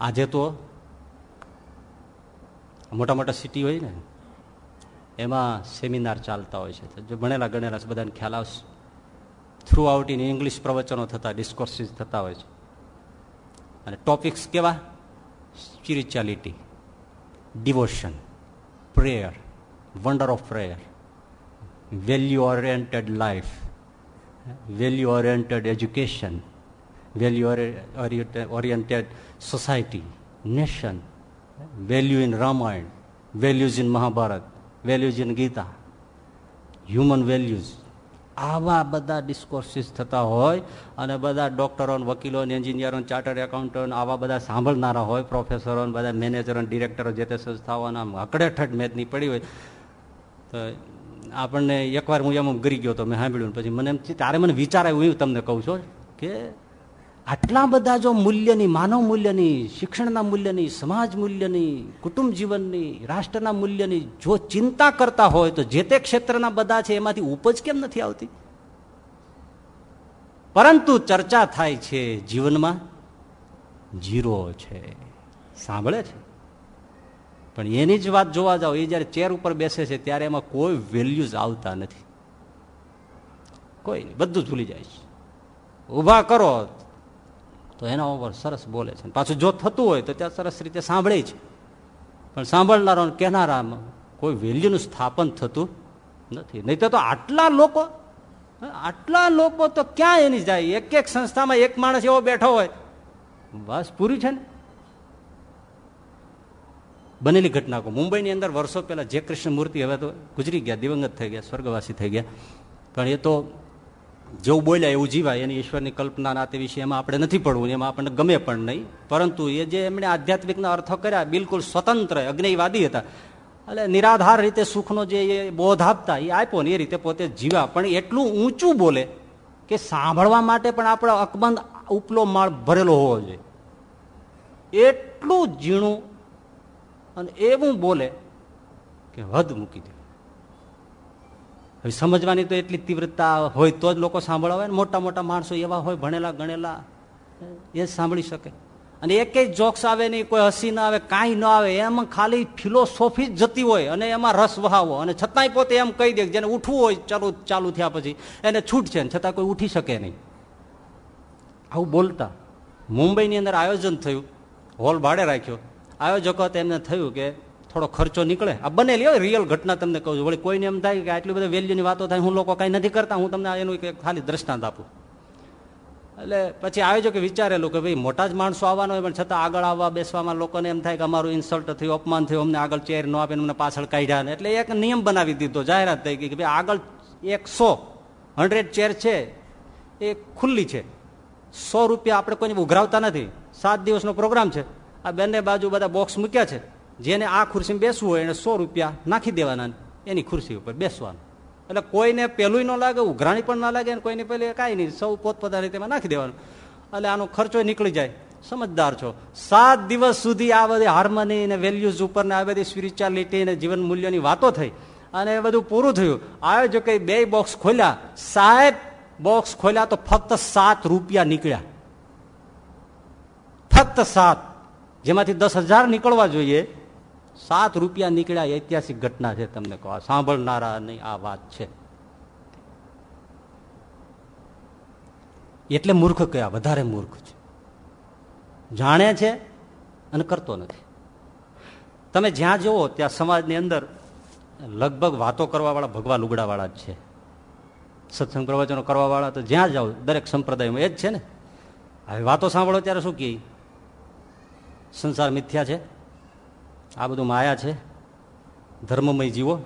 આજે તો મોટા મોટા સિટી હોય ને, એમાં સેમિનાર ચાલતા હોય છે. જો ભણેલા ગણેલા બધાને ખ્યાલ આવશે. થ્રુ આઉટ ઇન ઇંગ્લિશ પ્રવચનો થતા ડિસ્કોર્સિસ થતા હોય છે. અને ટોપિક્સ કેવા? Spirituality devotion prayer wonder of prayer value oriented life value oriented education value oriented society nation value in Ramayana values in Mahabharata values in Gita human values આવા બધા ડિસ્કોર્સિસ થતા હોય અને બધા ડોક્ટરો વકીલો એન્જિનિયરો ચાર્ટર્ડ એકાઉન્ટન્ટ આવા બધા સાંભળનારા હોય પ્રોફેસરો બધા મેનેજરો ડિરેક્ટરો જે તે સંસ્થાઓના હકડેઠડ મેદની પડી હોય. તો આપણને એકવાર હું એમ ગરી ગયો તો મેં સાંભળ્યું પછી મને એમ ત્યારે મને વિચાર આવ્યો તમને કહું છું, કે આટલા બધા જો મૂલ્યની, માનવ મૂલ્યની, શિક્ષણના મૂલ્યની, સમાજ મૂલ્યની, કુટુંબ જીવનની, રાષ્ટ્રના મૂલ્યની જો ચિંતા કરતા હોય તો જે તે ક્ષેત્રના બધા છે એમાંથી ઉપજ કેમ નથી આવતી? પરંતુ ચર્ચા થાય છે જીવનમાં, જીરો છે. સાંભળે છે? પણ એની જ વાત જોવા જાઓ, એ જયારે ચેર ઉપર બેસે છે ત્યારે એમાં કોઈ વેલ્યુઝ આવતા નથી. કોઈ બધું ભૂલી જાય છે. ઊભા કરો તો એના ઉપર સરસ બોલે છે. પાછું જો થતું હોય તો ત્યાં સરસ રીતે સાંભળે છે. પણ સાંભળનારો કહેનારામાં કોઈ વેલ્યુનું સ્થાપન થતું નથી. નહીં તો આટલા લોકો આટલા લોકો તો ક્યાં એની જાય? એક એક સંસ્થામાં એક માણસ એવો બેઠો હોય. બસ પૂરી છે ને? બનેલી ઘટના મુંબઈની અંદર વર્ષો પહેલા જે કૃષ્ણ મૂર્તિ હવે તો ગુજરી ગયા, દિવંગત થઈ ગયા, સ્વર્ગવાસી થઈ ગયા. પણ એ તો જેવું બોલ્યા એવું જીવાય, એની ઈશ્વરની કલ્પના ના તે વિશે એમાં આપણે નથી પડવું એમાં આપણને ગમે પણ નહીં. પરંતુ એ જે એમણે આધ્યાત્મિકના અર્થો કર્યા, બિલકુલ સ્વતંત્ર અગ્નિવાદી હતા. એટલે નિરાધાર રીતે સુખનો જે એ બોધ આપતા, એ આપ્યો ને એ રીતે પોતે જીવા. પણ એટલું ઊંચું બોલે કે સાંભળવા માટે પણ આપણો અકબંધ ઉપલો માળ ભરેલો હોવો જોઈએ. એટલું ઝીણું અને એવું બોલે કે હદ મૂકી દે. હવે સમજવાની તો એટલી તીવ્રતા હોય તો જ લોકો સાંભળવા ને. મોટા મોટા માણસો એવા હોય, ભણેલા, ગણેલા, એ સાંભળી શકે. અને એક જોક્સ આવે નહીં કોઈ હસી ના આવે, કાંઈ ન આવે, એમાં ખાલી ફિલોસોફી જતી હોય અને એમાં રસ વહાવો. અને છતાંય પોતે એમ કહી દે જેને ઉઠવું હોય, ચાલુ ચાલુ થયા પછી એને છૂટ છે છતાં કોઈ ઉઠી શકે નહીં. આવું બોલતા. મુંબઈની અંદર આયોજન થયું, હોલ ભાડે રાખ્યો. આયોજકો તેમને થયું કે થોડો ખર્ચો નીકળે. આ બનેલી હોય રિયલ ઘટના તમને કહું છું. વળી કોઈને એમ થાય કે આટલી બધી વેલ્યુની વાતો થાય, હું લોકો કાંઈ નથી કરતા, હું તમને એનું ખાલી દ્રષ્ટાંત આપું. એટલે પછી આયોજકે વિચારેલું કે ભાઈ, મોટા જ માણસો આવવાનો હોય, પણ છતાં આગળ આવવા બેસવામાં લોકોને એમ થાય કે અમારું ઇન્સલ્ટ થયું, અપમાન થયું, અમને આગળ ચેર ન આપે અમને પાછળ કાઢ્યા એટલે એક નિયમ બનાવી દીધો, જાહેરાત થઈ ગઈ કે ભાઈ, આગળ એકસો, હંડ્રેડ ચેર છે, એ ખુલ્લી છે. સો રૂપિયા આપણે કોઈને ઉઘરાવતા નથી. સાત દિવસનો પ્રોગ્રામ છે. આ બંને બાજુ બધા બોક્સ મૂક્યા છે. જેને આ ખુરશીમાં બેસવું હોય એને સો રૂપિયા નાખી દેવાના એની ખુરશી ઉપર બેસવાનું. એટલે કોઈને પેલું ન લાગે, ઉઘરાણી પણ ના લાગે અને કોઈને પેલી કાંઈ નહીં. સૌ પોતપોતાની રીતે નાખી દેવાનું. એટલે આનો ખર્ચો નીકળી જાય. સમજદાર છો. સાત દિવસ સુધી આ બધી હાર્મની ને વેલ્યુઝ ઉપર ને આ બધી સ્પિરિચ્યુઆલિટી ને જીવન મૂલ્યોની વાતો થઈ અને એ બધું પૂરું થયું. આયોજકે બે બોક્સ ખોલ્યા. સાહેબ બોક્સ ખોલ્યા તો ફક્ત સાત રૂપિયા નીકળ્યા. ફક્ત સાત. જેમાંથી દસ હજાર નીકળવા જોઈએ. સાત રૂપિયા નીકળ્યા ઐતિહાસિક ઘટના છે તમને કહો. સાંભળનારા નહીં, આ વાત છે. એટલે મૂર્ખ કયા? વધારે મૂર્ખ છે. જાણે છે અને કરતો નથી. તમે જ્યાં જુઓ, ત્યાં સમાજની અંદર લગભગ વાતો કરવાવાળા ભગવા લુગડાવાળા જ છે. સત્સંગ પ્રવચનો કરવાવાળા તો જ્યાં જાઓ, દરેક સંપ્રદાયમાં એ જ છે ને? હવે વાતો સાંભળો ત્યારે શું કહે? સંસાર મિથ્યા છે? આ બધું માયા છે. ધર્મમય જીવો.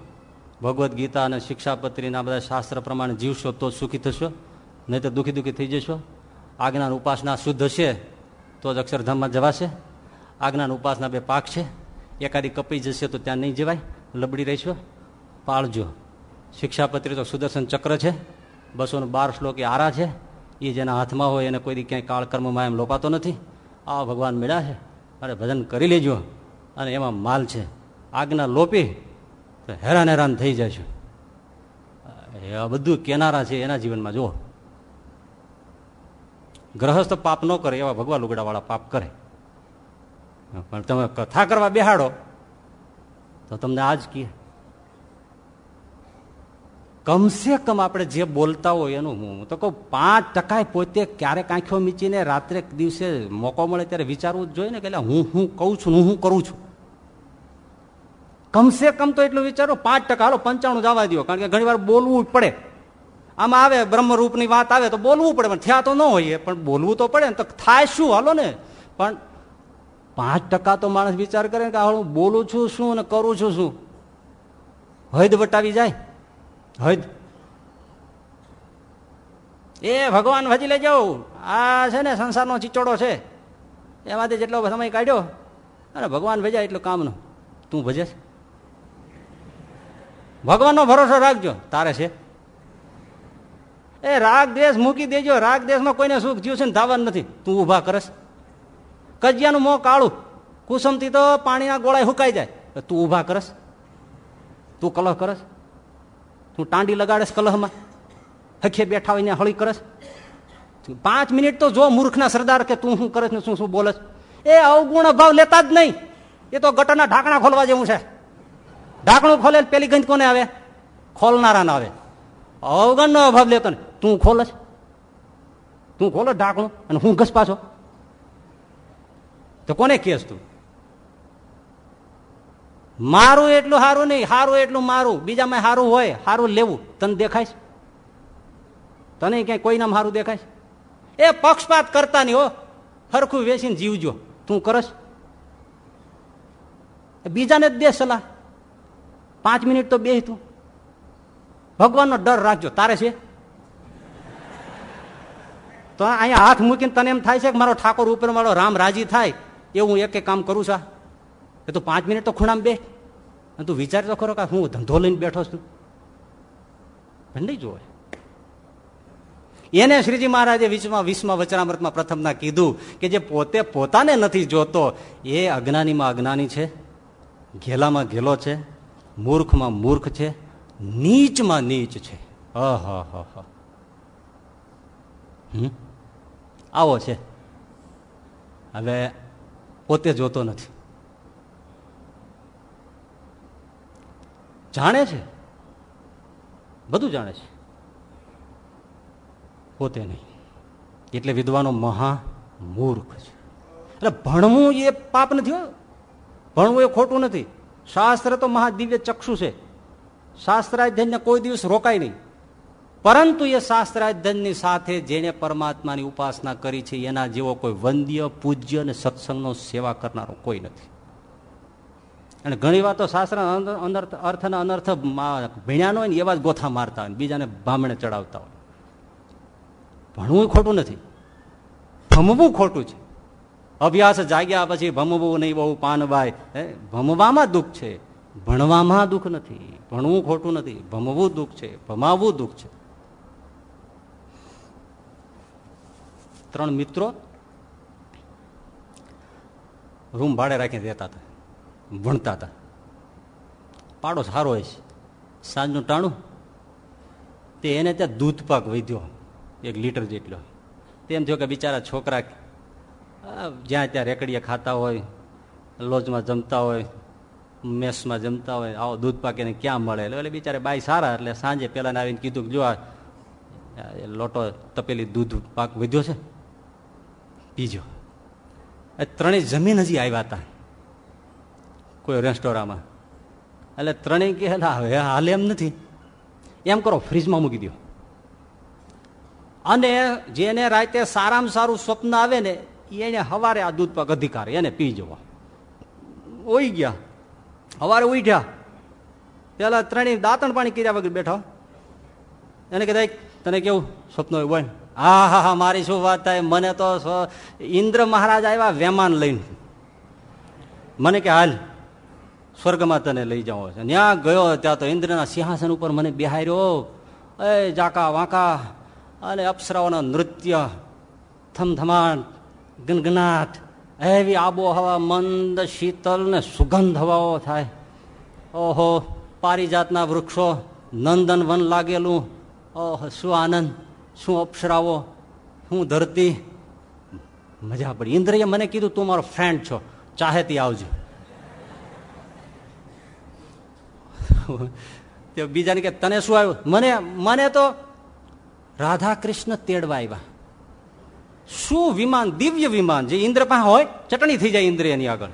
ભગવદ્ ગીતા અને શિક્ષાપત્રીના બધા શાસ્ત્ર પ્રમાણે જીવશો તો સુખી થશો. નહીં તો દુઃખી દુઃખી થઈ જશો. આજ્ઞાન ઉપાસના શુદ્ધ હશે તો જ અક્ષરધામમાં જવાશે. આજ્ઞાન ઉપાસના બે પાક છે. એકાદી કપાઈ જશે તો ત્યાં નહીં જવાય. લબડી રહીશો. પાળજો. શિક્ષાપત્રી તો સુદર્શન ચક્ર છે. બસોનો બાર શ્લોક એ આરા છે. એ જેના હાથમાં હોય એને કોઈ ક્યાંય કાળકર્મમાં એમ લોપાતો નથી. આ ભગવાન મેળા છે. અરે ભજન કરી લેજો. અને એમાં માલ છે. આગના લોપી તો હેરાન હેરાન થઈ જશે. એ બધું કેનારા છે, એના જીવનમાં જુઓ. ગ્રહસ્થ પાપ ન કરે એવા ભગવાન લુગડાવાળા પાપ કરે. પણ તમે કથા કરવા બેહાડો, તો તમને આજ કહે. કમસે કમ આપણે જે બોલતા હોય એનું હું તો કહું, પાંચ ટકા પોતે ક્યારેક આંખો મીચીને રાત્રે દિવસે મોકો મળે ત્યારે વિચારવું જ જોઈએ ને કે હું હું કહું છું હું હું કરું છું. કમસે કમ તો એટલું વિચારો, પાંચ ટકા, હાલો, પંચાણું જવા દો કારણ કે ઘણી બોલવું પડે. આમાં આવે, બ્રહ્મરૂપની વાત આવે તો બોલવું પડે, પણ થયા તો ન હોય પણ બોલવું તો પડે ને, તો થાય શું? હાલો ને. પણ પાંચ ટકા તો માણસ વિચાર કરે કે હું બોલું છું શું ને કરું છું શું? હૈદ વટાવી જાય. હૈદ. એ ભગવાન ભજી જાઉં આ છે ને, સંસારનો ચીચોડો છે. એમાંથી જેટલો સમય કાઢ્યો અને ભગવાન ભજા એટલું કામનું. તું ભજે ભગવાનનો ભરોસો રાખજો. તારે છે? એ રાગ દેશ મૂકી દેજો. રાગ દેશમાં કોઈને સુખ જીવ છે ને ધાવન નથી. તું ઊભા કરસ. કજિયાનું મોં કાળું. કુસમથી તો પાણીના ગોળાય હુકાઈ જાય. તું ઊભા કરસ. તું કલહ કરસ. તું ટાંડી લગાડેશ કલહમાં. હખે બેઠા હોય ને હળી કરસ. પાંચ મિનિટ તો જો મૂર્ખના સરદાર કે તું શું કરસ ને શું શું બોલસ. એ અવગુણ ભાવ લેતા જ નહીં. એ તો ગટરના ઢાંકણા ખોલવા જેવું છે. ઢાંકણું ખોલે પેલી ગંધ કોને આવે? ખોલનારા આવે. અવગણ નો અભાવ લેતો તું ખોલસ તું ખોલો ઢાંકણું અને હું ઘસ પાછો. તો કોને કેસ તું? મારું એટલું સારું નહીં સારું એટલું મારું. બીજામાં સારું હોય સારું લેવું. તને દેખાય તને ક્યાંય કોઈનામાં સારું દેખાય એ પક્ષપાત કરતા નહીં હો. સરખું વેચીને જીવજો. તું કરશ. બીજાને જ દે સલાહ. પાંચ મિનિટ તો બે તું. ભગવાનનો ડર રાખજો, તારે છે? તો અહીંયા હાથ મૂકીને તને એમ થાય છે કે મારો ઠાકોર ઉપર મારો રામ રાજી થાય, એવું એક એક કામ કરું છું એ તું પાંચ મિનિટ તો ખૂણામાં બે. તું વિચાર તો ખરો કે હું ધંધો લઈને બેઠો છું. નહીં જોવે. એને શ્રીજી મહારાજે વિશ્વમાં વિશ્વમાં વચનામૃતમાં પ્રથમના કીધું કે જે પોતે પોતાને નથી જોતો, એ અજ્ઞાનીમાં અજ્ઞાની છે, ઘેલામાં ઘેલો છે મૂર્ખમાં મૂર્ખ છે નીચમાં નીચ છે. આવો છે. હવે પોતે જોતો નથી. જાણે છે? બધું જાણે છે. પોતે નહીં. એટલે વિદ્વાનો મહા મૂર્ખ છે. એટલે ભણવું એ પાપ નથી હો. ભણવું એ ખોટું નથી. શાસ્ત્ર તો મહાદિવ્ય ચક્ષુ છે. શાસ્ત્રાધ્યનને કોઈ દિવસ રોકાય નહીં. પરંતુ એ શાસ્ત્રાધ્યનની સાથે જેને પરમાત્માની ઉપાસના કરી છે, એના જેવો કોઈ વંદ્ય, પૂજ્ય અને સત્સંગનો સેવા કરનારો કોઈ નથી. અને ઘણી વાર તો શાસ્ત્ર અનર્થ, અર્થ અને અનર્થ ભીણ્યાનો હોય ને એવા જ ગોથા મારતા હોય બીજાને ભામણે ચડાવતા હોય. ભણવું ખોટું નથી. ભમવું ખોટું છે. અભ્યાસ જાગ્યા પછી ભમવું નહીં બહુ પાનબાઈ ભમવામાં દુઃખ છે. ભણવામાં દુઃખ નથી. ભણવું ખોટું નથી. ભમવું દુઃખ છે. ભમાવવું દુઃખ છે. ત્રણ મિત્રો રૂમ ભાડે રાખીને રહેતા હતા. ભણતા હતા. પાડો સારો હોય છે. સાંજનું ટાણું. તે એને ત્યાં દૂધ પાક વધ્યો. એક લીટર જેટલો. તેમ થયો કે બિચારા છોકરા જ્યાં ત્યાં રેકડીએ ખાતા હોય, લોજમાં જમતા હોય, મેસમાં જમતા હોય, આવો દૂધ પાકીને ક્યાં મળે? એટલે બિચારે બાઈ સારા, એટલે સાંજે પેલા આવીને કીધું કે જો લોટો તપેલી દૂધ પાક વધ્યો છે, પીજો. એ ત્રણેય જમીન હજી આવ્યા હતા કોઈ રેસ્ટોરાંમાં. એટલે ત્રણેય કે હવે હાલ એમ નથી. એમ કરો, ફ્રીજમાં મૂકી દો અને જેને રાતે સારામાં સારું સ્વપ્ન આવે ને એને હવારે આ દૂધ પાક અધિકાર એને પી જવા. ઓઈ ગયા. હવારે ઉઠ્યા પેલા ત્રણેય દાંતણ પાણી કર્યા વગર બેઠો. એને કહેતા તને કેવું? સ્વપ્ન હોય હા હા હા, મારી શું વાત થાય? મને તો ઇન્દ્ર મહારાજ આવ્યા વેમાન લઈને. મને કે, હાલ, સ્વર્ગમાં તને લઈ જાઓ છે. ત્યાં ગયો ત્યાં તો ઇન્દ્રના સિંહાસન ઉપર મને બિહાર્યો. એ જાકા વાંકા અને અપ્સરાઓના નૃત્ય, થમથમાટ ગનગનાટ એવી આબોહવા મંદ શીતલ ને સુગંધ હવાઓ થાય. ઓહો, પારિજાતના વૃક્ષો, નંદન વન લાગેલું. ઓહો, શું આનંદ, શું અપ્સરાઓ, શું ધરતી. મજા પડી. ઇન્દ્રિય મને કીધું, તું મારો ફ્રેન્ડ છો. ચાહેતી આવજો. બીજાને કે, તને શું આવ્યું? મને મને તો રાધા કૃષ્ણ તેડવા આવ્યા. શું વિમાન? દિવ્ય વિમાન જે ઇન્દ્ર પાસે હોય, ચટણી થઈ જાય ઇન્દ્રિયની આગળ.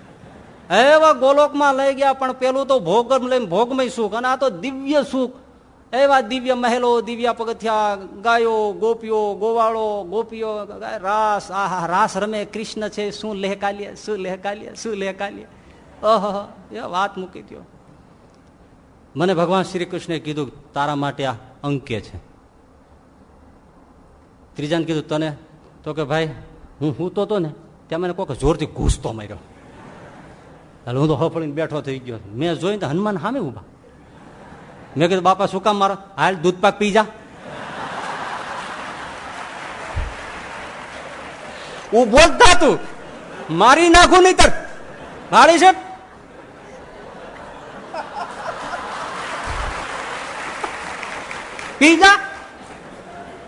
એવા ગોલોકમાં લઈ ગયા, પણ પેલું તો ભોગ લઈને ભોગમય સુખ, અને આ તો દિવ્ય સુખ. એવા દિવ્ય મહેલો, દિવ્ય પગથિયા, ગાયો, ગોપીઓ, ગોવાળો, ગોપીઓ, રાસ, આહા, રાસ રમે, કૃષ્ણ છે, શું લેહકાલીએ શું લેહકાલીએ શું લેહકાલીએ. અહ એ વાત મૂકી દો મને ભગવાન શ્રી કૃષ્ણે કીધું, તારા માટે આ અંકે છે. ત્રીજાને કીધું, તને તો કે ભાઈ, હું હું તો હતો ને, ત્યાં મને કોઈક જોરથી ઘૂસતો માર્યો. એટલે હું તો હફળીને બેઠો થઈ ગયો. મેં જોઈને હનુમાન સામે ઊભા મેં કીધું, બાપા, શું કામ મારો? હાલ દૂધ પાક પી જા. ઊભો જ તું. મારી નાખું નહીં તર ભાડી છે? પી જા.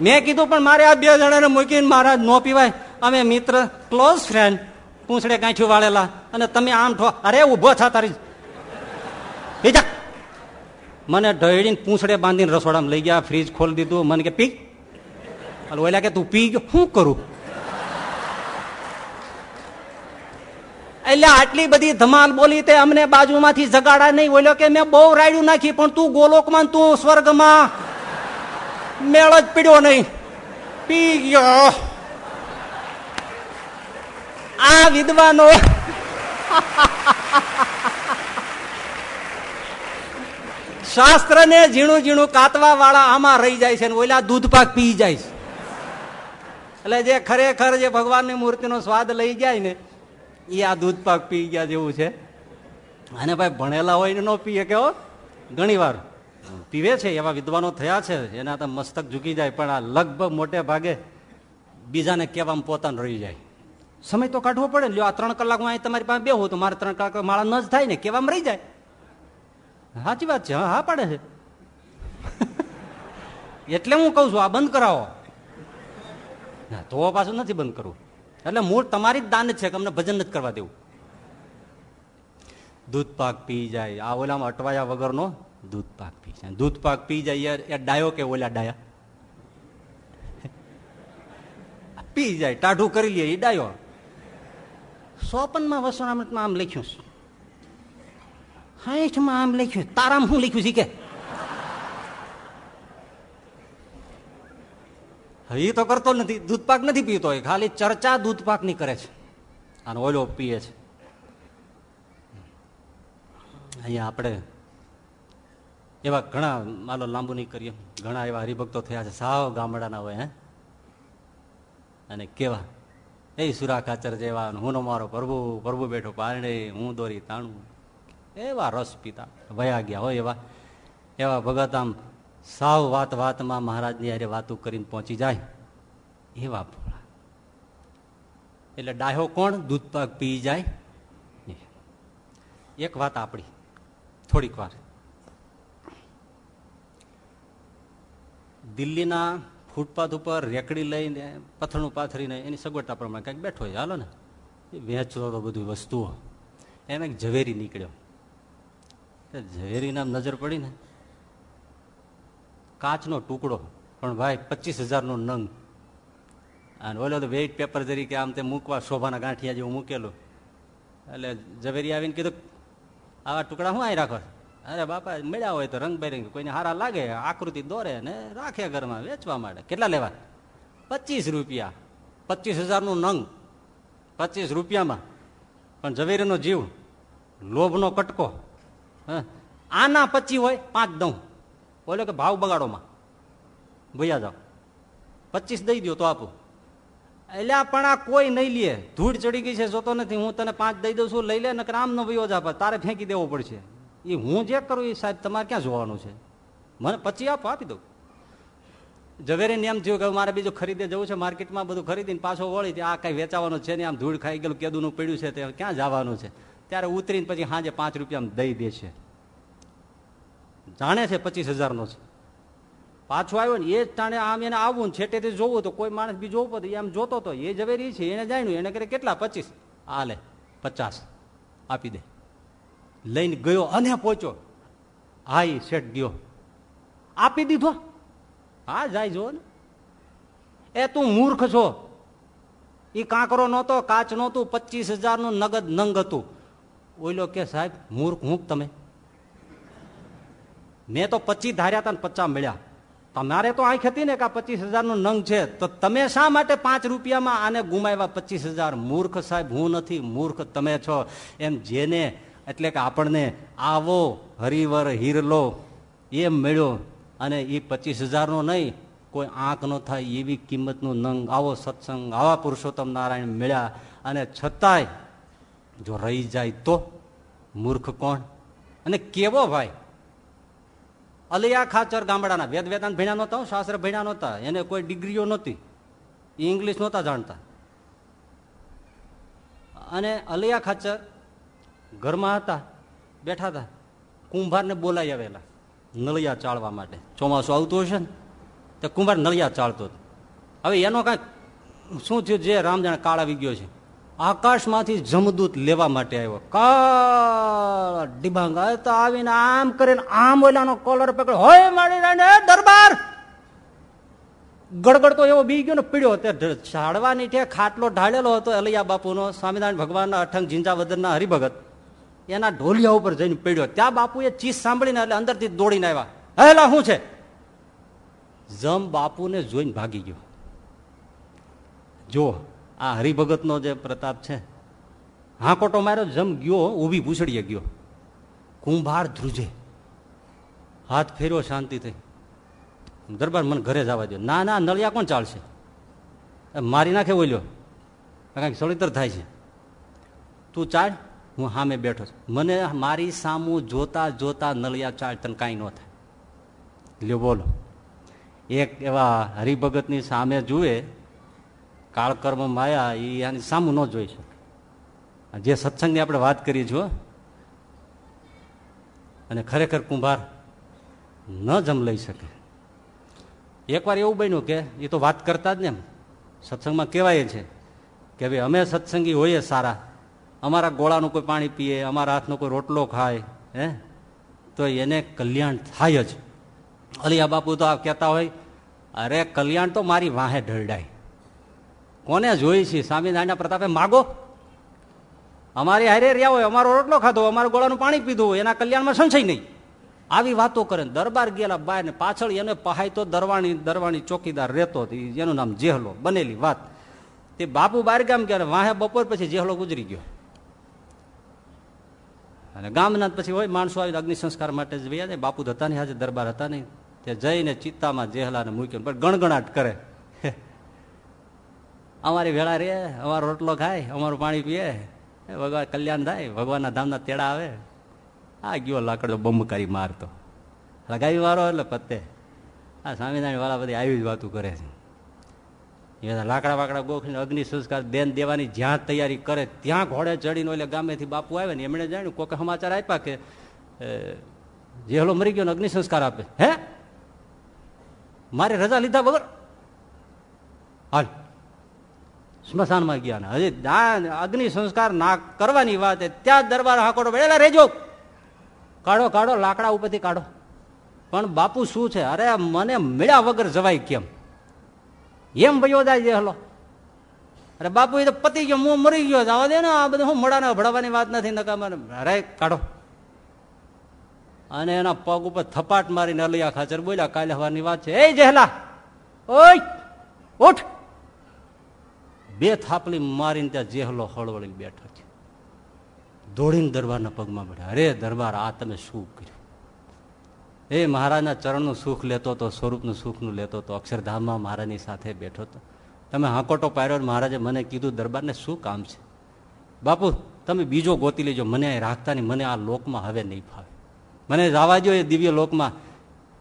મેં કીધું, પણ મારે આ બે જણાને મૂકીને મારા નો પીવાય. અમે મિત્ર ક્લોઝ ફ્રેન્ડ પૂંછડે કાંઠ્યું વાળેલા. અને તમે આમ ઠો અરે ઊભો થા તારી. બીજા મને ઢળીને પૂંછડે બાંધીને રસોડામાં લઈ ગયા ફ્રીજ ખોલી દીધું. મને કે, પી. ઓલા કે, તું પી ગયો? શું કરું? એટલે આટલી બધી ધમાલ બોલી તે અમને બાજુમાંથી જગાડા નહીં. બોલ્યો કે, મેં બહુ રાયડું નાખી, પણ તું ગોલોકમાં તું સ્વર્ગમાં. મેળ જ પીડ્યો નહીં. પી ગયો આ વિદ્વાનો શાસ્ત્ર ને ઝીણું ઝીણું કાતવા વાળા આમાં રહી જાય છે ઓલા દૂધ પાક પી જાય છે. એટલે જે ખરેખર જે ભગવાનની મૂર્તિનો સ્વાદ લઈ જાય ને એ આ દૂધ પાક પી ગયા જેવું છે. અને ભાઈ ભણેલા હોય ને ન પીએ કેવો ઘણી વાર પીવે છે, એવા વિદ્વાનો થયા છે, એના તો મસ્તક ઝૂકી જાય, પણ આ લગભગ મોટે ભાગે બીજાને કહેવામાં પોતાનું રહી જાય. સમય તો કાઢવો પડે ને આ ત્રણ કલાકમાં અહીં તમારી પાસે બેહું તો મારે ત્રણ કલાક માળા ન જ થાય ને, કહેવામાં રહી જાય. સાચી વાત છે, હા હા પાડે છે. એટલે હું કઉ છું, આ બંધ કરાવો. તો પાછું નથી બંધ કરવું. એટલે મૂળ તમારી જ દાન છે કે અમને ભજન નથી કરવા દેવું. દૂધ પાક પી જાય, આ ઓલામાં અટવાયા વગરનો દૂધ પાક પી જાય દૂધ પાક પી જાય એ ડાયો કે ઓલા ડાયા? પી જાય, ટાઢું કરી લે એ ડાયો. સોપનમાં વસણામૃતમાં આમ લખ્યું છે. હાઈઠમાં આમ લખ્યું તારામ શું લખ્યું છે કે? એ તો કરતો નથી. દૂધપાક નથી પીતો એ. ખાલી ચર્ચા દૂધપાકની કરે છે. અને ઓલો પીએ છે. અહીંયા આપણે એવા ઘણા માલો લાંબુ નહીં કરીએ. ઘણા એવા હરિભક્તો થયા છે. સાવ ગામડાના હોય, હે? અને કેવા? એ સુરા ખાચર જેવા હું નો મારો પ્રભુ પ્રભુ બેઠો પારણે, હું દોરી તાણું. એવા રસ પીતા. વયા ગયા હોય એવા. એવા ભગત આમ સાવ વાત વાતમાં મહારાજની અરે વાતું કરીને પહોંચી જાય. એવા ભોળા. એટલે ડાહ્યો કોણ? દૂધ પાક પી જાય. એક વાત આપણી. થોડીક વાર. દિલ્હીના ફૂટપાથ ઉપર રેકડી લઈને પથરણું પાથરીને એની સગવડતા પ્રમાણે કંઈક બેઠો હોય હાલો ને. એ વેચતો તો બધી વસ્તુઓ. એને ઝવેરી નીકળ્યો. ઝવેરી નામ નજર પડી ને. કાચનો ટુકડો. પણ ભાઈ, પચીસ હજારનો નંગ. અને ઓલો તો વેઇટ પેપર તરીકે આમ તે મૂકવા શોભાના ગાંઠિયા જેવું મૂકેલું. એટલે ઝવેરી આવીને કીધું, આવા ટુકડા શું આવી રાખો અરે બાપા, મળ્યા હોય તો રંગબેરંગ, કોઈને હારા લાગે, આકૃતિ દોરે ને રાખે ઘરમાં વેચવા માટે. કેટલા લેવા? પચીસ રૂપિયા. પચીસ હજારનું નંગ. પચીસ રૂપિયામાં. પણ ઝવેરીનો જીવ, લોભનો કટકો. આના પચી હોય પાંચ દઉં. બોલે કે ભાવ બગાડોમાં. ભૈયા જાઓ. પચીસ દઈ દો તો આપું. એટલે પણ આ કોઈ નહીં લે. ધૂળ ચડી ગઈ છે, જોતો નથી. હું તને પાંચ દઈ દઉં છું, લઈ લે, નકર આમ નો વયો જ તારે ફેંકી દેવો પડશે. એ હું જે કરું એ સાહેબ તમારે ક્યાં જોવાનું છે? મને પછી આપો, આપી દઉં. ઝવેરીને એમ થયું કે મારે બીજું ખરીદે જવું છે, માર્કેટમાં બધું ખરીદીને પાછો વળી આ કઈ વેચાવાનું છે ને આમ ધૂળ ખાઈ ગયેલું કેદુનું પડ્યું છે તે ક્યાં જવાનું છે? ત્યારે ઉતરીને પછી સાંજે પાંચ રૂપિયા દઈ દે છે. જાણે છે પચીસ હજારનો છે. પાછો આવ્યો ને એ જ તાણે આમ એને આવવું છેટેથી જોવું તો કોઈ માણસ બીજો જોવું પડે એમ જોતો તો, એ ઝવેરી છે, એને જાણ્યું, એને કરે કેટલા? પચીસ. આ લે, પચાસ. આપી દે. લઈને ગયો અને પહોંચ્યો. હા એ શેઠ ગયો. આપી દીધો. હા, જાય જો ને. એ તું મૂર્ખ છો. એ કાંકરો નહોતો, કાચ નહોતું, પચીસ હજારનું નગદ નંગ હતું. ઓઈલો કે, સાહેબ, મૂર્ખ હું તમે? મેં તો પચીસ ધાર્યા હતા ને પચાસ મળ્યા. તમારે તો આંખ હતી ને કે આ પચીસ હજારનું નંગ છે? તો તમે શા માટે પાંચ રૂપિયામાં આને ગુમાવ્યા? પચીસ હજાર મૂર્ખ સાહેબ, હું નથી મૂર્ખ, તમે છો. એમ જેને એટલે કે આપણને આવો હરિવર હીરલો એમ મળ્યો અને એ પચીસ હજારનો નહીં, કોઈ આંખ ન થાય એવી કિંમતનું નંગ, આવો સત્સંગ, આવા પુરુષોત્તમ નારાયણ મળ્યા. અને છતાંય જો રહી જાય તો મૂર્ખ કોણ? અને કેવો ભાઈ? અલિયા ખાચર ગામડાના, વેદ વેદાંત ભણ્યા નહોતા શાસ્ત્ર ભણ્યા નહોતા, એને કોઈ ડિગ્રીઓ નહોતી. ઇંગ્લિશ નહોતા જાણતા. અને અલિયા ખાચર ઘરમાં હતા, બેઠા હતા. કુંભારને બોલાઈ આવેલા, નળિયા ચાળવા માટે. ચોમાસું આવતું હશે ને, તો કુંભાર નળિયા ચાળતો હતો. હવે એનો કાંઈક શું થયું, જે રામ જાણે કાળ આવી ગયો છે. આકાશમાંથી જમદૂત લેવા માટે આવ્યો. કાળા ડિબાંગ તો આવીને આમ કરીને આમ ઓલાનો કોલર પકડ્યો. હોય મારી દરબાર! ગડગડ તો એવો બી ગયો ને, પીડ્યો. તે ઝાડવાની ઠે ખાટલો ઢાળેલો હતો, અલૈયા બાપુનો, સ્વામિનારાયણ ભગવાનના અઠંગ ઝીંઝાવદરના હરિભગત. એના ઢોલિયા ઉપર જઈને પડ્યો. ત્યાં બાપુએ ચીસ સાંભળીને એટલે અંદરથી દોડીને આવ્યા. હેલા, શું છે? જમ બાપુને જોઈને ભાગી ગયો. જો આ હરિભગતનો જે પ્રતાપ છે, હાંકોટો માર્યો, જમ ગયો, ઊભી પૂછડીએ ગયો. કુંભાર ધ્રુજે. હાથ ફેર્યો શાંતિ થઈ દરબાર મને ઘરે જવા દો ના ના, નળિયા કોણ ચાલશે? મારી નાખે ઓલ્યો. કાંઈક સળિતર થાય છે. તું ચાલ. હું સામે બેઠો છું. મને મારી સામું જોતા જોતા નળિયા ચાલ તને કાંઈ ન થાય. લ્યો બોલો. એક એવા હરિભગતની સામે જુએ, કાળકર્મ માયા એ આની સામું ન જોઈ શકે. જે સત્સંગની આપણે વાત કરી છીએ અને ખરેખર કુંભાર ન જમ લઈ શકે. એકવાર એવું બન્યું કે એ તો વાત કરતા જ ને સત્સંગમાં કહેવાય છે કે ભાઈ અમે સત્સંગી હોઈએ સારા અમારા ગોળાનું કોઈ પાણી પીએ, અમારા હાથનો કોઈ રોટલો ખાય, હે? તો એને કલ્યાણ થાય જ. અલિયા બાપુ તો આ કહેતા હોય, અરે, કલ્યાણ તો મારી વાહે ઢળડાય કોને જોઈ છે? સ્વામિનારાયણના પ્રતાપે, માગો. અમારી હારે રહ્યા હોય, અમારો રોટલો ખાધો અમારું ગોળાનું પાણી પીધું એના કલ્યાણમાં સંશય નહીં? આવી વાતો કરે દરબાર ગયેલા બાય ને પાછળ એને પહાય તો દરવાણી દરવાણી ચોકીદાર રહેતો એનું નામ જેહલો, બનેલી વાત. તે બાપુ બારગામ ગયા વાહે બપોર પછી જેહલો ગુજરી ગયો. અને ગામના પછી હોય માણસો આવી અગ્નિ સંસ્કાર માટે જ વૈયા ને બાપુ હતા નહીં હાજર દરબાર હતા નહીં. તે જઈને ચિત્તામાં જેહલાને મૂક્યો પણ ગણગણાટ કરે. અમારી વેળા રે, અમારો રોટલો ખાય, અમારું પાણી પીએ. ભગવાન કલ્યાણ થાય, ભગવાનના ધામના તેડા આવે. આ ગયો લાકડો બમકારી મારતો. લગાવી મારો એટલે પતે. આ સ્વામિનારાયણ વાળા બધી આવી જ વાતું કરે છે. લાકડા વાકડા ગોખીને અગ્નિ સંસ્કાર દેન દેવાની જ્યાં તૈયારી કરે ત્યાં ઘોડે ચડીને એટલે ગામેથી બાપુ આવે ને એમણે જાણ્યું કોઈક સમાચાર આપ્યા કે જેહલો મરી ગયો ને અગ્નિ સંસ્કાર આપે. હે? મારે રજા લીધા વગર? હાલ. સ્મશાનમાં ગયા ને. હજી અગ્નિ સંસ્કાર ના કરવાની વાત ત્યાં દરબાર હાકોડો બેડેલા રેજો કાઢો કાઢો, લાકડા ઉપરથી કાઢો. પણ બાપુ શું છે? અરે મને મળ્યા વગર જવાય કેમ? એમ ભયો જાય હલો. અરે બાપુ એ તો પતી ગયો હું મરી ગયો, જવા દે ને આ બધું હું મોડાને ભળવાની વાત નથી, નકામાં અરે કાઢો. અને એના પગ ઉપર થપાટ મારીને અલિયા ખાચર બોલ્યા, કાલે હવાની વાત છે. એ જેહલા, ઓય, ઉઠ. બે થાપલી મારીને ત્યાં જેહલો હળવળી બેઠો છે. દોડીને દરબારના પગમાં બેઠા. અરે દરબાર, આ તમે શું કર્યું? એ મહારાજના ચરણનું સુખ લેતો હતો, સ્વરૂપનું સુખનું લેતો હતો. અક્ષરધામમાં મહારાજની સાથે બેઠો હતો. તમે હાંકોટો પાડ્યો મહારાજે મને કીધું, દરબારને શું કામ છે? બાપુ, તમે બીજો ગોતી લેજો. મને રાખતા નહીં મને આ લોકમાં હવે નહીં ફાવે. મને જવા દો એ દિવ્ય લોકમાં.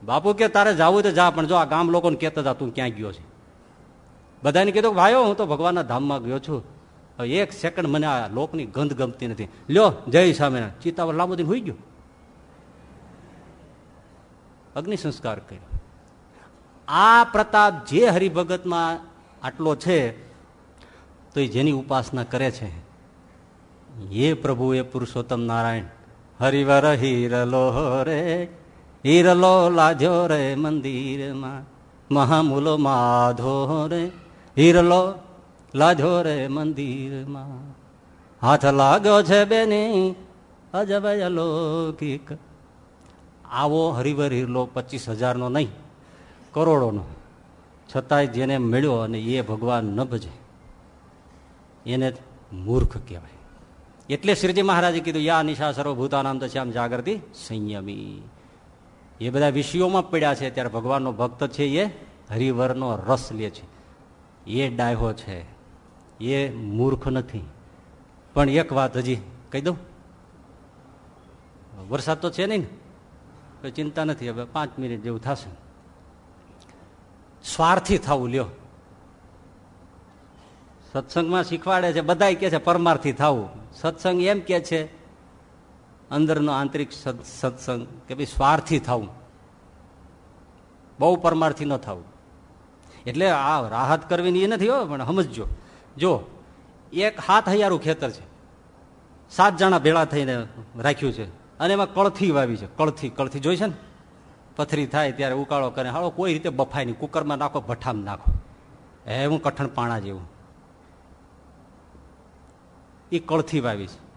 બાપુ કે, તારે જવું તો જા, પણ જો આ ગામ લોકોને કહેતા હતા, તું ક્યાં ગયો છે? બધાને કીધું ભાઈઓ, હું તો ભગવાનના ધામમાં ગયો છું. હવે એક સેકન્ડ મને આ લોકની ગંધ ગમતી નથી. લ્યો, જય સ્વામિનારાયણ. ચિત્તાવર લાંબો દિન હોઈ ગયો. અગ્નિ સંસ્કાર કર્યો. આ પ્રતાપ જે હરિભગતમાં આટલો છે, તો એ જેની ઉપાસના કરે છે? એ પ્રભુ એ પુરુષોત્તમ નારાયણ, હરિવર હિરલો રે, હિરલો લાજો રે મંદિરમાં, મહામૂલો માધો રે, હિરલો લાજો રે મંદિરમાં. હાથ લાગ્યો છે બેની અજબ લૌકિક આવો હરિવર હિરલો પચીસ હજારનો નહીં, કરોડોનો. છતાંય જેને મળ્યો અને એ ભગવાન ન ભજે, એને મૂર્ખ કહેવાય. એટલે શ્રીજી મહારાજે કીધું, યા નિશા સર્વભૂતાનામ શ્યામ જાગૃતિ સંયમી. એ બધા વિષયોમાં પડ્યા છે ત્યારે ભગવાનનો ભક્ત છે એ, હરિવરનો રસ લે છે. એ ડાયહો છે, એ મૂર્ખ નથી. પણ એક વાત હજી કહી દઉં. વરસાદ તો છે નહીં ને? કોઈ ચિંતા નથી, હવે પાંચ મિનિટ જેવું થશે. સ્વાર્થી થવું લ્યો. સત્સંગમાં શીખવાડે છે બધા કે છે પરમાર્થી થવું. સત્સંગ એમ કે છે, અંદરનો આંતરિક સત્સંગ કે ભાઈ સ્વાર્થી થવું. બહુ પરમાર્થી ન થવું. એટલે આ રાહત કરવીની એ નથી હો, પણ સમજજો. જો, એક હાથ હૈયારું ખેતર છે. સાત જણા ભેળા થઈને રાખ્યું છે. અને એમાં કળથી વાવી છે. કળથી કળથી જોઈ છે ને? પથરી થાય ત્યારે ઉકાળો કરે. હાલો, કોઈ રીતે બફાય નહીં. કુકરમાં નાખો, ભઠ્ઠામાં નાખો. હે હું કઠણ પાણા જેવું. એ કળથી વાવી છે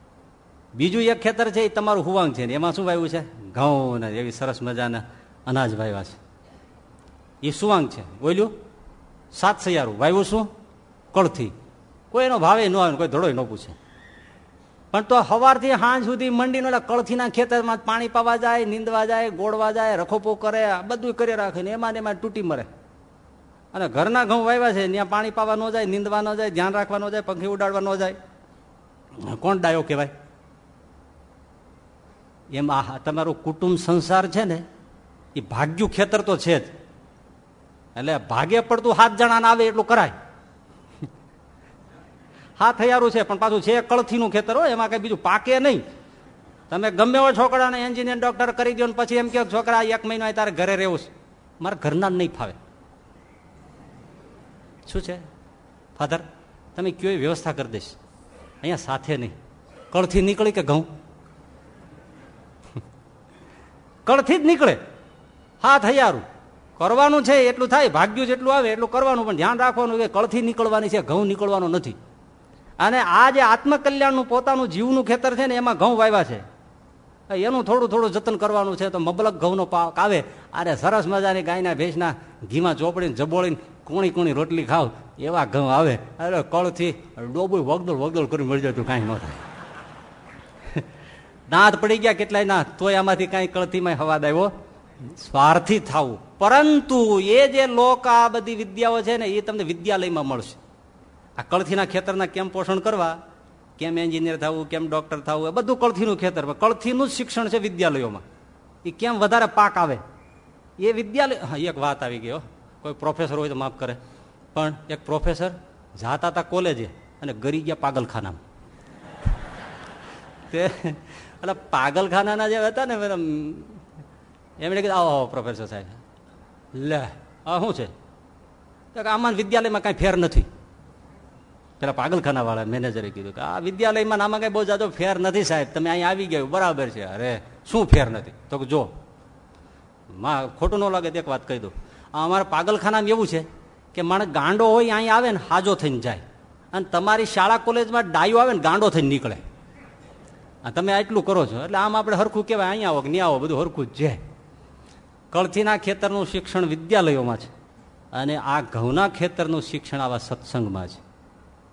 બીજું એક ખેતર છે એ તમારું હુવાંગ છે ને. એમાં શું વાવ્યું છે? ઘઉં ને એવી સરસ મજાના અનાજ વાવ્યા છે. એ સુવાંગ છે. બોલ્યું? સાત સૈયારું. વાવ્યું શું? કળથી. કોઈ એનો ભાવે ન આવે કોઈ ધડોય ન પૂછે. પણ તો સવારથી સાંજ સુધી મંડીનો કળથીના ખેતરમાં પાણી પાવા જાય, નીંદવા જાય, ગોળવા જાય, રખોપો કરે બધું કરી રાખે ને એમાં એમાં તૂટી મરે. અને ઘરના ઘઉં વાવ્યા છે, ત્યાં પાણી પાવા ન જાય, નીંદવા ન જાય, ધ્યાન રાખવા ન જાય, પંખી ઉડાડવા ન જાય. કોણ ડાયો કહેવાય? એમ આ તમારું કુટુંબ સંસાર છે ને, એ ભાગ્યું ખેતર તો છે જ. એટલે ભાગે પડતું હાથ જણાને આવે એટલું કરાય. હા થયારું છે, પણ પાછું છે કળથીનું ખેતર હોય, એમાં કઈ બીજું પાકે નહીં. તમે ગમે એવો છોકરાને એન્જિનિયર ડોક્ટર કરી દો પછી એમ કે, છોકરા, એક મહિનો તારે ઘરે રહેવું છે. મારા ઘરના નહીં ફાવે. શું છે? ફાધર તમે કયો વ્યવસ્થા કરી દઈશ? અહીંયા સાથે નહીં. કળથી નીકળી કે ઘઉં? કળથી જ નીકળે. હાથ હૈયારું. કરવાનું છે એટલું થાય, ભાગ્યું જેટલું આવે એટલું કરવાનું, પણ ધ્યાન રાખવાનું કે કળથી નીકળવાની છે, ઘઉં નીકળવાનો નથી. અને આ જે આત્મકલ્યાણનું પોતાનું જીવનું ખેતર છે ને, એમાં ઘઉં વાવ્યા છે. એનું થોડું થોડું જતન કરવાનું છે, તો મબલક ઘઉંનો પાક આવે. અરે સરસ મજાની ગાયના ભેંસના ઘીમાં ચોપડીને, જબોળીને કુણી કુણી રોટલી ખાવ, એવા ઘઉં આવે. અરે કળથી ડોબું વગદોળ વગદોળ કરી મળી જતું કાંઈ ન થાય. દાંત પડી ગયા કેટલાય ના, તોય આમાંથી કાંઈ કળથીમાં હવાદ આવ્યો સ્વાર્થી થવું. પરંતુ એ જે લોક આ બધી વિદ્યાઓ છે ને, એ તમને વિદ્યાલયમાં મળશે. આ કળથીના ખેતરના કેમ પોષણ કરવા? કેમ એન્જિનિયર થવું, કેમ ડોક્ટર થવું, એ બધું કળથીનું ખેતર. કળથીનું જ શિક્ષણ છે વિદ્યાલયોમાં. એ કેમ વધારે પાક આવે? એ વિદ્યાલય હા, એક વાત આવી ગઈ કોઈ પ્રોફેસર હોય તો માફ કરે. પણ એક પ્રોફેસર જાતા હતા કોલેજે અને ગરી ગયા પાગલખાનામાં. તે એટલે પાગલખાનાના જે હતા ને એમણે કીધું, આવો પ્રોફેસર સાહેબ. લે, આ શું છે? આમાં વિદ્યાલયમાં કાંઈ ફેર નથી. પેલા પાગલખાના વાળા મેનેજરે કીધું કે, આ વિદ્યાલયમાં આમાં કઈ બહુ જાજો ફેર નથી સાહેબ. તમે અહીંયા આવી ગયો બરાબર છે. અરે, શું ફેર નથી? તો જો. માં ખોટું ન લાગે એક વાત કહી દઉં. અમારા પાગલખાનામાં એવું છે કે માણસ ગાંડો હોય, અહીં આવે ને હાજો થઈને જાય. અને તમારી શાળા કોલેજમાં ડાયો આવે ને ગાંડો થઈને નીકળે. તમે આટલું કરો છો. એટલે આમ આપણે હરખું કહેવાય. અહીંયા આવો કે આવો, બધું હરખું જ છે. કળથીના ખેતરનું શિક્ષણ વિદ્યાલયોમાં છે. અને આ ઘઉંના ખેતરનું શિક્ષણ આવા સત્સંગમાં છે.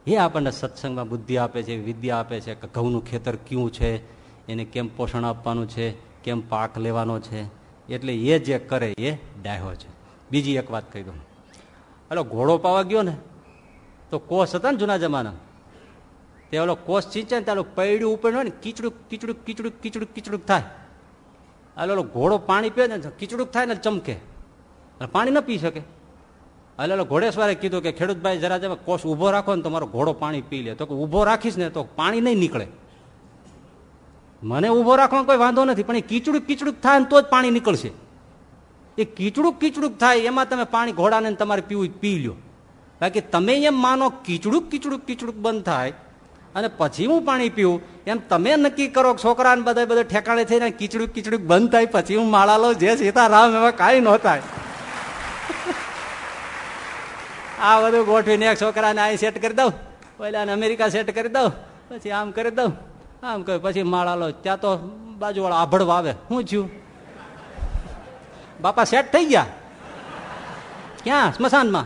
એ આપણને સત્સંગમાં બુદ્ધિ આપે છે, વિદ્યા આપે છે કે ઘઉંનું ખેતર ક્યું છે, એને કેમ પોષણ આપવાનું છે, કેમ પાક લેવાનો છે, એટલે એ જે કરે એ ડાહ્યો છે. બીજી એક વાત કહી દઉં. એટલે ઘોડો પાવા ગયો ને, તો કોષ હતા ને જૂના જમાના? તે ઓલો કોષ ચીંચે ને ત્યાં પૈડું ઉપર હોય ને, કીચડુક કીચડુક કીચડુક કીચડુક કીચડુક થાય. એટલે ઓલો ઘોડો પાણી પીએ ને, કીચડુક થાય ને ચમકે. પાણી ન પી શકે. એટલે ઘોડેશ્વરે કીધું કે, ખેડૂતભાઈ, જરા જરા કોષ ઊભો રાખો ને તમારો ઘોડો પાણી પી લે. તો કે ઊભો રાખીશ ને તો પાણી નહીં નીકળે. મને ઊભો રાખવાનો કોઈ વાંધો નથી, પણ એ કીચડુક કીચડુક થાય ને તો જ પાણી નીકળશે. એ કીચડુક કીચડુક થાય, એમાં તમે પાણી ઘોડાને તમારે પીવું, પી લ્યો. બાકી તમે એમ માનો કીચડુક કીચડુક કીચડુક બંધ થાય, અને પછી હું પાણી પીવું એમ તમે નક્કી કરો છોકરાને બધા બધા ઠેકાણે થઈને કીચડુક કીચડુક બંધ થાય, પછી હું માળા લો, જે સીતારામ એમાં કાંઈ ન થાય. આ બધું ગોઠવીને એક છોકરાને અહીં સેટ કરી દઉં, પહેલાને અમેરિકા સેટ કરી દઉં, પછી આમ કરી દઉં, આમ કહ્યું પછી માળા લો ત્યાં તો બાજુવાળા આભળ વાવે શું છું? બાપા સેટ થઈ ગયા? ક્યાં? સ્મશાનમાં?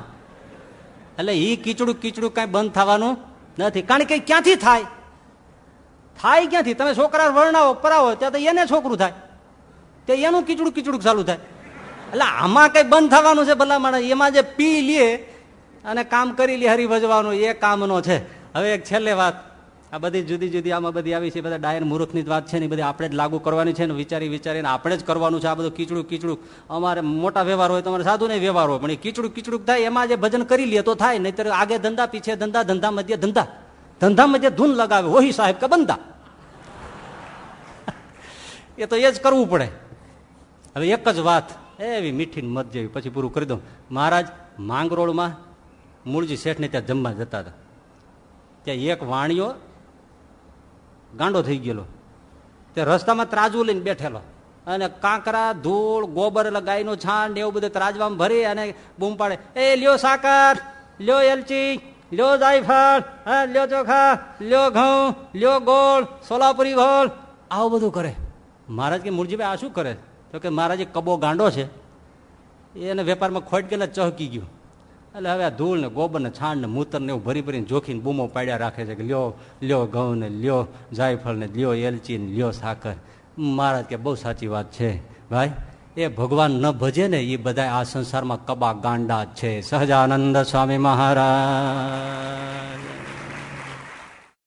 એટલે એ કીચડું કીચડું કઈ બંધ થવાનું નથી. કારણ કે ક્યાંથી થાય? થાય ક્યાંથી? તમે છોકરા વર્ણાવો, પરાવો, ત્યાં તો એને છોકરું થાય. તે એનું કીચડું કીચડું ચાલુ થાય. એટલે આમાં કઈ બંધ થવાનું છે ભલા માણસ એમાં જે પી લે અને કામ કરી લે હરિભજવાનું, એ કામનો છે. હવે એક છેલ્લે વાત. આ બધી જુદી જુદી આમાં બધી આવી છે બધા ડાયર મૂર્ખની વાત છે ને બધી આપણે જ લાગુ કરવાની છે ને, વિચારી વિચારીને આપણે જ કરવાનું છે, આ બધું કીચડું કીચડું. અમારે મોટા વ્યવહાર હોય, તમારે સાધુ નહીં વ્યવહાર હોય, પણ એ કીચડું કીચડું થાય, એમાં જે ભજન કરી લે તો થાય, નહીતર આગે ધંધા, પીછે ધંધા ધંધા મધ્ય ધંધા. ધંધા મધ્ય ધૂન લગાવે ઓહી સાહેબ કે બંધા. એ તો એ જ કરવું પડે. હવે એક જ વાત, એવી મીઠી મત જેવી, પછી પૂરું કરી દઉં. મહારાજ, માંગરોળમાં મૂળજી શેઠને ત્યાં જમવા જતા હતા. ત્યાં એક વાણિયો ગાંડો થઈ ગયેલો. તે રસ્તામાં ત્રાજવું લઈને બેઠેલો. અને કાંકરા, ધૂળ, ગોબર એટલે ગાયનું છાણ એવું બધું ત્રાજવામાં ભરી અને બૂમ પાડે, એ લ્યો સાકર, લ્યો એલચી, લ્યો જાયફળ, હા, લ્યો ચોખા, લ્યો ઘઉં, લ્યો ગોળ, સોલાપુરી ગોળ આવું બધું કરે. મહારાજ કે, મૂળજીભાઈ, આ શું કરે? તો કે, મહારાજ કબો ગાંડો છે. એને વેપારમાં ખોટ ગયેલા ચહકી ગયું. એટલે હવે આ ધૂળ ને ગોબર ને છાણ ને મૂતર ને એવું ભરી ભરીને જોખીને બૂમો પાડ્યા રાખે છે કે લ્યો લ્યો ઘઉં ને લ્યો જાયફળ ને લ્યો એલચી ને લ્યો સાકર. મહારાજ કે બહુ સાચી વાત છે. ભાઈ, એ ભગવાન ન ભજે ને એ બધા આ સંસારમાં કબા ગાંડા છે. સહજાનંદ સ્વામી મહારાજ.